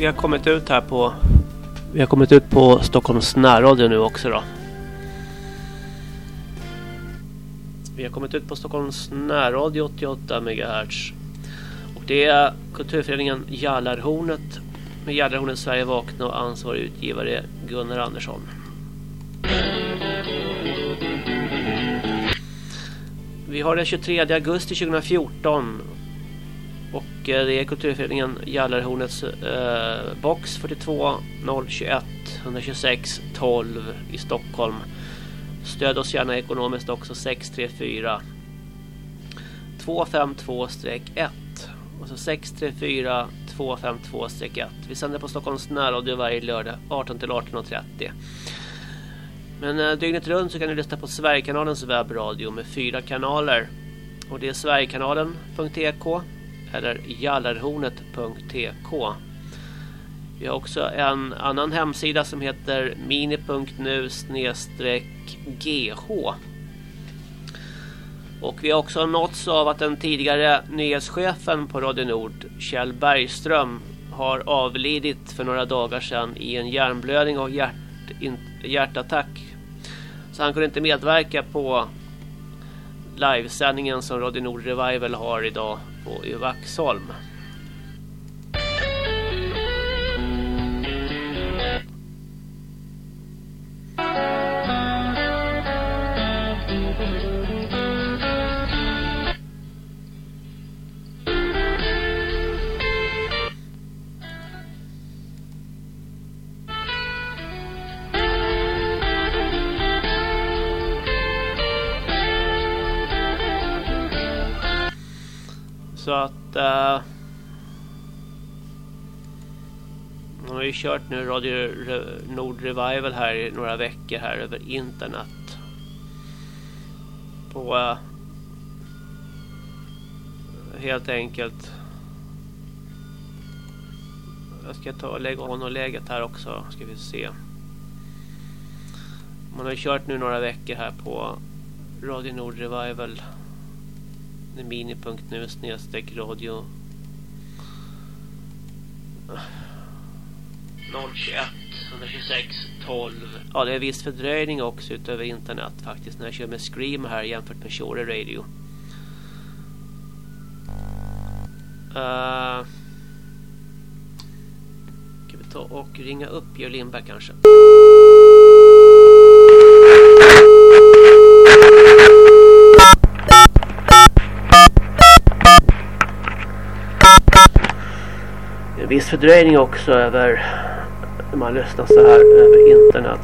Vi har kommit ut här på vi har kommit ut på Stockholms närradio nu också då. Vi har kommit ut på Stockholms närradio 88 MHz. Och det är kulturföreningen Jallarhornet med Jallarhornet Sverige Vakna och ansvarig utgivare Gunnar Andersson. Vi har den 23 augusti 2014 och eh, det är kulturföreningen Jallarhornets eh, box 42 021 126 12 i Stockholm. Stöd oss gärna ekonomiskt också 634 252-1 och så 634 252-1. Vi sänder på Stockholms närradio varje lördag 18 till 18.30. Men eh, dygnet runt så kan du lyssna på Sverigekanalens webbradio med fyra kanaler. Och det är Sverigekanalen.ek eller jallarhornet.tk. Vi har också en annan hemsida som heter mini.nu gh. Och vi har också nåtts av att den tidigare nyhetschefen på Radio Nord, Kjell Bergström, har avlidit för några dagar sedan i en hjärnblödning och hjärt, hjärtattack. Så han kunde inte medverka på livesändningen som Radio Nord Revival har idag på i Vaxholm. Så Eh, uh, man har ju kört nu Radio Nord Revival här i några veckor här över internet. På... Uh, helt enkelt. Jag ska ta och lägga on och läget här också. Ska vi se. Man har ju kört nu några veckor här på Radio Nord Revival mini.nu snedstreck radio. 021 126 12 Ja det är viss fördröjning också utöver internet faktiskt när jag kör med Scream här jämfört med Shore Radio. Uh, Ska vi ta och ringa upp Georg Lindberg kanske? Viss fördröjning också över när man lyssnar så här över internet.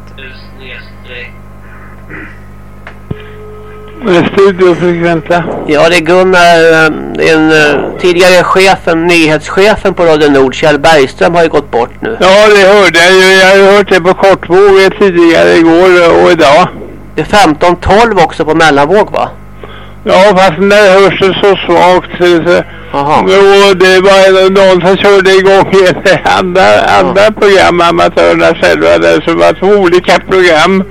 Studiofrekventa. Ja, det är Gunnar, den eh, tidigare chefen, nyhetschefen på Radio Nord, Kjell Bergström har ju gått bort nu. Ja, det hörde jag ju. Jag har hört det på kortvåg tidigare igår och idag. Det är 15-12 också på mellanvåg va? Ja, fast när hörs det så svagt så Aha. Jo, det var någon som körde igång ett andra, andra program, amatörerna själva där, så det var två olika program.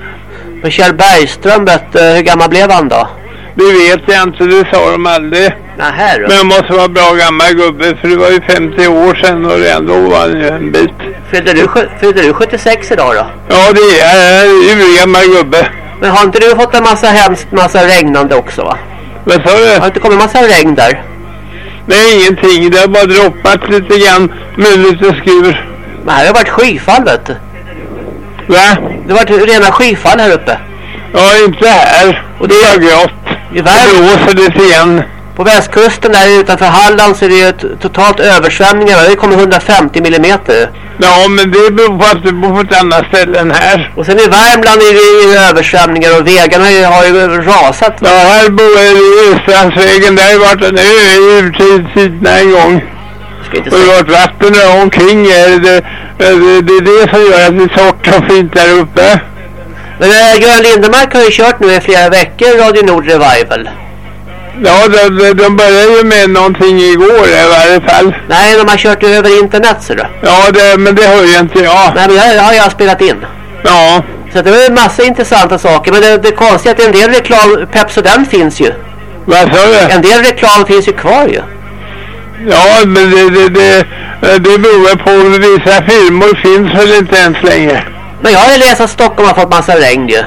Men Kjell Bergström, vet, hur gammal blev han då? Det vet jag inte, det sa de aldrig. Nähä då. Men det måste vara bra gammal gubbe, för det var ju 50 år sedan och ändå var han ju en bit. Fyllde du, fyllde du 76 idag då? Ja, det är ju gammal gubbe. Men har inte du fått en massa hemskt, massa regnande också va? Vad sa du? Har inte kommit massa regn där? Nej, ingenting. Det har bara droppat lite grann med lite skur. Men här har det varit skyfall, vet du. Va? Det har varit rena skyfall här uppe. Ja, inte här. Och det är grått. I världen. Det blåser lite igen. På västkusten där utanför Halland så är det ju totalt översvämningar. Det kommer 150 millimeter. Ja, men det beror på att det bor på ett annat ställe än här. Och sen i Värmland är det ju översvämningar och vägarna har ju rasat. Ja, här bor jag i Östrandsvägen. Det har ju varit en ö i urtidstiderna en gång. Och det har varit vatten där omkring. Det, det, det, det är det som gör att det är torrt och fint där uppe. Men äh, Göran Lindemark har ju kört nu i flera veckor Radio Nord Revival. Ja, de, de, de började ju med någonting igår i varje fall. Nej, de har kört över internet så då. Ja, det, men det hör ju inte jag. Nej, men det har jag spelat in. Ja. Så det var en massa intressanta saker. Men det, det konstiga är att en del reklam, Pepsodent finns ju. Vad sa du? En del reklam finns ju kvar ju. Ja, men det, det, det, det beror på vissa filmer finns väl inte ens längre. Men jag har ju läst att Stockholm har fått massa regn ju.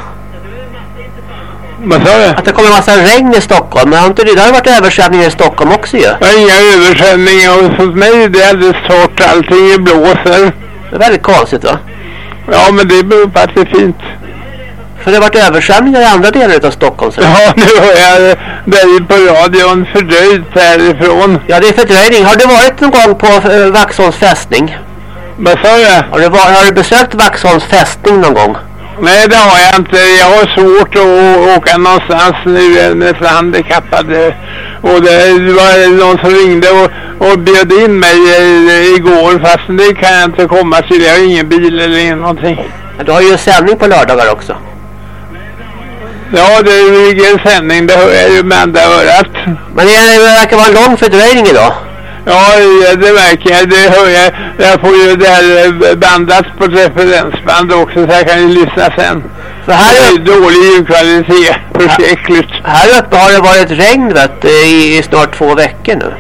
Vad sa du? Att det kommer massa regn i Stockholm. Men har inte det, det har varit översvämningar i Stockholm också ju. Har inga översvämningar hos mig. Det är alldeles torrt. Allting blåser. Det är väldigt konstigt va? Ja, men det beror på att det är fint. För det har varit översvämningar i andra delar av Stockholm. Så. Ja, nu hör jag dig på radion fördröjt härifrån. Ja, det är fördröjning. Har du varit någon gång på uh, Vaxholms fästning? Vad sa du? Har du, har du besökt Vaxholms fästning någon gång? Nej, det har jag inte. Jag har svårt att åka någonstans nu. Jag är nästan handikappad. Och det var någon som ringde och, och bjöd in mig igår. Fast det kan jag inte komma till. Jag har ingen bil eller någonting. Du har ju sändning på lördagar också. Ja, det ligger en sändning. Det hör jag ju med andra örat. Men det verkar vara en lång fördröjning idag. Ja, det märker jag. Det hör jag. Jag får ju det här bandat på ett referensband också så jag kan ju lyssna sen. För här det är dålig ljudkvalitet. Förskräckligt. Här uppe har det varit regn vet, i, i snart två veckor nu.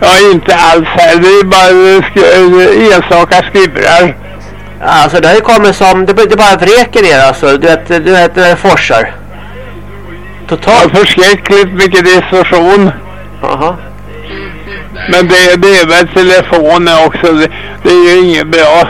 Ja, inte alls här. Det är bara sk enstaka skruvar. Alltså det har ju kommit som, det, det bara vräker ner alltså. Du vet, du vet det forsar. Totalt. Ja, förskräckligt mycket distorsion. Jaha. Men det, det är väl telefonen också. Det, det är ju inget bra.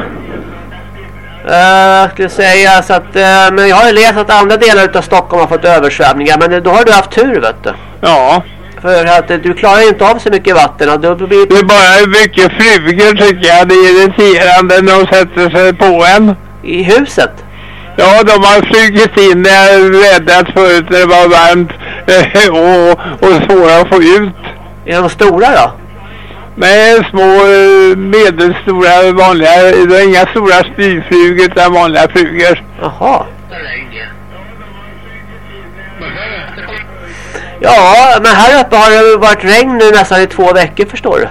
Uh, jag skulle säga så att, uh, men jag har ju läst att andra delar av Stockholm har fått översvämningar. Men då har du haft tur vet du. Ja. För att uh, du klarar ju inte av så mycket vatten. Och då blir... Det är bara mycket flugor tycker jag. Det är irriterande när de sätter sig på en. I huset? Ja, de har flugit in när jag räddat förut när det var varmt och, och svåra att få ut. Är de stora då? Nej, små, medelstora, vanliga. Det är inga stora spyflugor utan vanliga flugor. Jaha. Ja, men här uppe har det varit regn nu nästan i två veckor förstår du.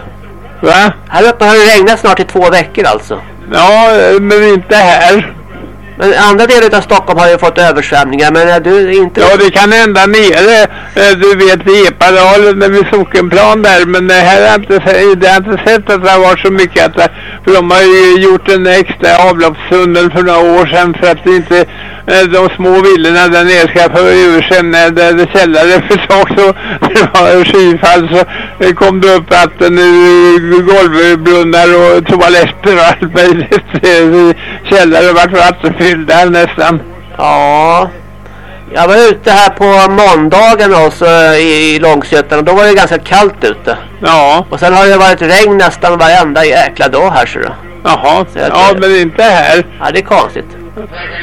Va? Här uppe har det regnat snart i två veckor alltså. Ja, men inte här. Men andra delar av Stockholm har ju fått översvämningar men du inte... Ja det kan hända nere. Eh, du vet i Epadalen vid Sockenplan där. Men eh, här har jag inte, jag har inte sett att det har varit så mycket. Att, för de har ju gjort en extra avloppstunnel för några år sedan. För att inte eh, de små villorna där nere ska få ur sen när det källare försåg så det var skyfall så kom det upp vatten ur golvbrunnar och toaletter och allt möjligt. Källare vart vattenfyllda nästan. Ja. Jag var ute här på måndagen också i Långsötan och då var det ganska kallt ute. Ja. Och sen har det varit regn nästan varenda jäkla dag här så då. Jaha, ja men inte här. Ja det är konstigt.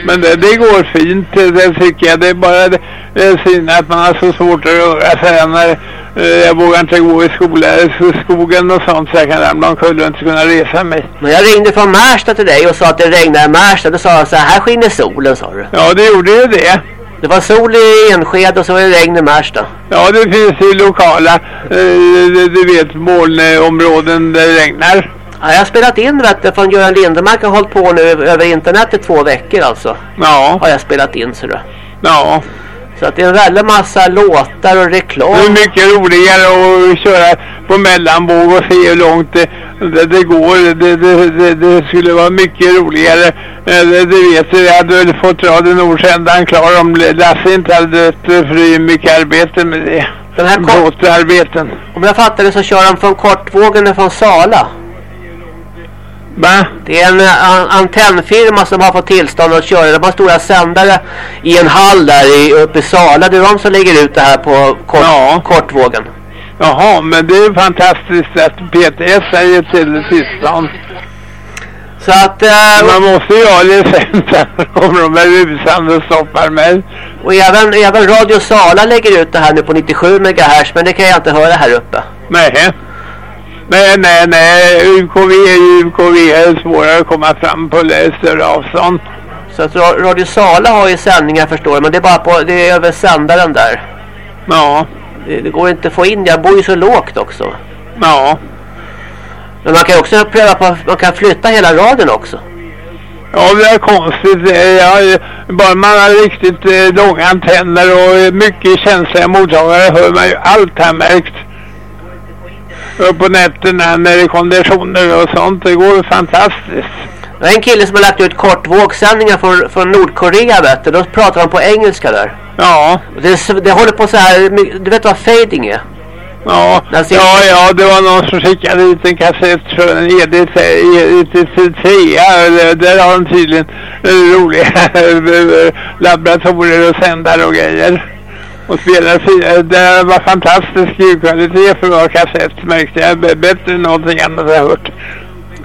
Men det, det går fint, det tycker jag. Det är bara det, är synd att man har så svårt att röra sig när eh, jag vågar inte gå i skola, skogen och sånt så jag kan ramla omkull och inte kunna resa mig. Men jag ringde från Märsta till dig och sa att det regnar i Märsta. Då sa jag så här, här skiner solen sa du. Ja, det gjorde ju det. Det var sol i Enskede och så var det regn i Märsta. Ja, det finns ju lokala, eh, du vet, molnområden där det regnar. Ja, jag har spelat in vet du, från Göran Lindemark har hållit på nu över internet i två veckor alltså. Ja. Har jag spelat in så då. Ja. Så att det är en väldig massa låtar och reklam. Det är mycket roligare att köra på mellanvåg och se hur långt det, det, det går. Det, det, det, skulle vara mycket roligare. Det, det vet du, jag hade väl fått Radio Nordsändan klar om Lasse inte hade dött för det är mycket arbete med det. Den här Båtarbeten. Om jag fattar det så kör de från Kortvågen från Sala. Va? Det är en an antennfirma som har fått tillstånd att köra. De har stora sändare i en hall där i, uppe i Sala. Det är de som lägger ut det här på kort, ja. Kortvågen. Jaha, men det är fantastiskt att PTS säger till tillstånd. Så att... Äh, Man måste ju ha licens om de är rusande och stoppar mig. Och även, även Radio Sala lägger ut det här nu på 97 MHz. Men det kan jag inte höra här uppe. Nej. Nej, nej, nej. UKV UKV. Är svårare att komma fram på större avstånd. Så att Radio Sala har ju sändningar förstår jag. Men det är bara på, det är över sändaren där. Ja. Det, det går inte att få in. Jag bor ju så lågt också. Ja. Men man kan också pröva på, man kan flytta hela radion också. Ja, det är konstigt. Ja, bara man har riktigt eh, långa antenner och mycket känsliga mottagare hör man ju allt här märkt. Upp på nätterna när det är konditioner och sånt. Det går fantastiskt. Det är en kille som har lagt ut kortvågsändningar från, från Nordkorea vet du. Då pratar han på engelska där. Ja. Det, det håller på så här. Du vet vad fading är? Ja, ja, ja, det var någon som skickade ut en kassett från EDT till TEA. Där har de tydligen roliga laboratorier och sändare och grejer. Och spelar Det var fantastisk ljudkvalitet för att vara kassett märkte jag. Bättre än någonting annat jag hört.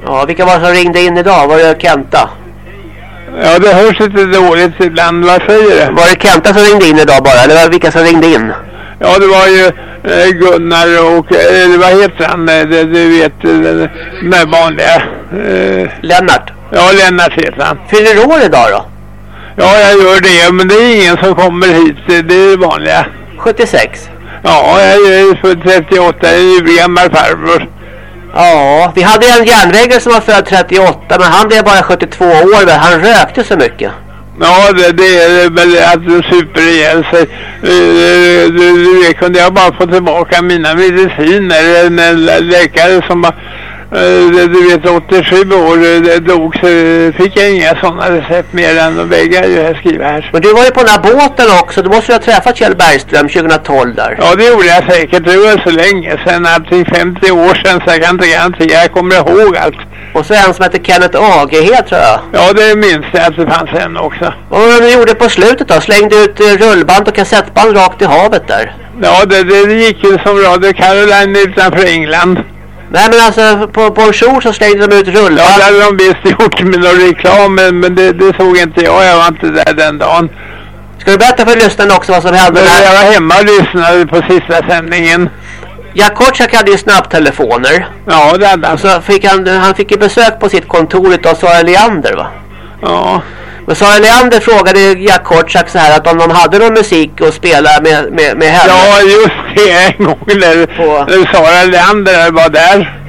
Ja, vilka var det som ringde in idag? Var det Kenta? Ja, det hörs lite dåligt ibland. Vad säger du? Var det Kenta som ringde in idag bara? Eller var det vilka som ringde in? Ja, det var ju eh, Gunnar och, eller vad heter han, det, du vet, den där vanliga. Eh, Lennart? Ja, Lennart heter han. Fyller du år idag då? Ja, jag gör det, men det är ingen som kommer hit, det är det vanliga. 76? Ja, jag är född 38, jag är gammal farbror. Ja, vi hade en järnvägare som var född 38, men han blev bara 72 år, han rökte så mycket. Ja, det, det är väl att du super ihjäl sig. Du, du, du, kunde jag bara få tillbaka mina mediciner. En läkare som var, du vet, 87 år dog så fick jag inga sådana recept mer än de väggar jag skriva här. Men du var ju på den här båten också. Du måste ju ha träffat Kjell Bergström 2012 där. Ja, det gjorde jag säkert. Det var så länge sedan, allting 50 år sedan, så jag kan inte garantera. Jag kommer ihåg allt. Och så en som heter Kenneth Agerhed tror jag. Ja, det minns jag att det fanns en också. Och vad du gjorde på slutet då? Slängde ut rullband och kassettband rakt i havet där? Ja, det, det gick ju som Radio Caroline utanför England. Nej men alltså på, på jour så slängde de ut rullband. Ja det hade de visst gjort med någon reklam men, men det, det, såg inte jag. Jag var inte där den dagen. Ska du berätta för lyssnarna också vad som hände? Men jag var hemma och lyssnade på sista sändningen. Kortsak hade ju snabbtelefoner. Ja det hade han. Så fick han, han fick ju besök på sitt kontor av Sara Leander va? Ja. Men Sara Leander frågade Jack Kortsak så här att om de hade någon musik att spela med, med, med henne. Ja just det en gång när, på... när Sara Leander var där.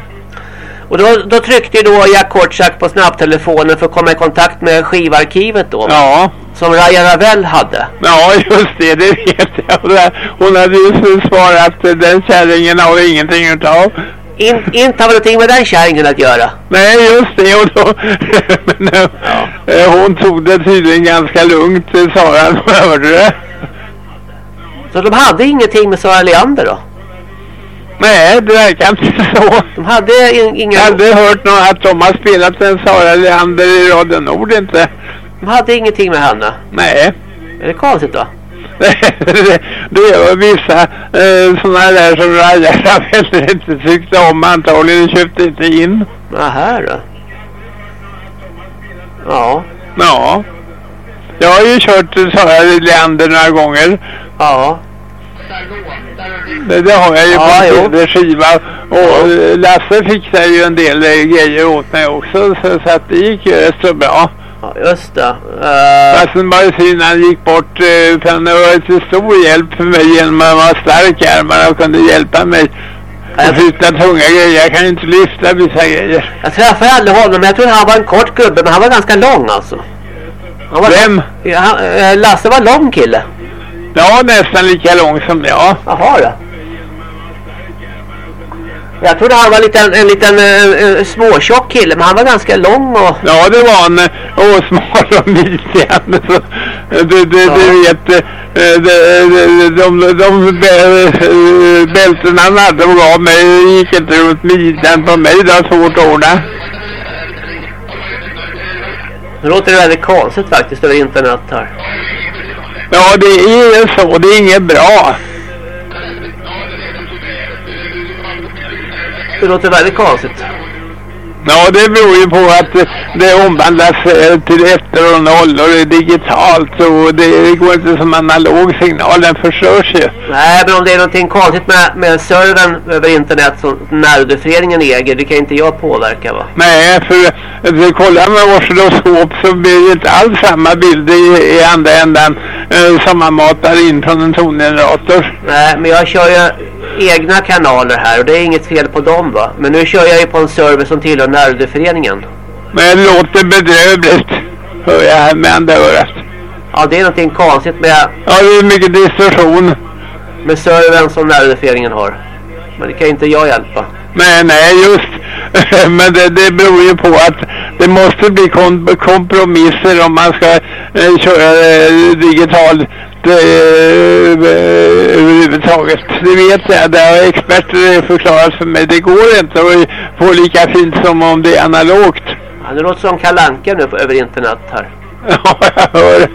Och då, då tryckte då Jack Kortsak på snabbtelefonen för att komma i kontakt med skivarkivet då. Ja. Som Raja Ravel hade. Ja just det, det vet jag. Hon hade ju svarat den kärringen har ingenting utav. In, inte har någonting med den kärringen att göra. Nej, just det. Och då, men, ja. eh, hon tog det tydligen ganska lugnt, Sara, hörde det. Så de hade ingenting med Sara Leander då? Nej, det verkar inte så. De hade in, inga... Jag hade hört någon, att de har spelat en Sara Leander i Radio Nord inte. De hade ingenting med henne? Nej. Är det konstigt då? Det är vissa eh, sådana där som Raja heller inte tyckte om antagligen köpte inte in. Aha då. Ja. Ja. Jag har ju kört Sara Leander några gånger. Ja. Det, det har jag ju ja, på CD-skiva. Och ja. Lasse fixade ju en del grejer åt mig också. Så, så att det gick ju rätt så bra. Ja, just det. Uh... Fastän bara synd han gick bort. Uh, för han var till stor hjälp för mig genom att han var stark i armarna och kunde hjälpa mig. Och flytta tunga grejer. Jag kan inte lyfta vissa grejer. Jag träffade aldrig honom, men jag tror han var en kort gubbe. Men han var ganska lång alltså. Han var Vem? Ja, han, uh, Lasse var lång kille. Ja, nästan lika lång som jag. Jaha då. Jag trodde han var en liten, en liten uh, småtjock kille, men han var ganska lång och... Ja, det var han. Och smal och midjan. Du, du, ja. du vet, de, de, de, de bälten han hade och gav mig gick inte runt midjan på mig. Det var svårt att ordna. Det låter väldigt konstigt faktiskt över internet här. Ja, det är så. Det är inget bra. Det låter väldigt konstigt. Ja, det beror ju på att det omvandlas till ettor och nollor digitalt och det går inte som analog signal, den förstörs ju. Nej, men om det är någonting konstigt med, med servern över internet som närrådeföreningen äger, det kan inte jag påverka va? Nej, för vi kollar med oscilloskop så blir det inte alls samma bild i, i andra ändan eh, som man matar in från en tongenerator. Nej, men jag kör ju egna kanaler här och det är inget fel på dem va. Men nu kör jag ju på en server som tillhör närrådeföreningen. Men det låter bedrövligt, hör jag här med andra örat. Ja, det är någonting konstigt med... Ja, det är mycket distorsion. Med servern som närrådeföreningen har. Men det kan inte jag hjälpa. Nej, nej, just. Men det, det beror ju på att det måste bli kom kompromisser om man ska eh, köra eh, digitalt eh, överhuvudtaget. Det vet jag. Det har experter förklarat för mig. Det går inte att få lika fint som om det är analogt. Ja, det låter som kalanka nu på, över internet här. Ja, jag hör det.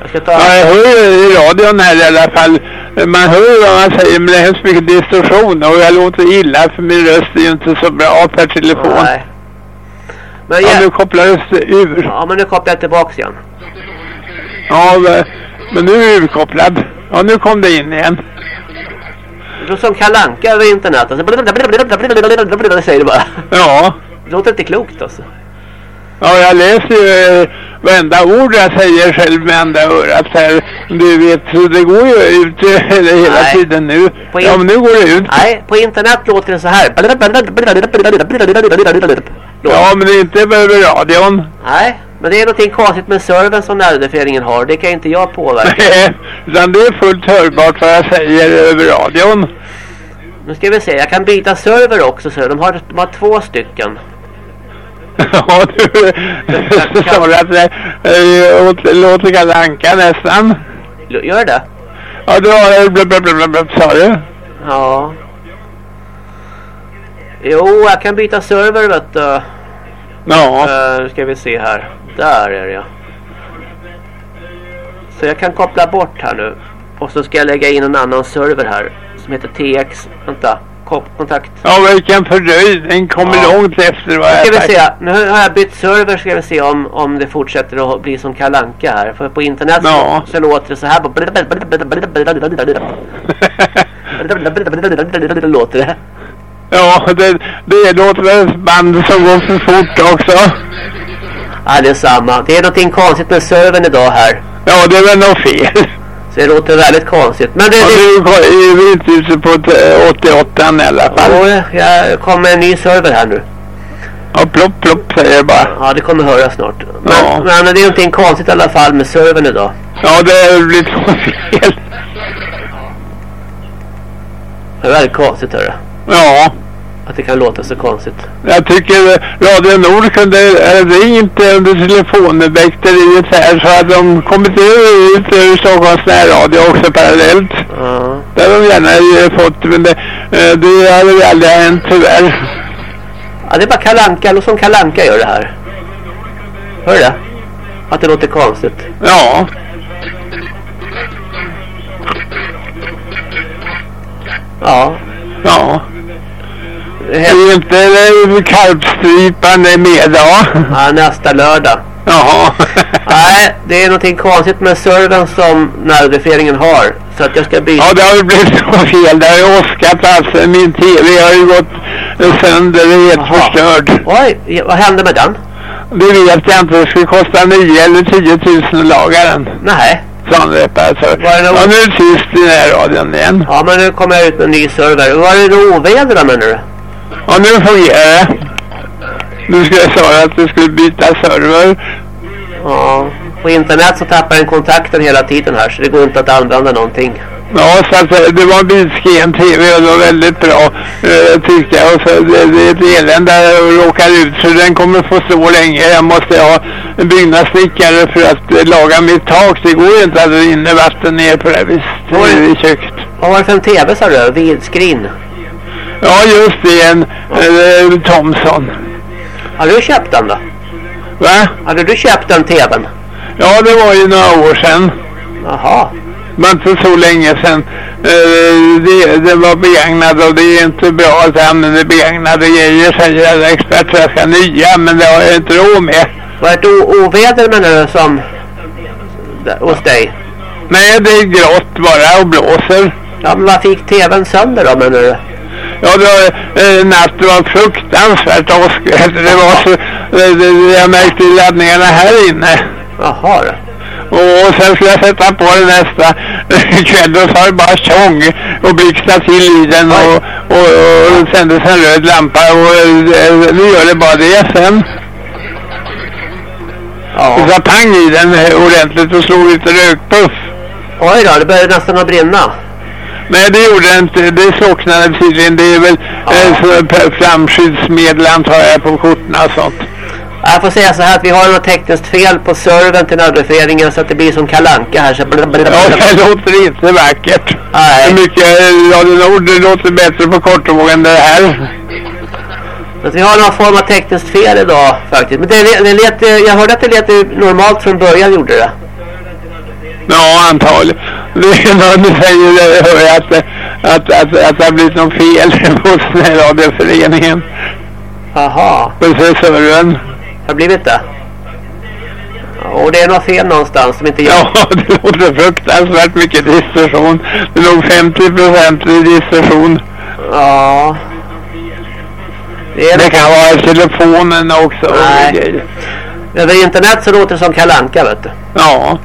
Jag ska ta... Ja, jag hör i radion här i alla fall. Man hör vad man säger men det är hemskt mycket distorsion och jag låter illa för min röst är ju inte så bra per telefon. Nej. Men Ja, jag... nu kopplades det ur. Ja, men nu kopplar jag tillbaks igen. Ja, men- nu är det urkopplad. Ja, nu kom det in igen. Låter som kalanka över internet. Alltså, säger det bara. Ja. Det låter inte klokt alltså. Ja, jag läser ju eh, varenda ord jag säger själv med andra örat här. Du vet, så det går ju ut eh, hela Nej. tiden nu. På Ja, men nu går det ut. Nej, på internet låter det så här. Ja, men det är inte över radion. Nej, men det är någonting konstigt med servern som närradioföreningen har. Det kan inte jag påverka. Nej, utan det är fullt hörbart vad jag säger över radion. Nu ska vi se, jag kan byta server också så de har, de har två stycken. Ja, du sa att det åt- låter Kalle Anka nästan. Gör det? Ja, du har blablabla, sa du? Ja. Jo, jag kan byta server vet du. Ja. Uh, nu ska vi se här. Där är det ja. Så jag kan koppla bort här nu. Och så ska jag lägga in en annan server här. Som heter TX. Vänta. Kontakt. Ja, vilken fördröjning. kommer Ja. långt efter vad jag ska vi sagt. se. Nu har jag bytt server ska vi se om, om det fortsätter att bli som kalanka här. För på internet så, Ja. så låter det så här. låter det. Ja, det, det låter ett band som går för fort också. Ja, det är samma. Det är någonting konstigt med servern idag här. Ja, det är väl något fel. Så det låter väldigt konstigt. Men det, Och det, nu är ute på t- 88 i alla fall. Jo, jag kommer en ny server här nu. Ja, plopp, plopp säger det bara. Ja, det kommer höra snart. Men, Ja. men det är någonting konstigt i alla fall med servern idag. Ja, det är blivit något fel. Det är väldigt konstigt hörru. Ja. Att det kan låta så konstigt. Jag tycker Radio Nord kunde äh, ringt under telefonväkteriet här så att de kommit ut ur Stockholms närradio också parallellt. Ja. Det hade de gärna eh, fått men det, eh, det hade väl aldrig hänt tyvärr. Ja, det är bara kalanka. Låter som kalanka gör det här. Hör du det? Att det låter konstigt. Ja. Ja. Ja. Det är inte karpstrypan med då. Ja, nästa lördag. Jaha. Nej, det är någonting konstigt med servern som närradioföreningen har. Så att jag ska byta. Ja, det har ju blivit så fel. Det har ju åskat alltså. Min tv har ju gått sönder. Är helt förstörd. Oj, vad hände med den? Det vet jag inte. Det skulle kosta 9 eller 10 000 att laga den. Nej. Sån reparatör. Var det Ja, nu är det tyst i den här radion igen. Ja, men nu kommer jag ut med en ny server. Var det något oväder då, menar du? Ja, nu fungerar det. Nu ska jag säga att du skulle byta server. Ja. På internet så tappar den kontakten hela tiden här så det går inte att använda någonting. Ja, så att eh, det var en bilsken tv och det var väldigt bra eh, tyckte jag. Och så det, det är ett elände att råka ut så den kommer få stå länge. Jag måste ha en byggnadssnickare för att eh, laga mitt tak. Det går ju inte att det rinner vatten ner på det här viset i köket. Vad var det för en tv sa du? Vidscreen? Ja, just det. En eh, Thomson. Har du köpt den då? Va? Hade du köpt den tvn? Ja, det var ju några år sedan. Jaha. Det var inte så länge sedan. Eh, det, det var begagnad och det är inte bra att använda begagnade grejer säger alla experter. Jag ska nya men det har jag inte råd med. Var det ett oväder menar du som... hos dig? Nej, det är grått bara och blåser. Ja, men vad fick tvn sönder då menar du? Ja, det var, eh, det var fruktansvärt åskväder. Det var så... Eh, jag märkte laddningarna här inne. Jaha då. Och, och sen skulle jag sätta på den nästa kväll och så har det bara tjong och blixtrade till i den och, och, och tändes en röd lampa och eh, nu gör det bara det sen. Ja. Det sa pang i den eh, ordentligt och slog lite rökpuff. Oj då, det började nästan att brinna. Nej, det gjorde det inte. Det slocknade tydligen. Det är väl ja. eh, flamskyddsmedel antar jag på korten och sånt. Jag får säga så här att vi har något tekniskt fel på servern till nödföreningen så att det blir som kalanka här. Så ja, det låter inte vackert. Nej. Hur mycket Radio Nord det låter bättre på kortvåg än det här. Så vi har någon form av tekniskt fel idag faktiskt. Men det, det lät, jag hörde att det lät normalt från början gjorde det. Ja, antagligen. Det någon säger det, hör jag, att, att, att, att det har blivit något fel hos radioföreningen. Jaha. Servern. Har blivit det? Och det är något fel någonstans som inte jag... Ja, det låter fruktansvärt mycket distorsion. Det är nog 50% distorsion. Ja. Det, det kan vara telefonen också. Nej. Över internet så låter det som kalanka vet du. Ja.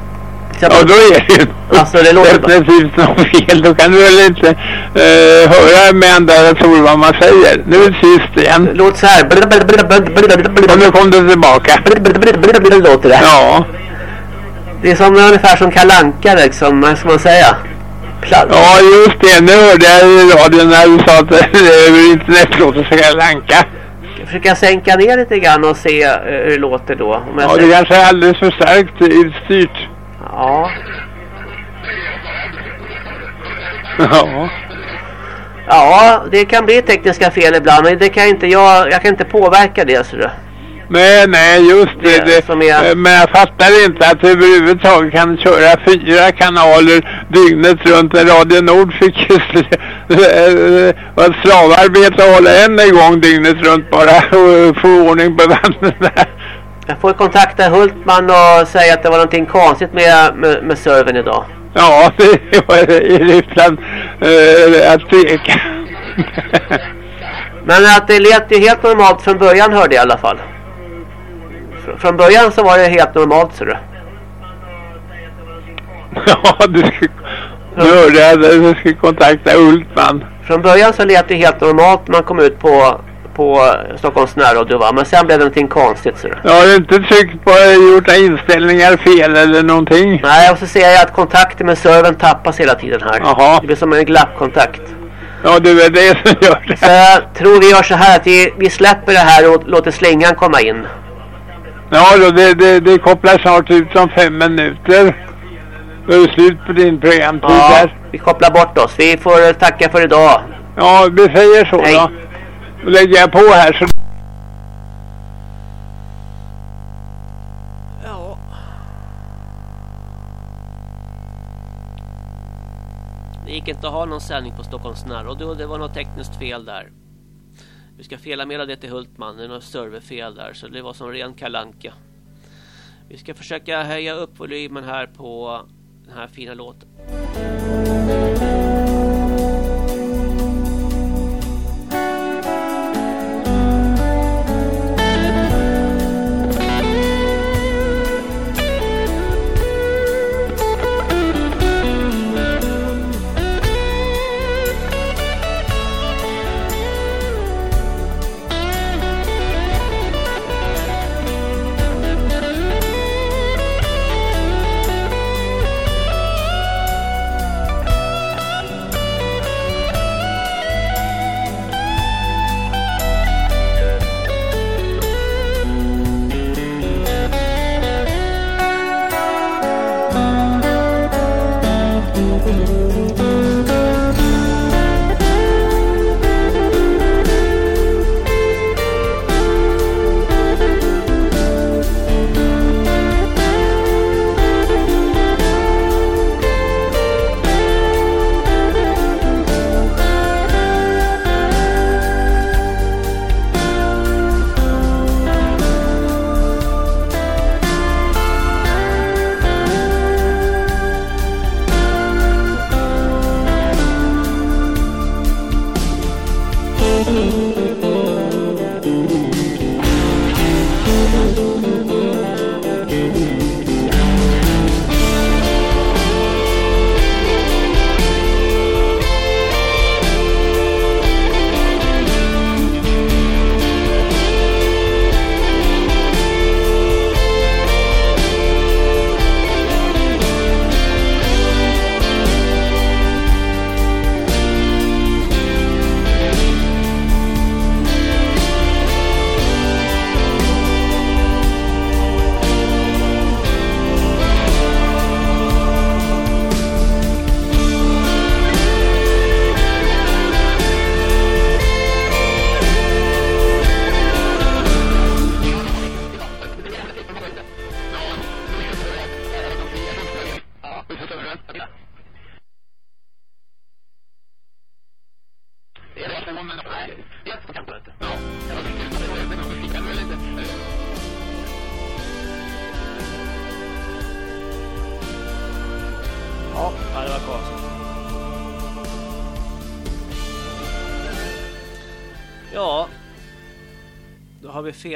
Ja, då är det ju alltså, det låter definitivt något fel. Då kan du väl inte uh, höra med andra datorer vad man säger. Nu är det tyst igen. Låter så här. Och nu kom det tillbaka. Låter det. Ja. Det är som ungefär som kalanka liksom, vad ska man säga? Plats. Ja, just det. Nu hörde jag i radion när du sa att internet låter som kalanka försöka sänka ner lite grann och se hur det låter då. ja, det kanske är alldeles för starkt utstyrt. Ja. Ja. Ja, det kan bli tekniska fel ibland, men det kan inte jag, jag kan inte påverka det så det. Nej, nej, just det. det, det är... Men jag fattar inte att du överhuvudtaget kan köra fyra kanaler dygnet runt. När Radio Nord fick vara slavarbete att hålla en igång dygnet runt bara och få ordning på vattnet Jag får kontakta Hultman och säga att det var någonting konstigt med, med, med servern idag. Ja, det var i Ryssland äh, att tveka. Men att det lät ju helt normalt från början hörde jag i alla fall. Från början så var det helt normalt så du. Ja, du skulle, nu hörde att du skulle kontakta Ulfman. Från början så lät det helt normalt när man kom ut på på Stockholms närradio va? Men sen blev det någonting konstigt så. Ja, har du inte tryckt på gjort inställningar fel eller någonting? Nej, och så ser jag att kontakten med servern tappas hela tiden här. Jaha. Det blir som en glappkontakt. Ja, det är det som gör det. Så jag tror vi gör så här att vi, vi släpper det här och låter slingan komma in. Ja, då, det, det, det kopplar snart ut om fem minuter. Då är det slut på din programtid ja, här. vi kopplar bort oss. Vi får tacka för idag. Ja, vi säger så Hej. då. Lägger jag på här så... Ja. Det gick inte att ha någon sändning på Stockholms närradio. Det var något tekniskt fel där. Vi ska felanmäla det till Hultman. Det är något serverfel där. Så det var som ren kalanka. Vi ska försöka höja upp volymen här på den här fina låten.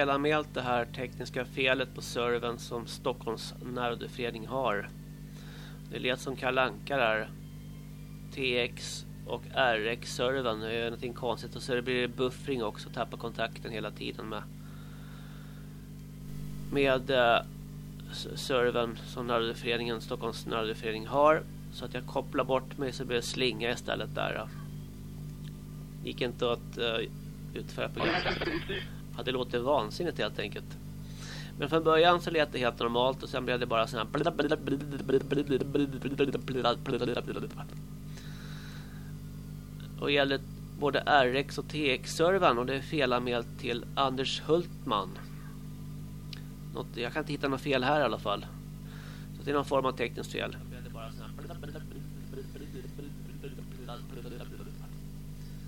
Felanmält det här tekniska felet på servern som Stockholms närradioförening har. Det lät som kalanka där. TX och RX-servern det är någonting konstigt och så blir det buffring också, tappar kontakten hela tiden med med eh, servern som närradioföreningen Stockholms närradioförening har så att jag kopplar bort mig så blir det slinga istället där. Gick inte att uh, utföra programmet. Ja, det låter vansinnigt helt enkelt. Men från början så lät det helt normalt och sen blev det bara sån här och gäller både RX och TX-servern och det är felanmält till Anders Hultman. Något, jag kan inte hitta något fel här i alla fall. Så det är någon form av tekniskt fel.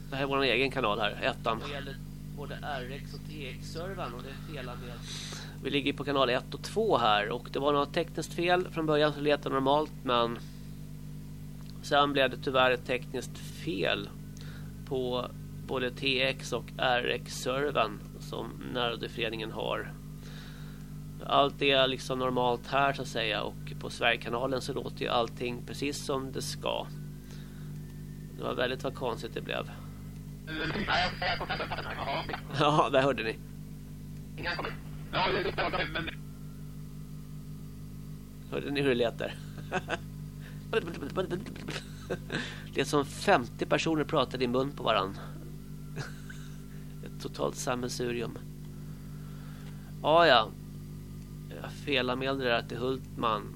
Det här är vår egen kanal här, ettan. Både RX och TX-servern och det är fel med. Vi ligger på kanal 1 och 2 här och det var något tekniskt fel. Från början så lät normalt men sen blev det tyvärr ett tekniskt fel på både TX och RX-servern som närradioföreningen har. Allt är liksom normalt här så att säga och på Sverigekanalen så låter ju allting precis som det ska. Det var väldigt vad konstigt det blev. Ja, där hörde ni. Hörde ni hur det lät där? Det är som 50 personer pratade i mun på varann. Ett totalt sammelsurium. Ja, ja. Jag felanmälde det där till Hultman.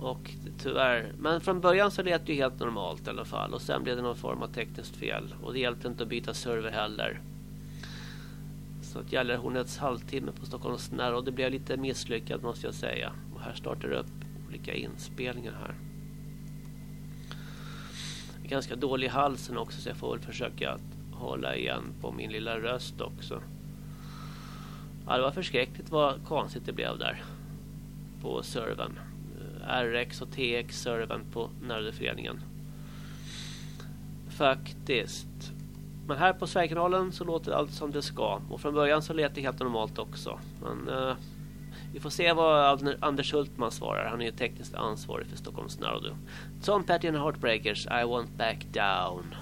Och tyvärr. Men från början så lät det ju helt normalt i alla fall. Och sen blev det någon form av tekniskt fel. Och det hjälpte inte att byta server heller. Så att Gällarhornets halvtimme på Stockholms när och det blev lite misslyckat måste jag säga. Och här startar det upp olika inspelningar här. Jag är ganska dålig i halsen också så jag får väl försöka hålla igen på min lilla röst också. Ja, det var förskräckligt vad konstigt det blev där på servern. RX och TX-servern på nördeföreningen. Faktiskt. Men här på Sverigekanalen så låter allt som det ska. Och från början så lät det helt normalt också. Men eh, vi får se vad Anders Hultman svarar. Han är ju tekniskt ansvarig för Stockholms närradio. Tom Petty and Heartbreakers, I want back down.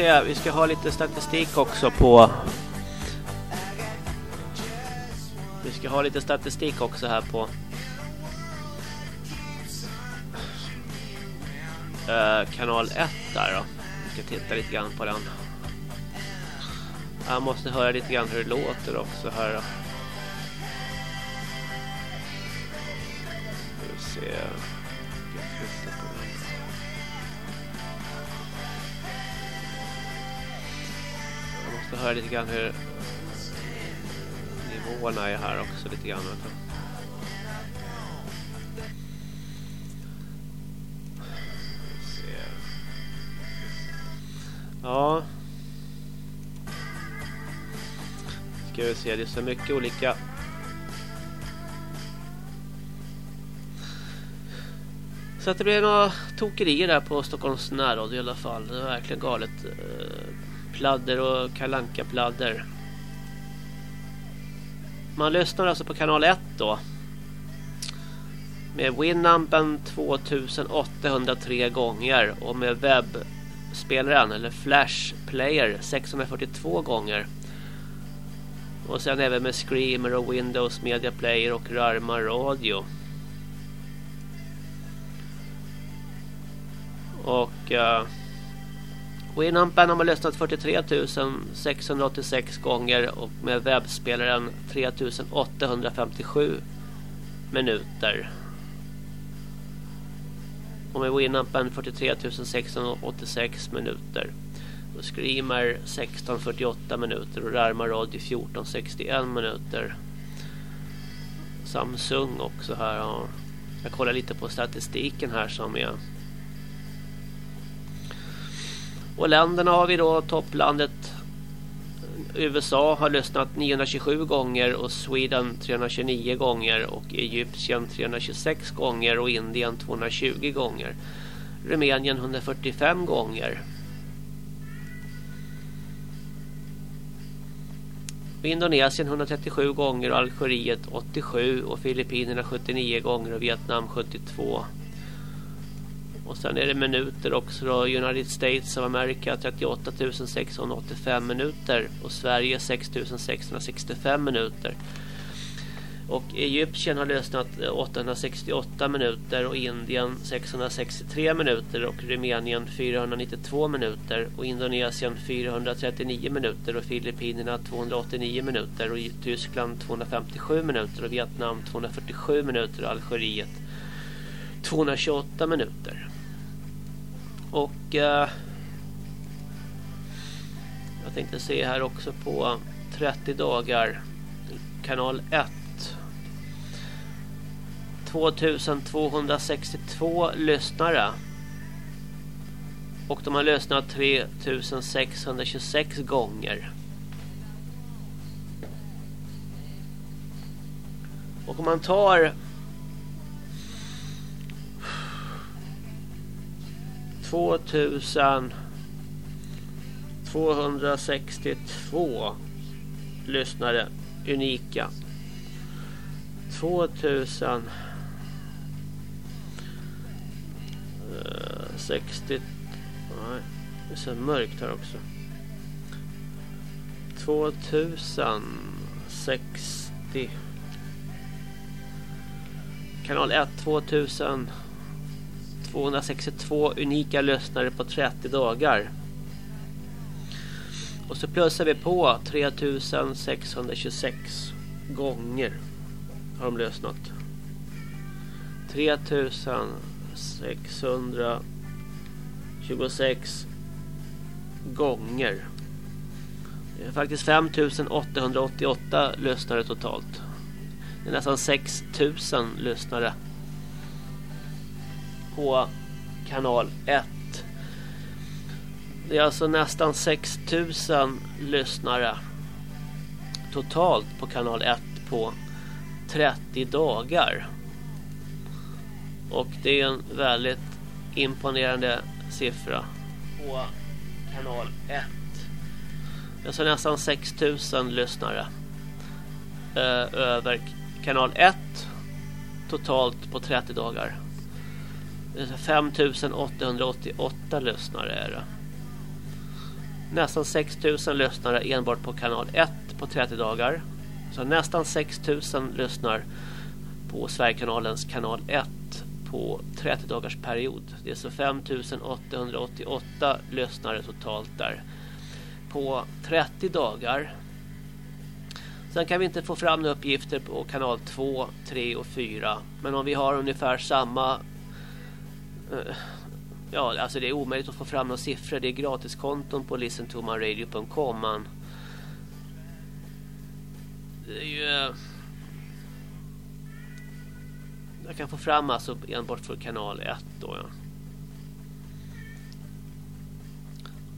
Se, vi ska ha lite statistik också på Vi ska ha lite statistik också här på eh, kanal 1 där då. Vi ska titta lite grann på den. Jag måste höra lite grann hur det låter också här då. Lite grann hur nivåerna är här också lite grann. Vet du. Ja. Ska vi se, det är så mycket olika Så att det blev några tokerier där på Stockholms närradio i alla fall. Det var verkligen galet. Eh, Pladder och kalanka pladder. Man lyssnar alltså på kanal 1 då. Med Winampen 2803 gånger och med webbspelaren eller Flash Player 642 gånger. Och sen även med Screamer och Windows Media Player och Rarma Radio. Och uh, Winampen har man lyssnat 43 686 gånger och med webbspelaren 3857 minuter. Och med Winampen 43 686 minuter. Och Screamer 1648 minuter och Rarma Radio 1461 minuter. Samsung också här. Jag kollar lite på statistiken här som är och länderna har vi då topplandet USA har lyssnat 927 gånger och Sweden 329 gånger och Egypten 326 gånger och Indien 220 gånger. Rumänien 145 gånger. Indonesien 137 gånger och Algeriet 87 och Filippinerna 79 gånger och Vietnam 72 och sen är det minuter också då. United States of America 38 685 minuter. Och Sverige 6 665 minuter. Och Egypten har lyssnat 868 eh, minuter och Indien 663 minuter och Rumänien 492 minuter och Indonesien 439 minuter och Filippinerna 289 minuter och Tyskland 257 minuter och Vietnam 247 minuter och Algeriet 228 minuter. Och eh, jag tänkte se här också på 30 dagar kanal 1 2262 lyssnare och de har lyssnat 3626 gånger. Och om man tar 2262 lyssnare unika. 2000 60 nej det är så mörkt här också. 2060 Kanal 1 262 unika lyssnare på 30 dagar. Och så plussar vi på 3626 gånger har de lyssnat. 3626 gånger. Det är faktiskt 5888 lyssnare totalt. Det är nästan 6000 lyssnare på kanal 1. Det är alltså nästan 6000 lyssnare totalt på kanal 1 på 30 dagar. Och det är en väldigt imponerande siffra på kanal 1. Det är alltså nästan 6000 lyssnare eh, över kanal 1 totalt på 30 dagar. 5888 lyssnare är det. Nästan 6000 lyssnare enbart på kanal 1 på 30 dagar. Så nästan 6000 lyssnar på Sverigekanalens kanal 1 på 30 dagars period. Det är så 5888 lyssnare totalt där på 30 dagar. Sen kan vi inte få fram några uppgifter på kanal 2, 3 och 4. Men om vi har ungefär samma... Ja, alltså det är omöjligt att få fram några siffror. Det är gratiskonton på listentomanradio.com. Man det är ju... Eh, jag kan få fram alltså enbart för kanal 1 då ja.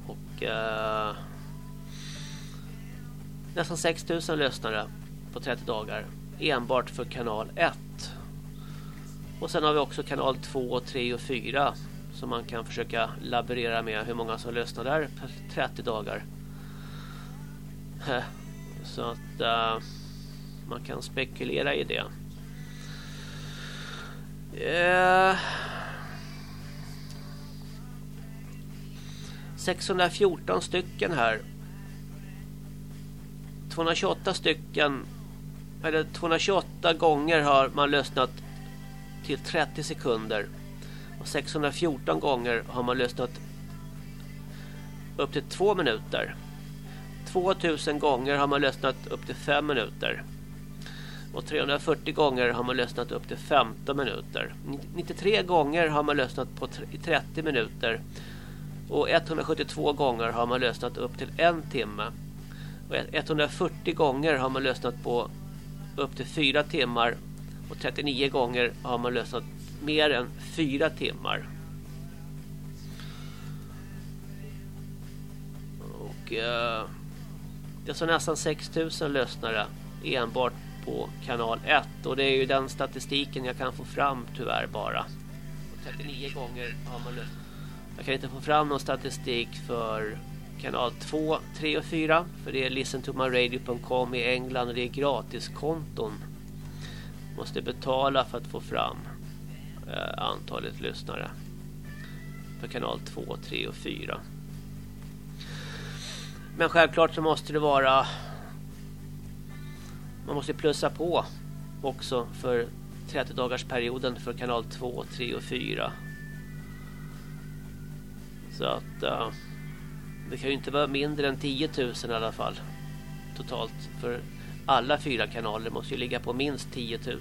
Och... eh, nästan 6000 lyssnare på 30 dagar enbart för kanal 1. Och sen har vi också kanal 2, 3 och 4 som man kan försöka laborera med hur många som lyssnar där på 30 dagar. Eh, så att uh, man kan spekulera i det. Eh. Uh, 614 stycken här 228 stycken eller 228 gånger har man lyssnat till 30 sekunder och 614 gånger har man lyssnat upp till 2 minuter. 2000 gånger har man lyssnat upp till 5 minuter. Och 340 gånger har man lyssnat upp till 15 minuter. 93 gånger har man lyssnat på 30 minuter. Och 172 gånger har man lyssnat upp till en timme. Och 140 gånger har man lyssnat på upp till 4 timmar. Och 39 gånger har man lyssnat mer än 4 timmar. Och eh, det är så nästan 6000 lyssnare enbart på kanal 1 och det är ju den statistiken jag kan få fram tyvärr bara. Och 39 gånger har man lösnat. Jag kan inte få fram någon statistik för kanal 2, 3 och 4 för det är listentomaradio.com i England och det är gratiskonton. Måste betala för att få fram eh, antalet lyssnare för kanal 2, 3 och 4. Men självklart så måste det vara man måste plussa på också för 30 dagars perioden för kanal 2, 3 och 4. Så att uh, det kan ju inte vara mindre än 10 000 i alla fall totalt för alla fyra kanaler måste ju ligga på minst 10 000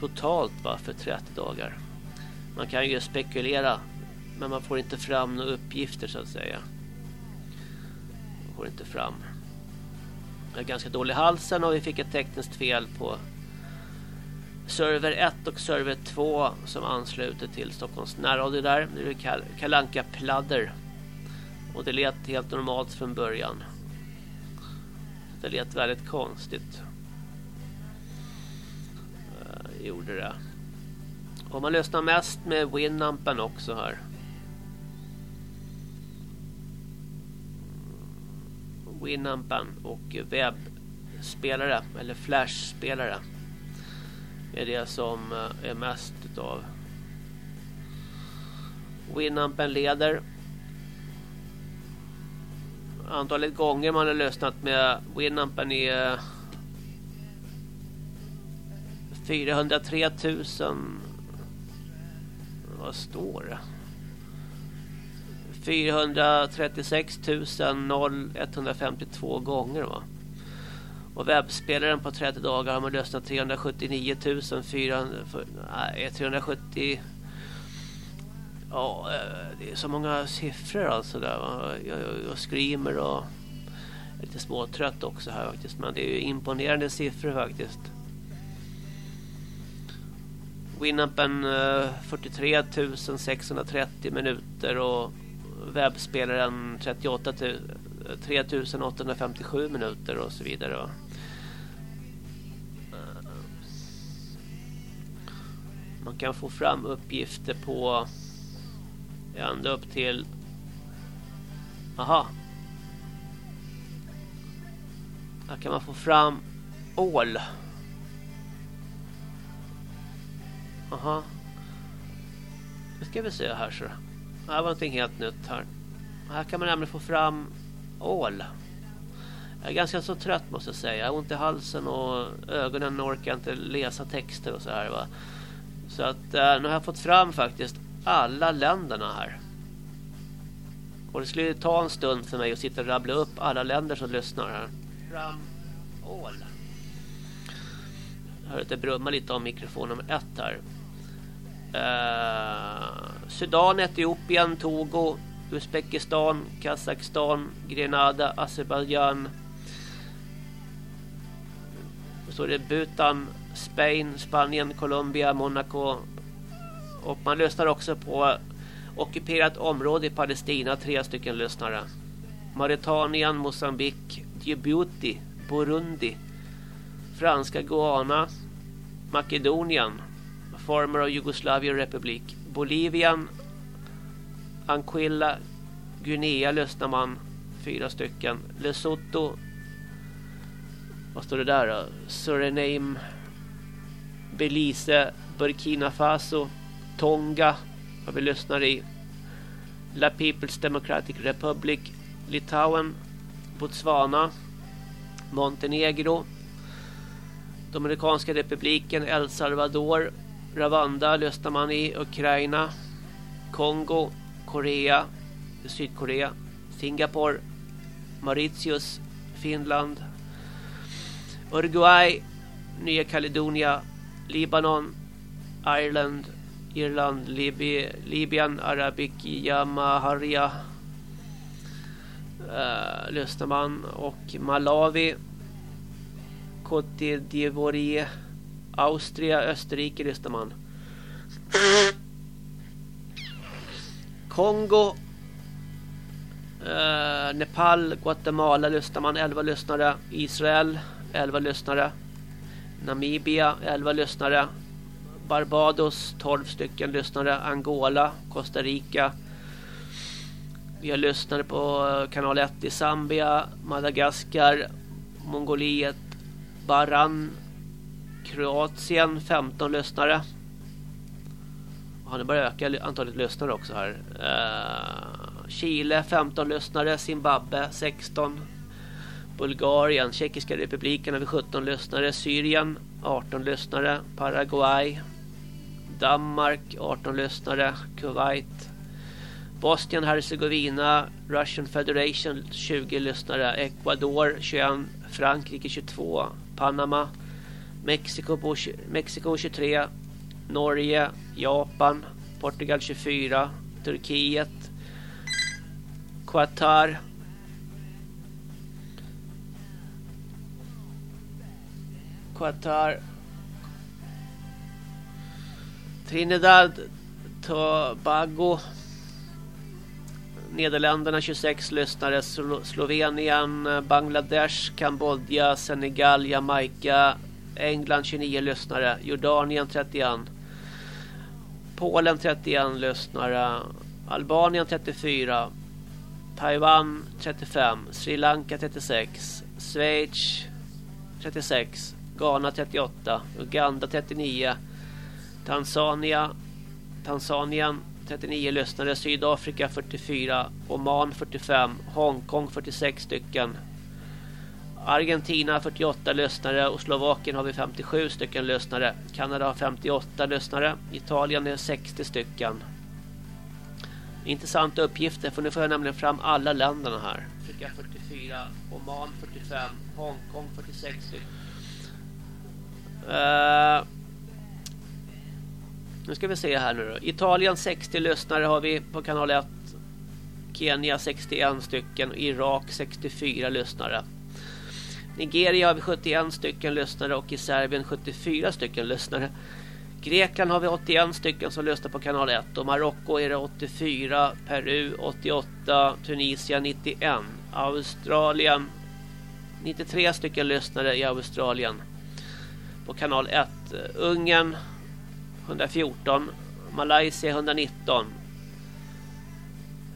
totalt va, för 30 dagar. Man kan ju spekulera men man får inte fram några uppgifter så att säga. Man får inte fram. Jag är ganska dålig i halsen och vi fick ett tekniskt fel på server 1 och server 2 som ansluter till Stockholms närradio där. Nu är det kalanka pladder. Och det lät helt normalt från början. Det lät väldigt konstigt. Jag gjorde det. Och man lyssnar mest med Winampen också här. Winampen och webbspelare eller flashspelare är det som eh, är mest utav Winampen leder antalet gånger man har lyssnat med Winampen är eh, 403 000 vad står det? 436 152 gånger va. Och webbspelaren på 30 dagar har man lyssnat 379 400 nej, 370 Ja, eh, det är så många siffror alltså där. Va? Jag, jag, jag skrimer och är lite småtrött också här faktiskt. Men det är ju imponerande siffror faktiskt. Winampen 43 630 minuter och webbspelaren 38 3857 minuter och så vidare. Man kan få fram uppgifter på ända upp till aha. Här kan man få fram ål. Aha. Nu ska vi se här så. Det här var någonting helt nytt här. Här kan man nämligen få fram ål. Jag är ganska så trött måste jag säga. Jag har ont i halsen och ögonen orkar inte läsa texter och så här va. Så att eh, nu har jag fått fram faktiskt alla länderna här. Och det skulle ta en stund för mig att sitta och rabbla upp alla länder som lyssnar här. Ramål. Jag hör att det brummar lite om mikrofon nummer ett här. Uh, Sudan, Etiopien, Togo, Uzbekistan, Kazakstan, Grenada, Azerbaijan. Så är det Butan, Bhutan, Spain, Spanien, Colombia, Monaco. Och man lyssnar också på ockuperat område i Palestina, tre stycken lyssnare. Mauritanien, Mosambik, Djibouti, Burundi, Franska Guana, Makedonien, former of Jugoslavia Republic, Bolivien, Anquilla, Guinea lyssnar man fyra stycken, Lesotho, vad står det där då? Suriname, Belize, Burkina Faso, Tonga, vad vi lyssnar i, La People's Democratic Republic, Litauen, Botswana, Montenegro, Dominikanska republiken, El Salvador, Rwanda lyssnar man i, Ukraina, Kongo, Korea, Sydkorea, Singapore, Mauritius, Finland, Uruguay, Nya Kaledonia, Libanon, Ireland, Irland, Liby, Libyen, Arabic, Yamaharia uh, eh, lyssnar man och Malawi Cote d'Ivoire Austria, Österrike lyssnar man Kongo uh, Nepal, Guatemala lyssnar man 11 lyssnare Israel 11 lyssnare Namibia 11 lyssnare Barbados 12 stycken lyssnare. Angola, Costa Rica. Vi har lyssnare på eh, kanal 1 i Zambia Madagaskar Mongoliet Baran Kroatien 15 lyssnare. Har nu börjat öka antalet lyssnare också här. Uh, Chile 15 lyssnare, Zimbabwe 16. Bulgarien, Tjeckiska republiken har vi 17 lyssnare, Syrien 18 lyssnare, Paraguay, Danmark 18 lyssnare, Kuwait, Bosnien Herzegovina, Russian Federation 20 lyssnare, Ecuador 21, Frankrike 22, Panama, Mexiko, Mexiko 23, Norge, Japan, Portugal 24, Turkiet, Qatar, Qatar, Trinidad, Tobago, Nederländerna 26 lyssnare, Slovenien, Bangladesh, Kambodja, Senegal, Jamaica, England 29 lyssnare, Jordanien 31, Polen 31 lyssnare, Albanien 34, Taiwan 35, Sri Lanka 36, Schweiz 36, Ghana 38, Uganda 39, Tanzania, Tanzanien 39 lyssnare. Sydafrika 44. Oman 45. Hongkong 46 stycken. Argentina 48 lyssnare och Slovakien har vi 57 stycken lyssnare. Kanada har 58 lyssnare. Italien är 60 stycken. Intressanta uppgifter för nu får jag nämligen fram alla länderna här. Afrika 44, Oman 45, Hongkong 46 stycken. Uh, nu ska vi se här nu då. Italien 60 lyssnare har vi på kanal 1. Kenya 61 stycken. Irak 64 lyssnare. Nigeria har vi 71 stycken lyssnare och i Serbien 74 stycken lyssnare. Grekland har vi 81 stycken som lyssnar på kanal 1 och Marocko är det 84, Peru 88, Tunisien 91, Australien 93 stycken lyssnare i Australien på kanal 1. Ungern 114, Malaysia 119,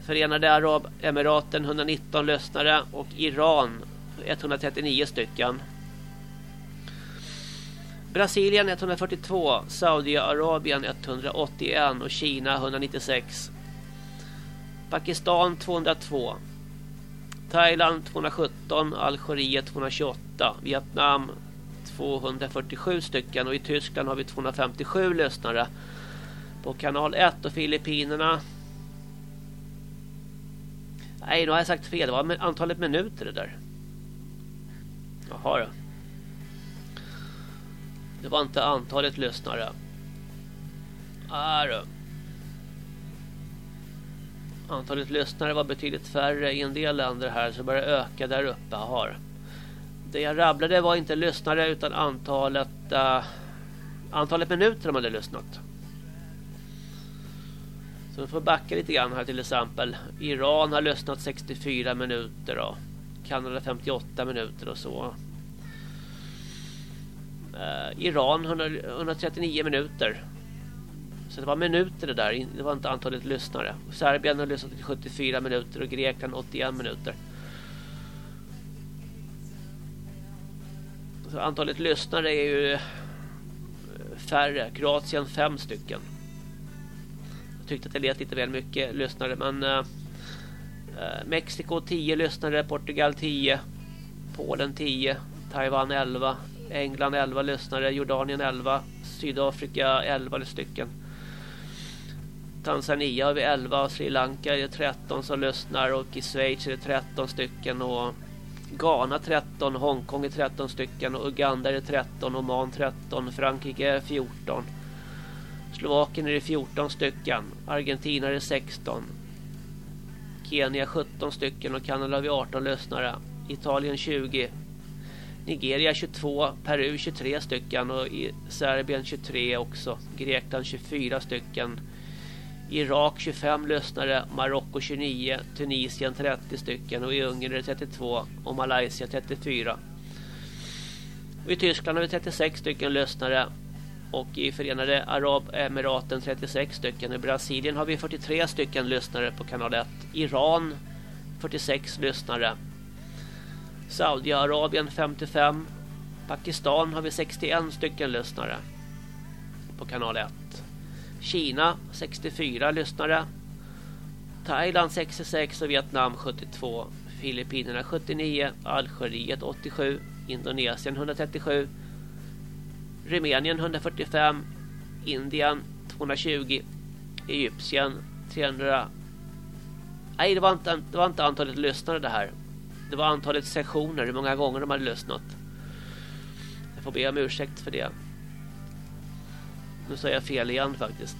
Förenade Arabemiraten 119 lyssnare och Iran 139 stycken. Brasilien 142, Saudiarabien 181 och Kina 196. Pakistan 202. Thailand 217, Algeriet 228, Vietnam 247 stycken och i Tyskland har vi 257 lyssnare. På kanal 1 och Filippinerna Nej, nu har jag sagt fel. Det var antalet minuter det där. Jaha då. Det var inte antalet lyssnare. Är Antalet lyssnare var betydligt färre i en del länder här så började öka där uppe. Har. Det jag rabblade var inte lyssnare utan antalet uh, antalet minuter de hade lyssnat. Så vi får backa lite grann här till exempel. Iran har lyssnat 64 minuter och Kanada 58 minuter och så. Uh, Iran 100, 139 minuter. Så det var minuter det där. Det var inte antalet lyssnare. Serbien har lyssnat 74 minuter och Grekland 81 minuter. Antalet lyssnare är ju eh, färre. Kroatien fem stycken. Jag tyckte att det lät lite väl mycket lyssnare men eh, eh Mexiko 10 lyssnare, Portugal 10, Polen 10, Taiwan 11, England 11 lyssnare, Jordanien 11, Sydafrika 11 stycken. Tanzania har vi 11, Sri Lanka är det 13 som lyssnar och i Schweiz är det 13 stycken och Ghana 13, Hongkong är 13 stycken och Uganda är det 13, Oman 13, Frankrike är 14. Slovakien är det 14 stycken, Argentina är det 16. Kenya 17 stycken och Kanada har vi 18 lyssnare. Italien 20, Nigeria 22, Peru 23 stycken och Serbien 23 också. Grekland 24 stycken. Irak 25 lyssnare, Marocko 29, Tunisien 30 stycken och i Ungern är det 32 och Malaysia 34. Och I Tyskland har vi 36 stycken lyssnare och i Förenade Arabemiraten 36 stycken. I Brasilien har vi 43 stycken lyssnare på kanal 1. Iran 46 lyssnare. Saudiarabien 55. Pakistan har vi 61 stycken lyssnare på kanal 1. Kina 64 lyssnare. Thailand 66 och Vietnam 72. Filippinerna 79, Algeriet 87, Indonesien 137, Rumänien 145, Indien 220, Egypten 300. Nej, det var inte, det var inte antalet lyssnare det här. Det var antalet sessioner, hur många gånger de hade lyssnat. Jag får be om ursäkt för det. Nu säger jag fel igen faktiskt.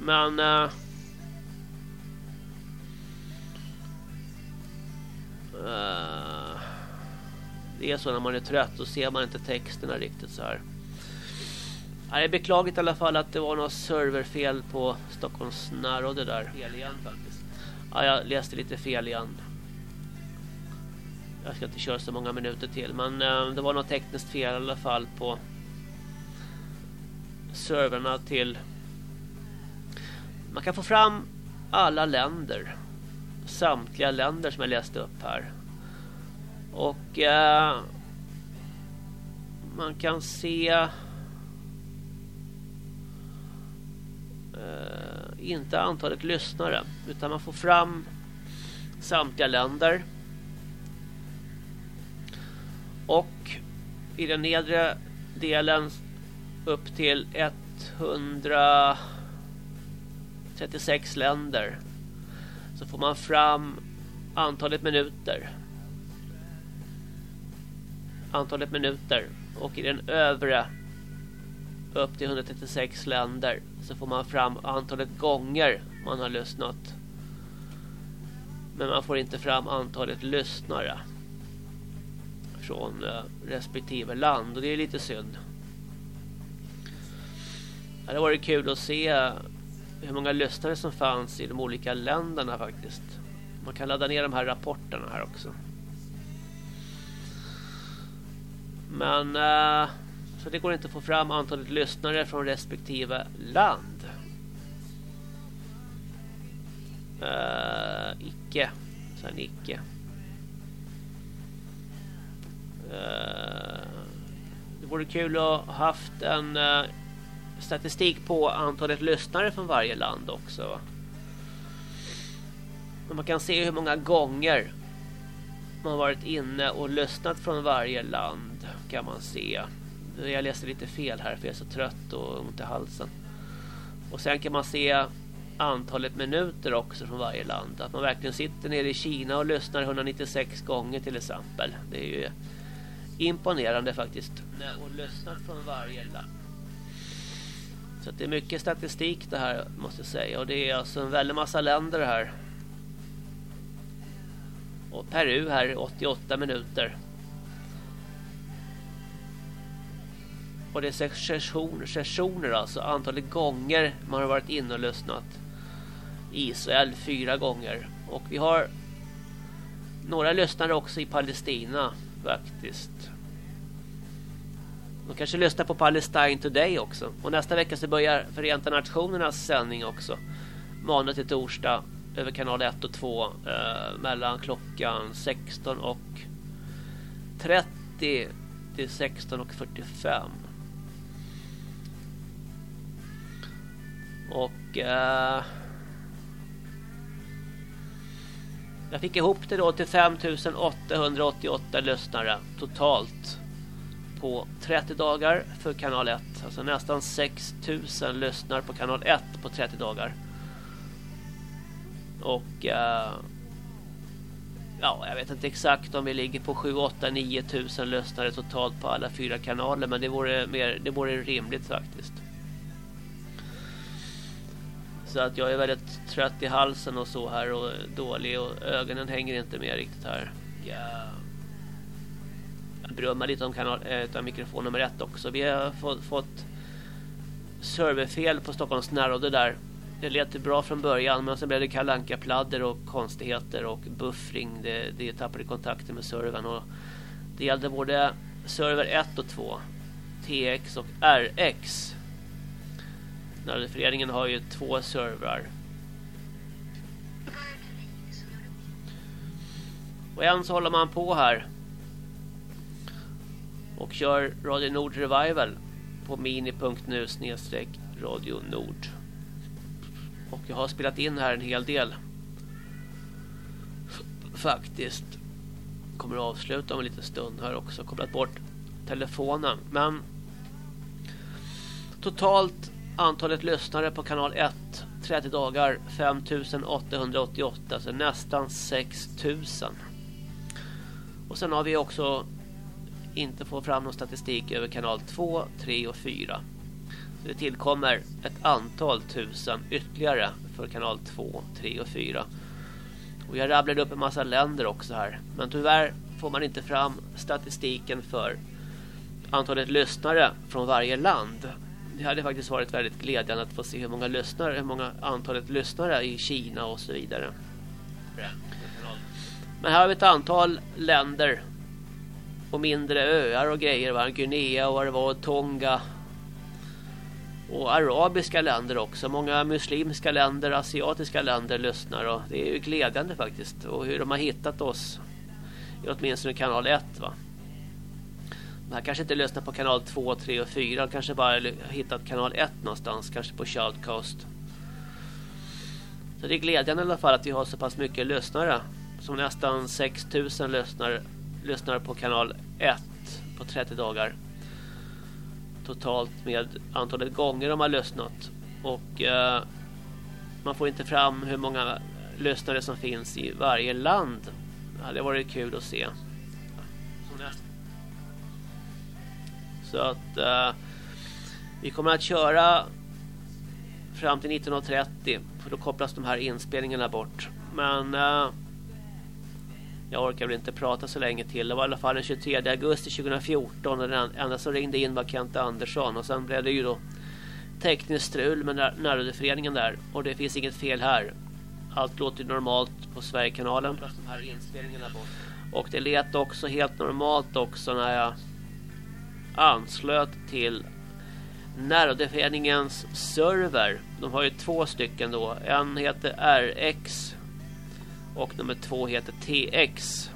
Men... Uh, uh, det är så när man är trött, då ser man inte texterna riktigt så här. Det är beklagligt i alla fall att det var något serverfel på Stockholms närradio där. Fel igen faktiskt. Ja, jag läste lite fel igen. Jag ska inte köra så många minuter till. Men eh, det var något tekniskt fel i alla fall på serverna till... Man kan få fram alla länder. Samtliga länder som jag läste upp här. Och eh, man kan se... Eh, inte antalet lyssnare utan man får fram samtliga länder. Och i den nedre delen upp till 136 länder så får man fram antalet minuter. Antalet minuter och i den övre upp till 136 länder så får man fram antalet gånger man har lyssnat. Men man får inte fram antalet lyssnare från eh, respektive land och det är lite synd. Det hade varit kul att se hur många lyssnare som fanns i de olika länderna faktiskt. Man kan ladda ner de här rapporterna här också. Men eh, så det går inte att få fram antalet lyssnare från respektive land. Uh, icke. Sen icke. Uh, det vore kul att ha haft en uh, statistik på antalet lyssnare från varje land också. Man kan se hur många gånger man varit inne och lyssnat från varje land kan man se. Jag läste lite fel här för jag är så trött och ont i halsen. Och sen kan man se antalet minuter också från varje land. Att man verkligen sitter nere i Kina och lyssnar 196 gånger till exempel. Det är ju imponerande faktiskt. Och lyssnat från varje land. Så det är mycket statistik det här måste jag säga. Och det är alltså en väldig massa länder här. Och Peru här 88 minuter. Och det är sessioner, sessioner alltså. Antalet gånger man har varit inne och lyssnat. Israel fyra gånger. Och vi har några lyssnare också i Palestina faktiskt. De kanske lyssnar på Palestine Today också. Och nästa vecka så börjar Förenta Nationernas sändning också. Måndag till torsdag över kanal 1 och 2 eh, mellan klockan 16 och 30 till 16 och 45. Och eh, jag fick ihop det då till 5888 lyssnare totalt på 30 dagar för kanal 1. Alltså nästan 6000 lyssnar på kanal 1 på 30 dagar. Och eh, ja, jag vet inte exakt om vi ligger på 7 8 9000 lyssnare totalt på alla fyra kanaler, men det vore mer det vore rimligt faktiskt. Så att jag är väldigt trött i halsen och så här och dålig och ögonen hänger inte med riktigt här. Ja brumma brummar lite om kanal, äh, mikrofon nummer ett också. Vi har fått, fått serverfel på Stockholms närråde där. Det lät bra från början men sen blev det kalanka pladder och konstigheter och buffring. Det, det tappade kontakten med servern och det gällde både server 1 och 2, TX och RX. Föreningen har ju två servrar. Och än så håller man på här. Och kör Radio Nord Revival på mini.nu snedstreck Radio Nord. Och jag har spelat in här en hel del. Faktiskt. Kommer att avsluta om en liten stund här också. Kopplat bort telefonen. Men totalt antalet lyssnare på kanal 1 30 dagar 5888 alltså nästan 6000. Och sen har vi också inte fått fram någon statistik över kanal 2, 3 och 4. Det tillkommer ett antal tusen ytterligare för kanal 2, 3 och 4. Och jag rabblade upp en massa länder också här. Men tyvärr får man inte fram statistiken för antalet lyssnare från varje land. Det hade faktiskt varit väldigt glädjande att få se hur många lyssnare, hur många antalet lyssnare i Kina och så vidare. Men här har vi ett antal länder och mindre öar och grejer. Va? Guinea och vad det var, Tonga och arabiska länder också. Många muslimska länder, asiatiska länder lyssnar och det är ju glädjande faktiskt. Och hur de har hittat oss i åtminstone kanal 1 va. här kanske inte lyssnar på kanal 2, 3 och 4. De Kanske bara hittat kanal 1 någonstans. Kanske på Shoutcast. Så det är glädjande i alla fall att vi har så pass mycket lyssnare. Som nästan 6000 lyssnare, lyssnare på kanal 1 på 30 dagar. Totalt med antalet gånger de har lyssnat. Och eh, man får inte fram hur många lyssnare som finns i varje land. Det hade varit kul att se. Så att eh, vi kommer att köra fram till 1930 för då kopplas de här inspelningarna bort. Men eh, jag orkar väl inte prata så länge till. Det var i alla fall den 23 augusti 2014 och den enda som ringde in var Kent Andersson och sen blev det ju då tekniskt strul med när närradioföreningen där och det finns inget fel här. Allt låter normalt på Sverigekanalen. De här inspelningarna bort. Och det lät också helt normalt också när jag anslöt till närradioföreningens server. De har ju två stycken då. En heter RX och nummer två heter TX.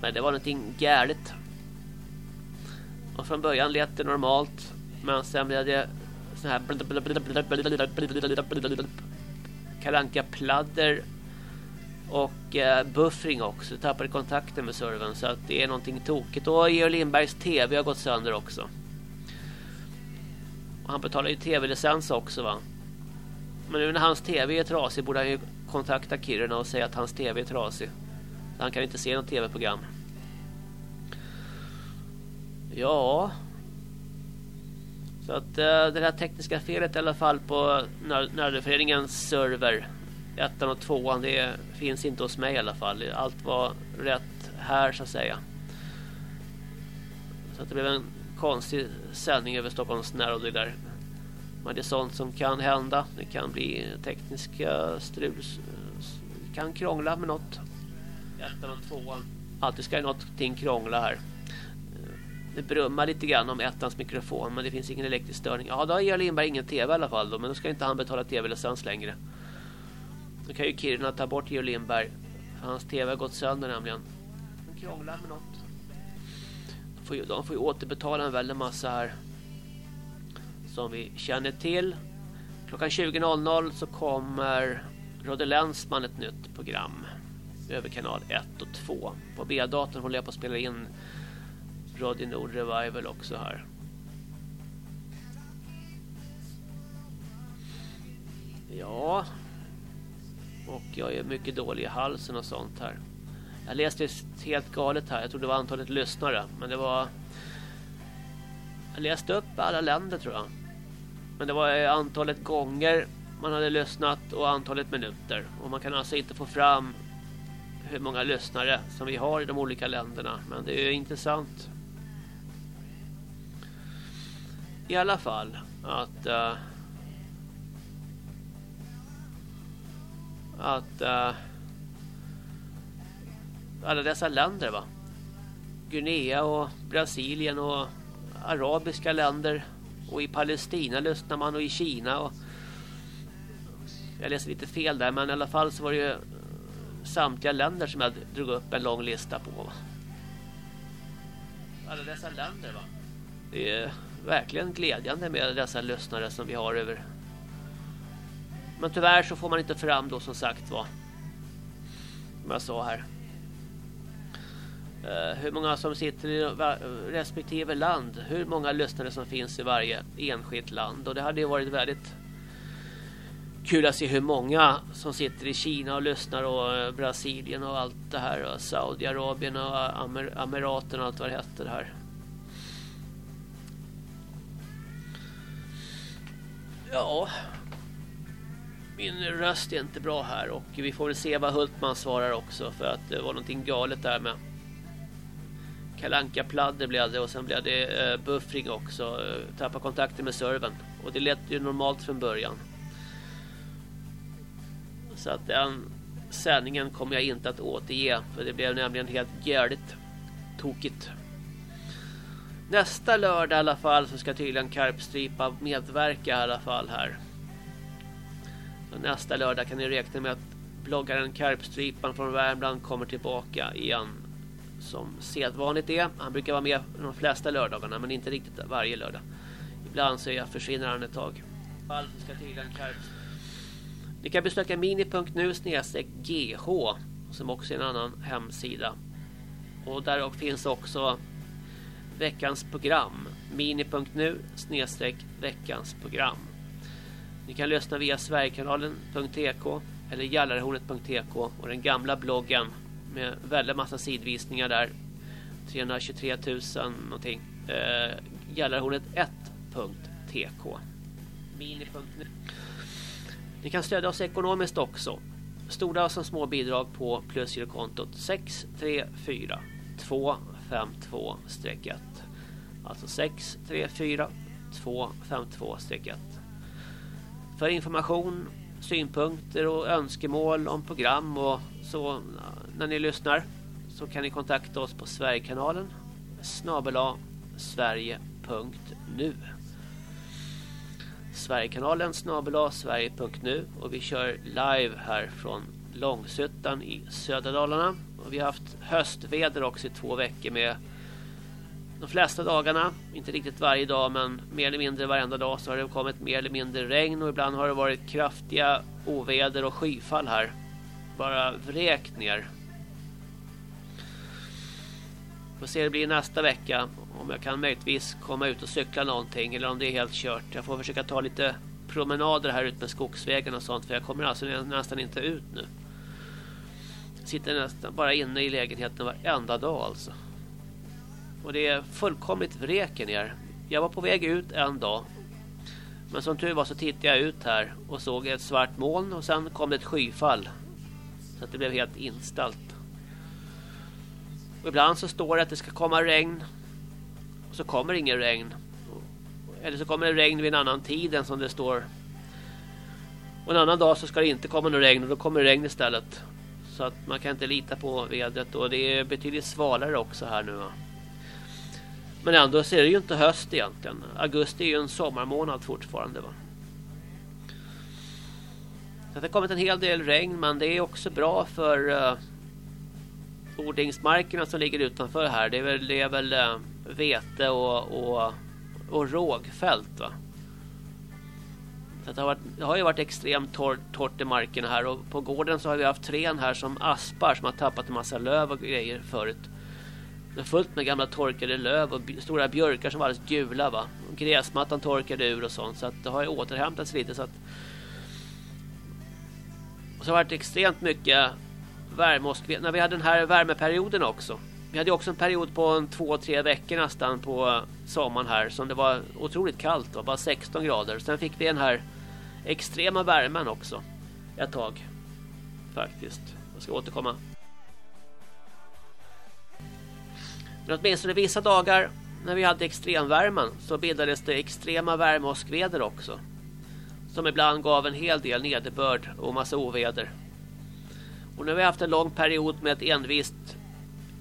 Men det var någonting galet. Och från början lät det normalt. Men sen blev det så här kalanka pladder och eh, buffring också. Tappade kontakten med servern så att det är någonting tokigt. Och Georg Lindbergs TV har gått sönder också. Och han betalar ju tv-licens också va. Men nu när hans tv är trasig borde han ju kontakta Kiruna och säga att hans tv är trasig. Han kan inte se något tv-program. Ja. Så att eh, det här tekniska felet i alla fall på nördeföreningens server ettan och tvåan det finns inte hos mig i alla fall. Allt var rätt här så att säga. Så att det blev en konstig sändning över Stockholms närradio där. Men det är sånt som kan hända. Det kan bli tekniska strul. Det kan krångla med något. Ettan och tvåan. Alltid ska ju någonting krångla här. Det brummar lite grann om ettans mikrofon men det finns ingen elektrisk störning. Ja, då har Georg Lindberg ingen tv i alla fall då, men då ska inte han betala tv-licens längre. Då kan ju Kiruna ta bort Georg Lindberg. Hans tv har gått sönder nämligen. De krånglar med något. De får, ju, de får ju återbetala en väldig massa här. Som vi känner till. Klockan 20.00 så kommer Rodde Länsman ett nytt program. Över kanal 1 och 2. På B-datorn håller jag på att spela in Radio Nord Revival också här. Ja. Och jag är mycket dålig i halsen och sånt här. Jag läste helt galet här. Jag trodde det var antalet lyssnare. Men det var... Jag läste upp alla länder tror jag. Men det var eh, antalet gånger man hade lyssnat och antalet minuter. Och man kan alltså inte få fram hur många lyssnare som vi har i de olika länderna. Men det är ju intressant. I alla fall att... Uh, att uh, alla dessa länder va Guinea och Brasilien och arabiska länder och i Palestina lyssnar man och i Kina och jag läste lite fel där men i alla fall så var det ju eh, samtliga länder som jag drog upp en lång lista på. Alla dessa länder va. Det är verkligen glädjande med dessa lyssnare som vi har över men tyvärr så får man inte fram då som sagt va. som jag sa här. Eh, hur många som sitter i respektive land. Hur många lyssnare som finns i varje enskilt land. Och det hade ju varit väldigt kul att se hur många som sitter i Kina och lyssnar och eh, Brasilien och allt det här. Och Saudiarabien och eh, Amer Ameraten och allt vad det heter här. Ja, min röst är inte bra här och vi får väl se vad Hultman svarar också för att det var någonting galet där med kalanka pladder blev det och sen blev det eh, buffring också uh, tappa kontakten med servern. Och det lät ju normalt från början. Så att den sändningen kommer jag inte att återge för det blev nämligen helt gärdigt tokigt. Nästa lördag i alla fall så ska tydligen Karpstripa medverka i alla fall här. Så nästa lördag kan ni räkna med att bloggaren Karpstripan från Värmland kommer tillbaka igen som sedvanligt är. Han brukar vara med de flesta lördagarna men inte riktigt varje lördag. Ibland så jag försvinner han ett tag. Fall ska Karp Ni kan besöka mini.nu gh som också är en annan hemsida. Och där finns också veckans program. mini.nu veckans program. Ni kan lyssna via sverigekanalen.tk eller jallarhornet.tk och den gamla bloggen med väldigt massa sidvisningar där. 323 000 någonting. Eh, Gallarhornet 1.tk. Mini.nu Ni kan stödja oss ekonomiskt också. Stora som små bidrag på plusgirokontot 634 252-1. Alltså 634 252-1. För information, synpunkter och önskemål om program och så när ni lyssnar så kan ni kontakta oss på Sverigekanalen snabela sverige.nu Sverigekanalen snabela sverige.nu och vi kör live här från Långsuttan i södra Dalarna. Och vi har haft höstväder också i två veckor med de flesta dagarna, inte riktigt varje dag men mer eller mindre varenda dag så har det kommit mer eller mindre regn. Och ibland har det varit kraftiga oväder och skyfall här. Bara vräkt ner. Får se hur det blir nästa vecka om jag kan möjligtvis komma ut och cykla någonting eller om det är helt kört. Jag får försöka ta lite promenader här ut med skogsvägen och sånt för jag kommer alltså nästan inte ut nu. Jag sitter nästan bara inne i lägenheten varenda dag alltså. Och det är fullkomligt vreken ner. Jag var på väg ut en dag. Men som tur var så tittade jag ut här och såg ett svart moln och sen kom det ett skyfall. Så att det blev helt inställt. Och ibland så står det att det ska komma regn. Och så kommer ingen regn. Eller så kommer det regn vid en annan tid än som det står. Och en annan dag så ska det inte komma något regn och då kommer det regn istället. Så att man kan inte lita på vädret och det är betydligt svalare också här nu. Men ändå så är det ju inte höst egentligen. Augusti är ju en sommarmånad fortfarande va. Så det har kommit en hel del regn men det är också bra för uh, odlingsmarkerna som ligger utanför här. Det är väl, det är väl eh, vete och, och, och rågfält va. Så det, har varit, det har ju varit extremt torrt, torrt i marken här och på gården så har vi haft trän här som aspar som har tappat en massa löv och grejer förut. Det är fullt med gamla torkade löv och stora björkar som var alldeles gula va. Och gräsmattan torkade ur och sånt så att det har ju återhämtats lite så att och så har det varit extremt mycket värme när vi hade den här värmeperioden också. Vi hade också en period på en två, tre veckor nästan på eh, sommaren här som det var otroligt kallt och bara 16 grader. Sen fick vi den här extrema värmen också ett tag faktiskt. Jag ska återkomma. Men åtminstone vissa dagar när vi hade extremvärmen så bildades det extrema värmeåskväder också. Som ibland gav en hel del nederbörd och massa oväder. Och nu har vi haft en lång period med ett envist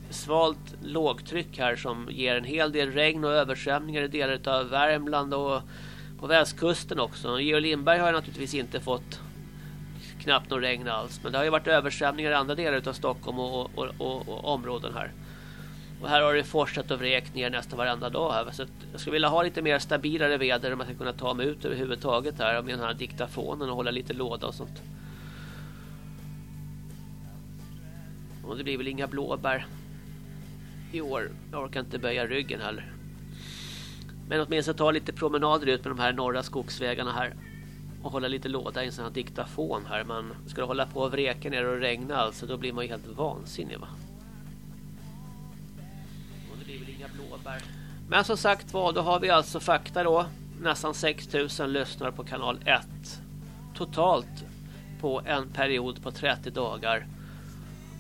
svalt lågtryck här som ger en hel del regn och översvämningar i delar av Värmland och på västkusten också. Georg Lindberg har naturligtvis inte fått knappt någon regn alls. Men det har ju varit översvämningar i andra delar av Stockholm och, och, och, och områden här. Och här har det forsat och vräkt ner nästan varenda dag här. Så jag skulle vilja ha lite mer stabilare väder om man ska kunna ta mig ut överhuvudtaget här med den här diktafonen och hålla lite låda och sånt. Och det blir väl inga blåbär i år. Jag orkar inte böja ryggen heller. Men åtminstone ta lite promenader ut med de här norra skogsvägarna här. Och hålla lite låda i en sån här diktafon här. Men ska du hålla på och vreka ner och regna alltså då blir man ju helt vansinnig va. Och det blir väl inga blåbär. Men som sagt vad, då har vi alltså fakta då. Nästan 6000 lyssnare på kanal 1. Totalt på en period på 30 dagar.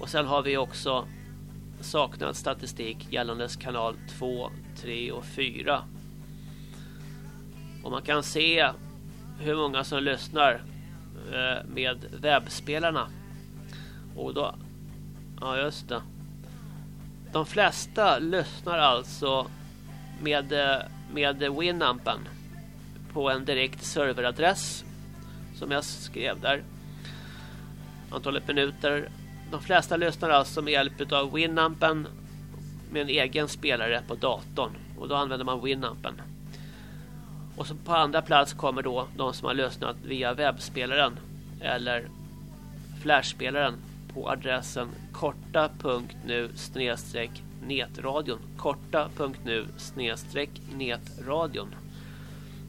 Och sen har vi också saknad statistik gällande kanal 2, 3 och 4. Och man kan se hur många som lyssnar eh, med webbspelarna. Och då Ja, just det. De flesta lyssnar alltså med eh, med Winampen på en direkt serveradress som jag skrev där. Antalet minuter de flesta lyssnar alltså med hjälp av Winampen med en egen spelare på datorn. Och då använder man Winampen. Och så på andra plats kommer då de som har lyssnat via webbspelaren eller flashspelaren på adressen korta.nu snedstreck netradion Korta.nu netradion.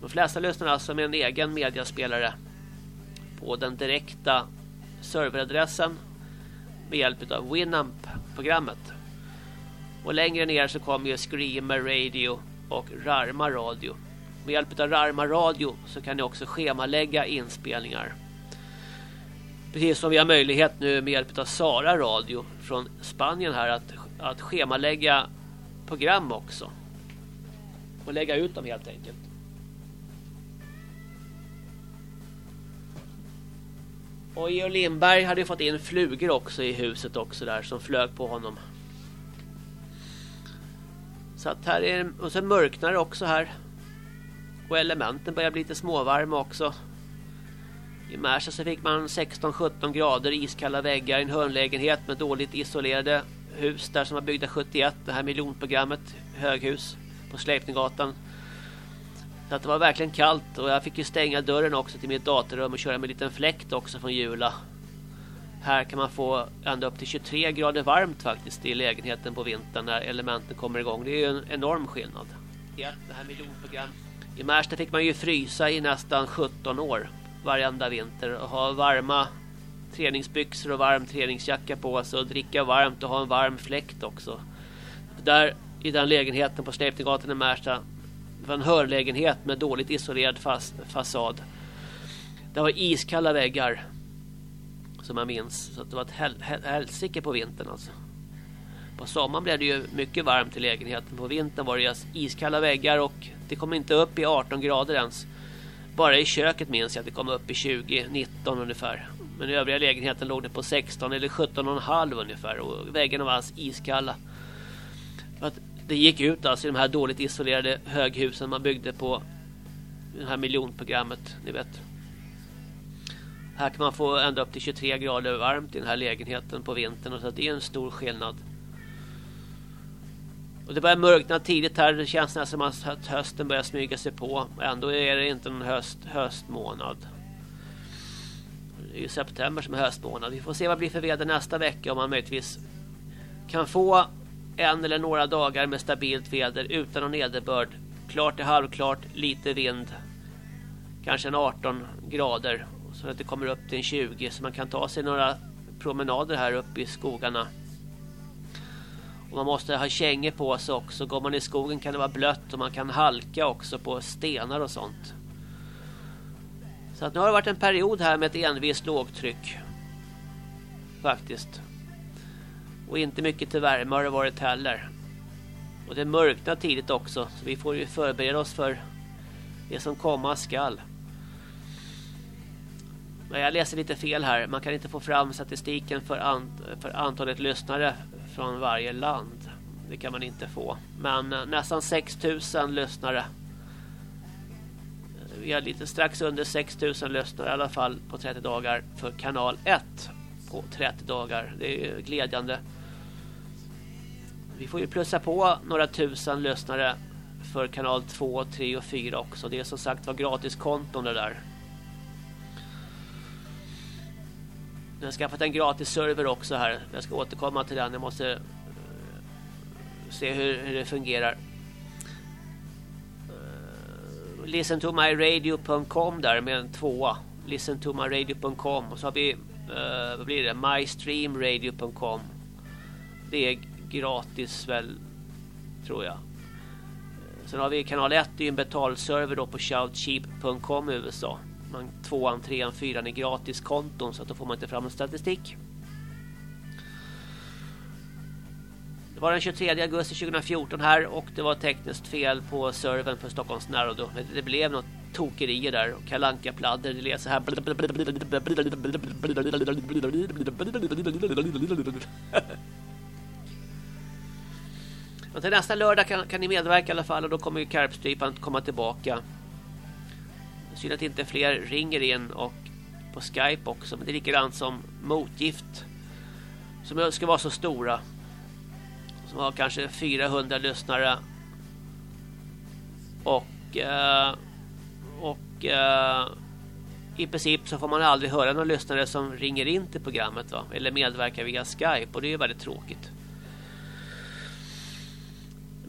de flesta lyssnar alltså med en egen mediaspelare på den direkta serveradressen med hjälp av Winamp-programmet. Och längre ner så kommer ju Screamer Radio och Rarma Radio. Med hjälp av Rarma Radio så kan ni också schemalägga inspelningar. Precis som vi har möjlighet nu med hjälp av Sara Radio från Spanien här att, att schemalägga program också. Och lägga ut dem helt enkelt. Och Georg Lindberg hade fått in flugor också i huset också där som flög på honom. Så att här är och sen mörknar det också här. Och elementen börjar bli lite småvarma också. I Märsta så fick man 16-17 grader, iskalla väggar, i en hörnlägenhet med dåligt isolerade hus där som var byggda 71, det här miljonprogrammet, höghus på Sleipninggatan. Så att det var verkligen kallt och jag fick ju stänga dörren också till mitt datorrum och köra med en liten fläkt också från Jula. Här kan man få ända upp till 23 grader varmt faktiskt i lägenheten på vintern när elementen kommer igång. Det är ju en enorm skillnad. Ja, det här miljonprogram. I Märsta fick man ju frysa i nästan 17 år varenda vinter och ha varma träningsbyxor och varm träningsjacka på sig och dricka varmt och ha en varm fläkt också. Där i den lägenheten på Sleipninggatan i Märsta var en hörlägenhet med dåligt isolerad fas fasad. Det var iskalla väggar. Som jag minns. Så det var ett hel helsike på vintern alltså. På sommaren blev det ju mycket varmt i lägenheten. På vintern var det iskalla väggar och det kom inte upp i 18 grader ens. Bara i köket minns jag att det kom upp i 20, 19 ungefär. Men i övriga lägenheten låg det på 16 eller 17,5 ungefär. Och väggarna var alltså iskalla. För att det gick ut alltså i de här dåligt isolerade höghusen man byggde på det här miljonprogrammet, ni vet. Här kan man få ända upp till 23 grader varmt i den här lägenheten på vintern och så det är en stor skillnad. Och det börjar mörkna tidigt här. Det känns nästan som att hösten börjar smyga sig på. Ändå är det inte någon höst, höstmånad. Det är ju september som är höstmånad. Vi får se vad det blir för väder nästa vecka om man möjligtvis kan få en eller några dagar med stabilt väder utan någon nederbörd. Klart till halvklart, lite vind. Kanske en 18 grader. Så att det kommer upp till en 20 så man kan ta sig några promenader här uppe i skogarna. Och man måste ha kängor på sig också. Går man i skogen kan det vara blött och man kan halka också på stenar och sånt. Så att nu har det varit en period här med ett envist lågtryck. Faktiskt. Och inte mycket till värme har det varit heller. Och det mörknar tidigt också. Så vi får ju förbereda oss för det som komma skall. Men jag läser lite fel här. Man kan inte få fram statistiken för, ant för antalet lyssnare från varje land. Det kan man inte få. Men eh, nästan nästan 6000 lyssnare. Vi har lite strax under 6000 lyssnare i alla fall på 30 dagar för kanal 1 på 30 dagar. Det är glädjande. Vi får ju plussa på några tusen lyssnare för kanal 2, 3 och 4 också. Det är som sagt var gratis konton det där. Jag har skaffat en gratis server också här. Jag ska återkomma till den. Jag måste eh, se hur, hur, det fungerar. Eh, listen to my radio.com där med en tvåa. Listen to my radio.com och så har vi uh, vad blir det? mystreamradio.com. Det är gratis väl tror jag. Eh, sen har vi kanal 1 det är en betalserver då på shoutcheap.com i USA. Man tvåan, trean, fyran är gratis konton så att då får man inte fram någon statistik. Det var den 23 augusti 2014 här och det var tekniskt fel på servern för Stockholms närradio. Det blev något tokerier där och kalanka pladder det läser här. Men till nästa lördag kan, kan ni medverka i alla fall och då kommer ju Karpstrypan komma tillbaka. Synd att inte fler ringer in och på Skype också. Men det är likadant som motgift. Som ska vara så stora. Som har kanske 400 lyssnare. Och... Eh, och... Eh, i princip så får man aldrig höra någon lyssnare som ringer in till programmet va? eller medverkar via Skype och det är ju väldigt tråkigt.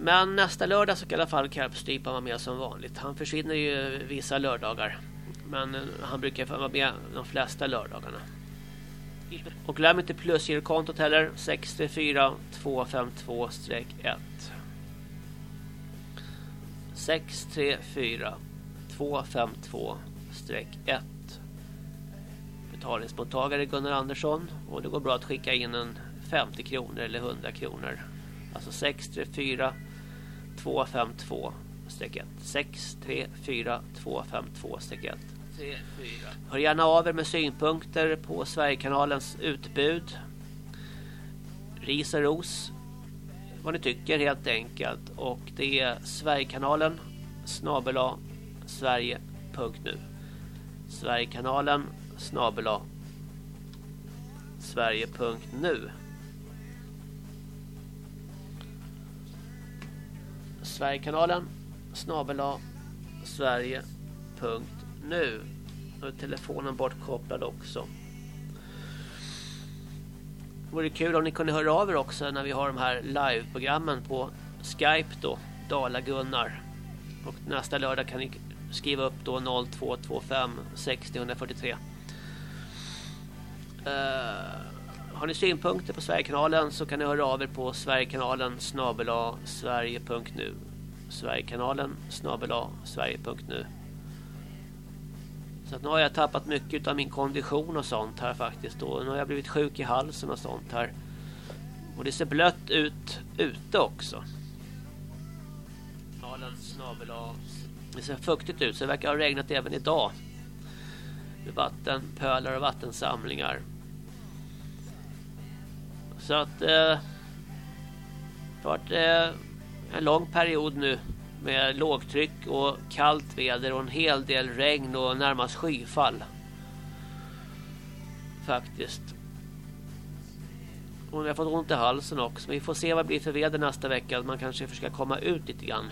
Men nästa lördag så kan i alla fall Karpstrypan vara med som vanligt. Han försvinner ju vissa lördagar. Men eh, han brukar vara med de flesta lördagarna. Och glöm inte plusgirokontot heller. 64 252-1. 634 252-1. Betalningsmottagare Gunnar Andersson. Och det går bra att skicka in en 50 kronor eller 100 kronor. Alltså 634 252 1. 634 252 1. Hör gärna av er med synpunkter på Sverigekanalens utbud. Ris och ros. Vad ni tycker helt enkelt. Och det är Sverigekanalen snabela sverige.nu Sverigekanalen snabela sverige.nu Sverigekanalen snabela sverige.nu och telefonen bortkopplad också. Det vore kul om ni kunde höra av er också när vi har de här liveprogrammen på Skype då, Dala Gunnar. Och nästa lördag kan ni skriva upp då 0225 60 143. Uh, har ni synpunkter på Sverigekanalen så kan ni höra av er på Sverigekanalen snabela sverige.nu Sverigekanalen snabela sverige.nu Så att nu har jag tappat mycket av min kondition och sånt här faktiskt. Och nu har jag blivit sjuk i halsen och sånt här. Och det ser blött ut ute också. Det ser fuktigt ut så det verkar ha regnat även idag. Med vattenpölar och vattensamlingar. Så att eh, det har varit eh, en lång period nu med lågtryck och kallt väder och en hel del regn och närmast skyfall. Faktiskt. Och jag har fått ont i halsen också. Vi får se vad det blir för väder nästa vecka. Man kanske försöker komma ut lite grann.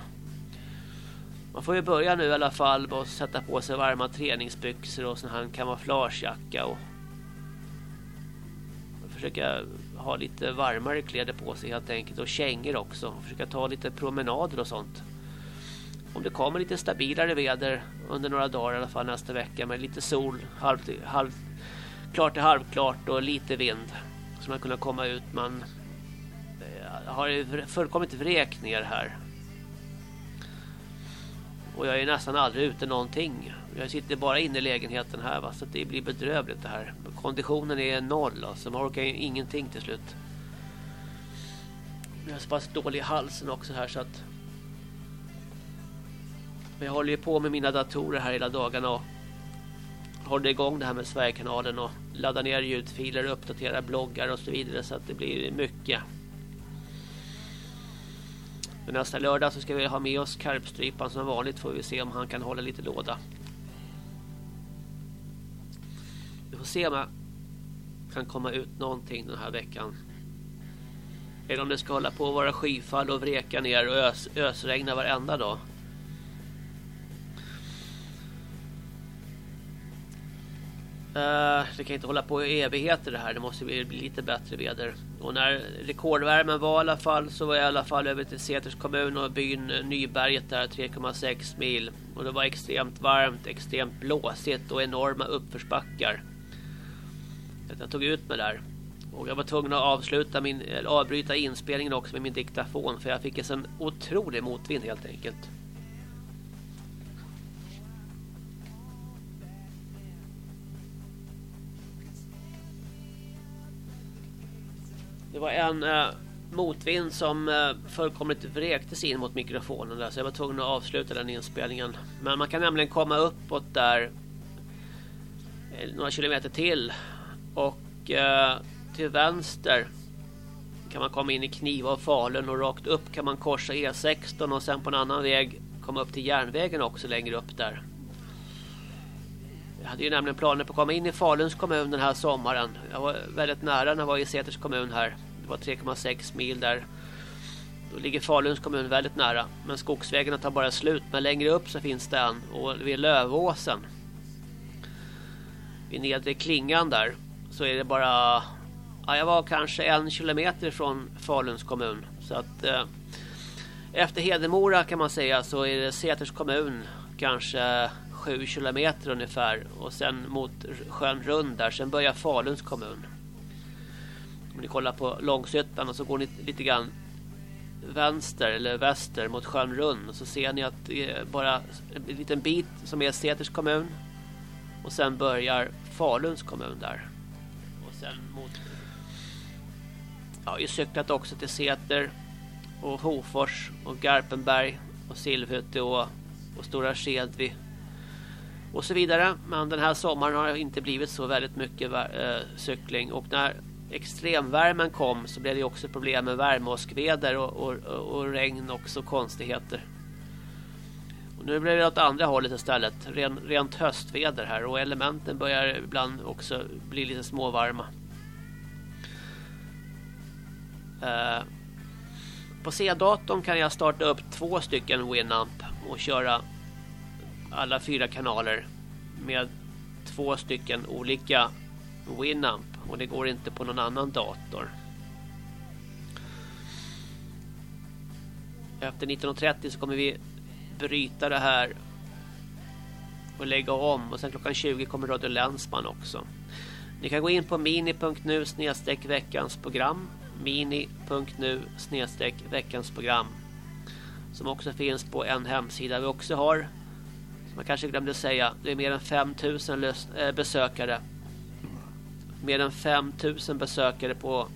Man får ju börja nu i alla fall med att sätta på sig varma träningsbyxor och sån här kamouflagejacka och försöka ha lite varmare kläder på sig helt enkelt och kängor också. Försöka ta lite promenader och sånt. Om det kommer lite stabilare väder under några dagar i alla fall nästa vecka med lite sol, halv, halv, klart till halvklart och lite vind så man kunna komma ut Man eh, har ju fullkomligt vräkt ner här. Och jag är nästan aldrig ute någonting. Jag sitter bara inne i lägenheten här va? så det blir bedrövligt det här. Konditionen är noll alltså. Man orkar ju ingenting till slut. Jag är så pass dålig i halsen också här så att jag håller ju på med mina datorer här hela dagarna och håller igång det här med Sverigekanalen och laddar ner ljudfiler och uppdaterar bloggar och så vidare så att det blir mycket. Men nästa lördag så ska vi ha med oss Karpstrypan som vanligt får vi se om han kan hålla lite låda. Vi får se om jag kan komma ut någonting den här veckan. Eller om det ska hålla på att vara skyfall och vreka ner och ös, ösregna varenda dag. Uh, det kan inte hålla på i evigheter det här. Det måste bli, bli lite bättre väder. Och när rekordvärmen var i alla fall så var jag i alla fall över till Säters kommun och byn Nyberget där 3,6 mil. Och det var extremt varmt, extremt blåsigt och enorma uppförsbackar. Jag tog ut mig där. Och jag var tvungen att avsluta min, eller avbryta inspelningen också med min diktafon för jag fick en sån otrolig motvind helt enkelt. Det var en eh, motvind som eh, fullkomligt vräktes in mot mikrofonen där så jag var tvungen att avsluta den inspelningen. Men man kan nämligen komma uppåt där eh, några kilometer till och eh, till vänster kan man komma in i Kniva och Falun och rakt upp kan man korsa E16 och sen på en annan väg komma upp till järnvägen också längre upp där. Hade ju nämligen planer på att komma in i Faluns kommun den här sommaren. Jag var väldigt nära när jag var i Säters kommun här. Det var 3,6 mil där. Då ligger Faluns kommun väldigt nära. Men skogsvägarna tar bara slut. Men längre upp så finns det en. Och vid Lövåsen. vid nedre klingan där så är det bara ja, jag var kanske en kilometer från Faluns kommun så att eh, efter Hedemora kan man säga så är det Säters kommun kanske sju kilometer ungefär och sen mot sjön Rund där. Sen börjar Faluns kommun. Om ni kollar på Långsötan och så går ni lite grann vänster eller väster mot sjön Rund. Och så ser ni att det är bara en liten bit som är Säters kommun. Och sen börjar Faluns kommun där. Och sen mot ja, jag cyklat också till Säter och Hofors och Garpenberg och Silvhytte och, och Stora Skedvi och så vidare. Men den här sommaren har det inte blivit så väldigt mycket eh, cykling och när extremvärmen kom så blev det också problem med värmeåskväder och, och, och regn också konstigheter. Och nu blir det åt andra hållet istället. Ren, rent höstväder här och elementen börjar ibland också bli lite småvarma. Eh, på C-datorn kan jag starta upp två stycken Winamp och köra alla fyra kanaler med två stycken olika Winamp och det går inte på någon annan dator. Efter 19.30 så kommer vi bryta det här och lägga om och sen klockan 20 kommer Radio Länsman också. Ni kan gå in på mini.nu snedstreck veckans program mini.nu snedstreck veckans program som också finns på en hemsida vi också har som jag kanske glömde säga det är mer än 5000 eh, besökare. Mer än 5000 besökare på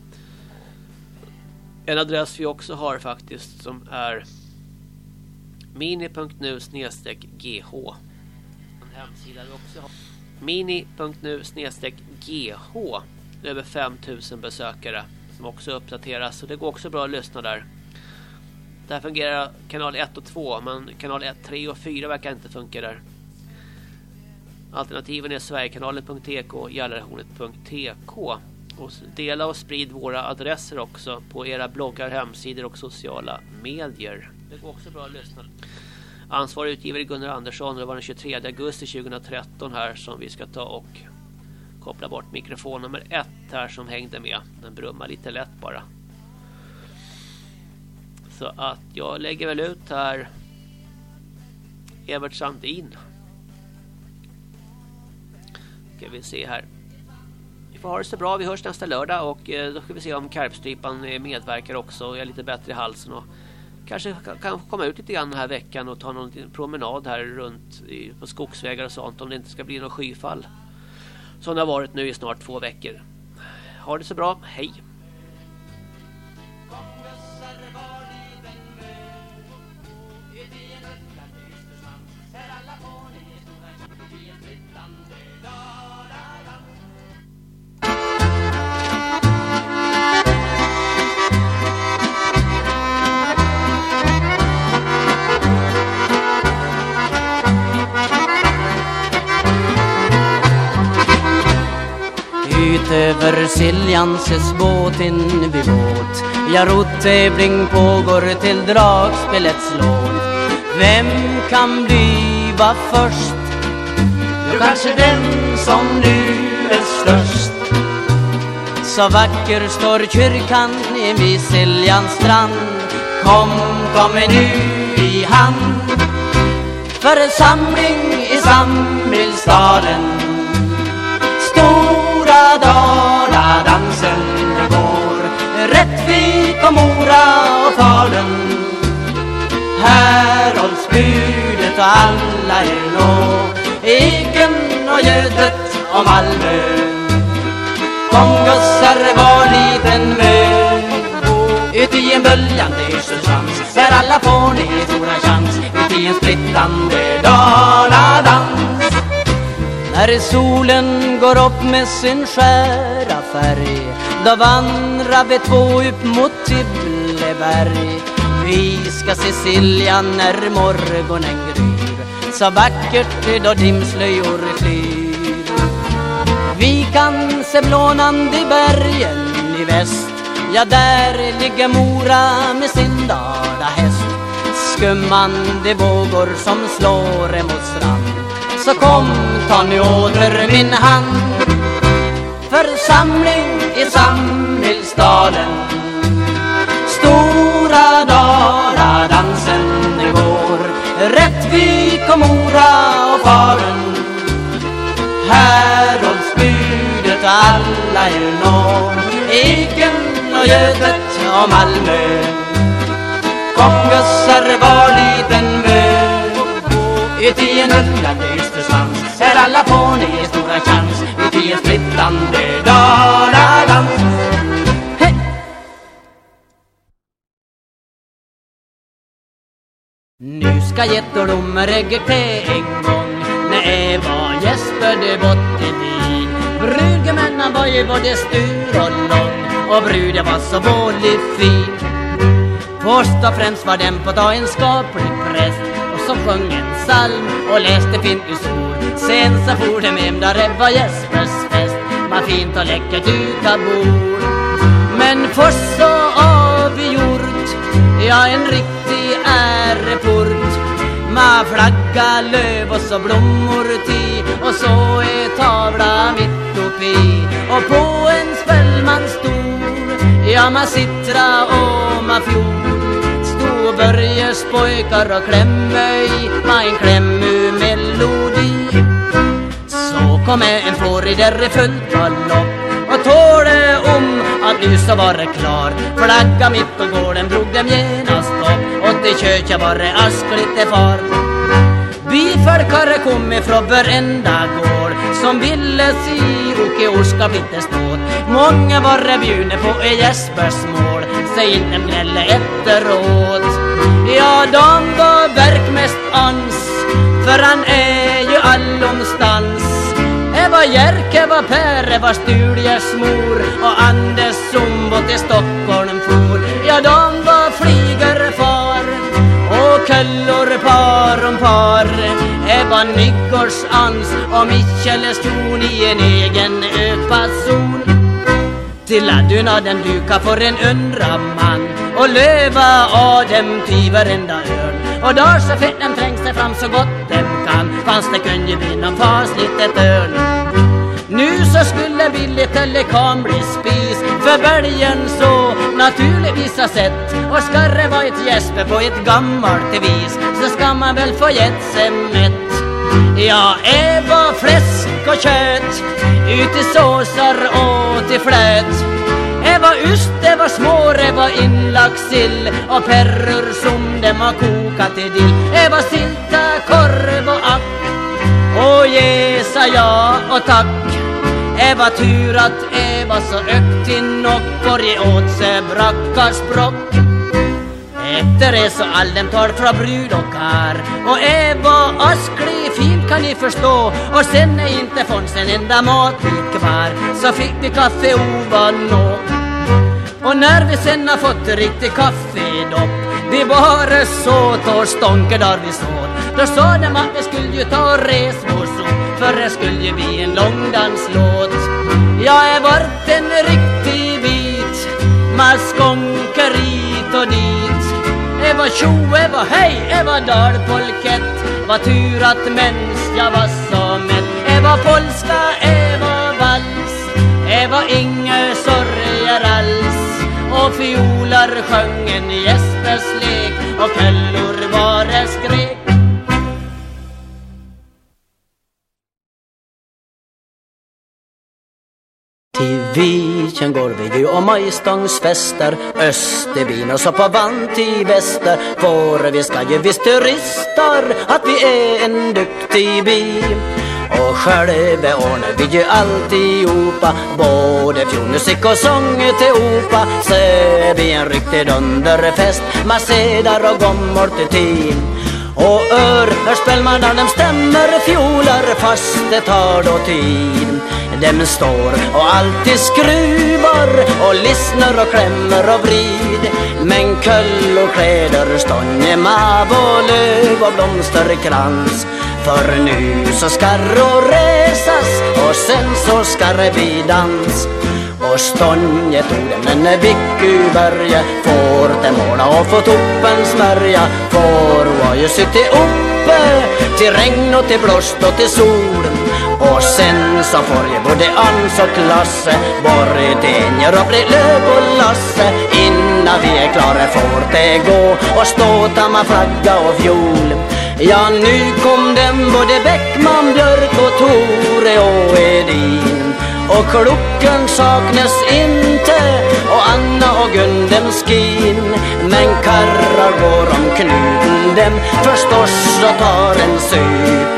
en adress vi också har faktiskt som är mini.nu snedstreck gh en hemsida vi också har. mini.nu snedstreck gh över 5000 besökare som också uppdateras. Och det går också bra att lyssna där. Där fungerar kanal 1 och 2 men kanal 1, 3 och 4 verkar inte funka där. Alternativen är sverigekanalen.tk och jallarhornet.tk och dela och sprid våra adresser också på era bloggar, hemsidor och sociala medier. Det går också bra att lyssna. Ansvarig utgivare Gunnar Andersson det var den 23 augusti 2013 här som vi ska ta och koppla bort mikrofon nummer ett här som hängde med. Den brummar lite lätt bara. Så att jag lägger väl ut här Evert Sandin. Ska vi se här. Vi får ha det så bra. Vi hörs nästa lördag och eh, då ska vi se om karpstrypan eh, medverkar också och är lite bättre i halsen och kanske kan komma ut lite grann den här veckan och ta någon promenad här runt på skogsvägar och sånt om det inte ska bli något skyfall som det har varit nu i snart två veckor. Ha det så bra, hej! Ut över Siljanses båt in vid båt. Ja, rottävling pågår till dragspelets låt. Vem kan bliva först? Jo, kanske den som nu är störst. Så vacker står kyrkan vid Siljans strand. Kom, ta mig nu i hand. Församling i Samhällsstaden Daladansen går Rättvik och Mora och Falun. Här hålls budet och alla er nå Eken och Götet och Malmö. Kom gossar var liten mö. Ut i en böljande Yrselsvans Där alla får ni stora chans. Ut i en splittande Daladans när solen går upp med sin skära färg Då vandrar vi två upp mot Tibbleberg. Vi ska se Siljan när morgonen gryr Så vackert då dimslöjor flyr. Vi kan se blånande bergen i väst Ja, där ligger Mora med sin dalahäst Skummande vågor som slår emot strand. Så kom, ta nu åter min hand. Församling i samhällsstaden Stora Daladansen går. Rättvik och Mora och Falun Häradsbudet alla er når. Eken och Götet och Malmö. Kom gossar var liten mö Uti en rullande ystersvans. Är alla får ni stora chans. Uti en splittande daladans. Nu ska gettordomar ägga en gång. När Eva gäspade bort i bil Brudgummen han var ju både stur och lång. Och bruden var så vålig fin. Först och främst var den på dagen skaplig präst som sjöng en psalm och läste fint ur skor. Sen så for de hem där det var Jespers fest. Man fint och läckert dukat bord. Men först så avgjort Ja, en riktig äreport. Man flagga, löv och så blommor ti, Och så är tavla mitt uppe Och på en spelman stor Ja, man sittra och man fjol Börjes pojkar och klämme i Ma en klämmumelodi Så kom en fårig där i fullt galopp och tåle om att nu så var det klar. Flagga mitt på gården drog dem genast upp och till köket var det askligt far. Byfolkare kom ifrån varenda gård som ville se Åke Orska blitte ståt Många var det bjudna på i Jespers mål Säg inte gnälla efteråt. Ja, de var verk mest ans För han är ju allomstans. Eva Jerke var Per, Eva Sturjes mor Och Anders Zumbo till Stockholm for. Ja, de var flygerfar och köllor par om par. Eva Nygårds ans och Michel Ston i en egen öpason till laddunaden duka för en undra man och löva av dem till varenda örn. Och då så fett dem trängs sig fram så gott dem kan fanns det kunde bli någon fasligt ett örn. Nu så skulle billig Telekom bli spis för bälgen så naturligtvis ha sett. Och ska det vara ett gäspe på ett gammalt vis så ska man väl få gett sig mätt. Ja, Eva fläsk och kött ut i såsar och till flöt. Det var ost, små, det var inlagd sill och perror som dem har kokat till dill. Var sylta, korv och ack och ge sa ja och tack. Det var tur att Eva så ökt till nockor i åt sig brackars brock. efter det så all dem tar från brud och kar. Och Eva asklig fint kan ni förstå. Och sen är inte fanns en enda matbit kvar Så fick vi kaffe ovan nå. Och när vi sen har fått riktigt kaffedopp Vi bara såt och stånker där vi såt Då sa de att vi skulle ju ta och res vår sop För det skulle ju bli en långdanslåt. Jag är vart en riktig bit Man skånkar hit och dit. Eva tjo, Eva hej, Eva dalpolkett. Vad tur att mens jag var så mätt. Eva polska, Eva vals. Eva inga där alls. Och fiolar sjöng en Jespers lek Och källor bara skrek. Till Viken går vi ju och majstångsfester Österbyn och så på vant i väster. För vi ska ju visst turister att vi är en duktig by och själve ordnar vi ju alltihopa. Både fjolmusik och sång till opa. Så vi en riktig dunderfest Med sedar och gommor till tin. Och örhörspelmarna dem stämmer fiolar fast det tar då tid. Dem står och alltid skruvar och lyssnar och klämmer och vrid. Men köll och kläder stånje mav och löv och blomsterkrans för nu så ska det resas och sen så ska det bli dans. Och stånje tog dem en vicku börja Får det måla och få toppen smörja. Får var ju suttit uppe till regn och till blåst och till sol. Och sen så får ju både Ans och Klasse Bordenger och bli löv och Lasse. Innan vi är klara får det gå och stå tamma flagga och fjol. Ja, nu kom den både Bäckman, Björk och Tore och Edin. Och klockan saknas inte och Anna och Gun dem skin. Men karrar går om knuten dem förstås och tar en sup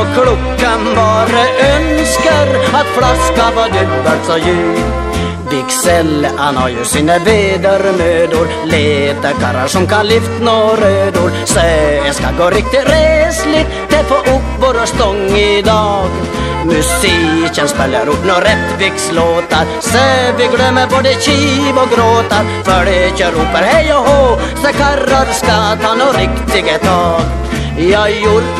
och klockan bara önskar att flaskan var dubbelt så djup. Bixell, han har ju sina vedermödor. Leta karrar som kan lyft nå rödor. Så jag ska gå riktigt resligt. Det får upp våra stång idag. Musiken spelar upp några Rättvikslåtar. Så vi glömmer både kiv och gråtar. För det kör ropar hej och hå. Så karrar ska ta nå riktiga tag. Ja,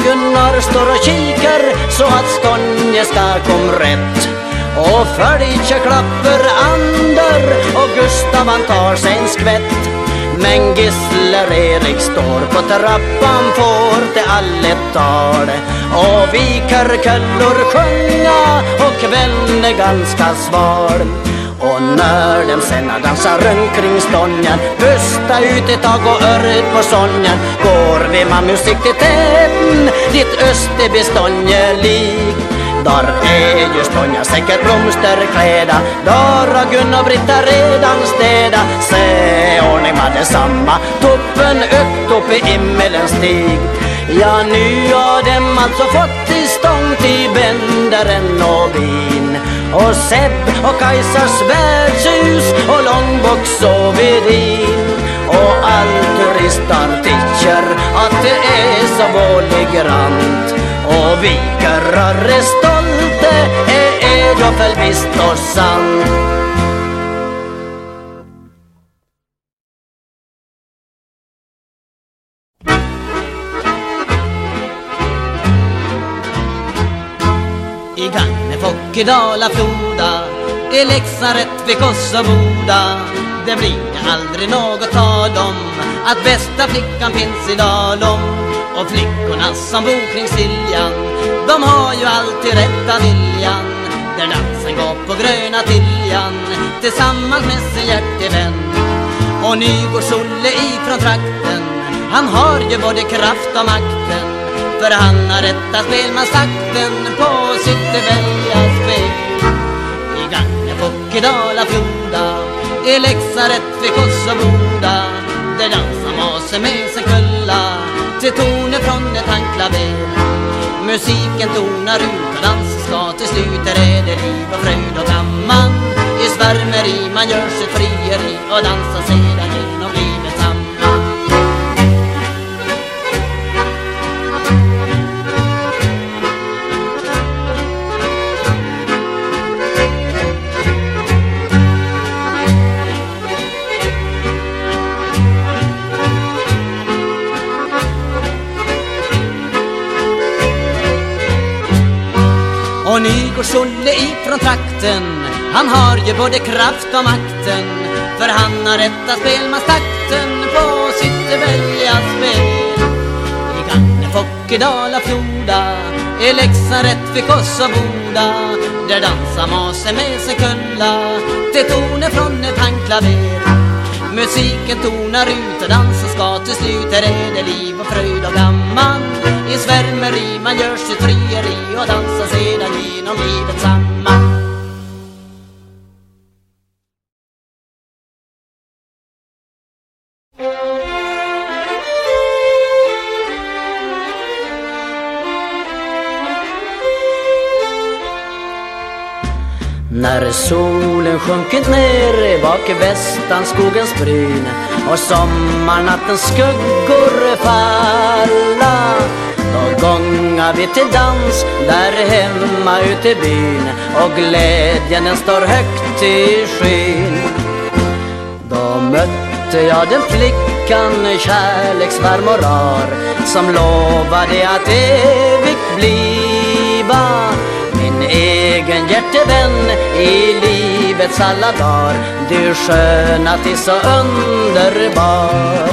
Gunnar står och kikar så att Skånje ska kom rätt och följtje klapper Ander och Gustav han tar sig en skvätt. Men Gissler Erik står på trappan får till allet tal. Och vi körkullor sjunga och kvällen är ganska sval. Och när de sen dansar runt kring stången Pusta ut ett tag och örret på sången Går vi med musik till täten Dit Österby stånge lik. Där är ju stånga säkert blomsterkläda Där har Gun och Britta redan städa. Se ordning med detsamma. Toppen upp upp i himmelens stig. Ja, nu har dem alltså fått till stånd till bändaren och bin. Och Sepp och Kajsars värdshus och Långbox och Vedin. Och all turistar tycker att det är så vålig grant och vi körrar är stolta, är visst och sant I Gagnef och i Dala-Floda I Leksand, Rättvik och Det blir aldrig något tal om Att bästa flickan finns i Dalom Och flickorna som bor kring Siljan. De har ju alltid rätta viljan. Där dansen går på gröna Tiljan. Tillsammans med sin hjärtevän. Och Nygårds Olle ifrån trakten. Han har ju både kraft och makten. För han har rätta spelmansakten på sitt väljarspel I Gagnef och i Floda I Leksand, Rättvik och Boda. Där dansar masen med sin kulla Till toner från ett handklaver Musiken tonar ut och dansen ska till slut Där är det liv och fröjd och gammal. I svärmeri man gör sitt frieri Och dansar sedan Och Nygårds-Olle ifrån trakten. Han har ju både kraft och makten För han har rätta spelmanstakten på sitt välja spel. I Gagnef i Dala-Floda I Leksand, Rättvik och så Boda Där dansar Mase med sin kulla Till toner från ett handklaver. Musiken tonar ut och dansen ska till slut. Här är det liv och fröjd och gammal. I svärmeri man gör sitt frieri Och dansar sedan genom livet samman När solen sjunkit ner bak i västanskogens bryn. Och sommarnattens skuggor falla. Då gångar vi till dans där hemma ute i byn. Och glädjen den står högt i skyn. Då mötte jag den flickan kärleksvarm och rar som lovade att evigt bliva en egen hjärtevän i livets alla dagar. Du sköna till så underbar.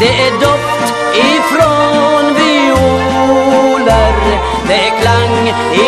Det är doft ifrån violer, det är klang i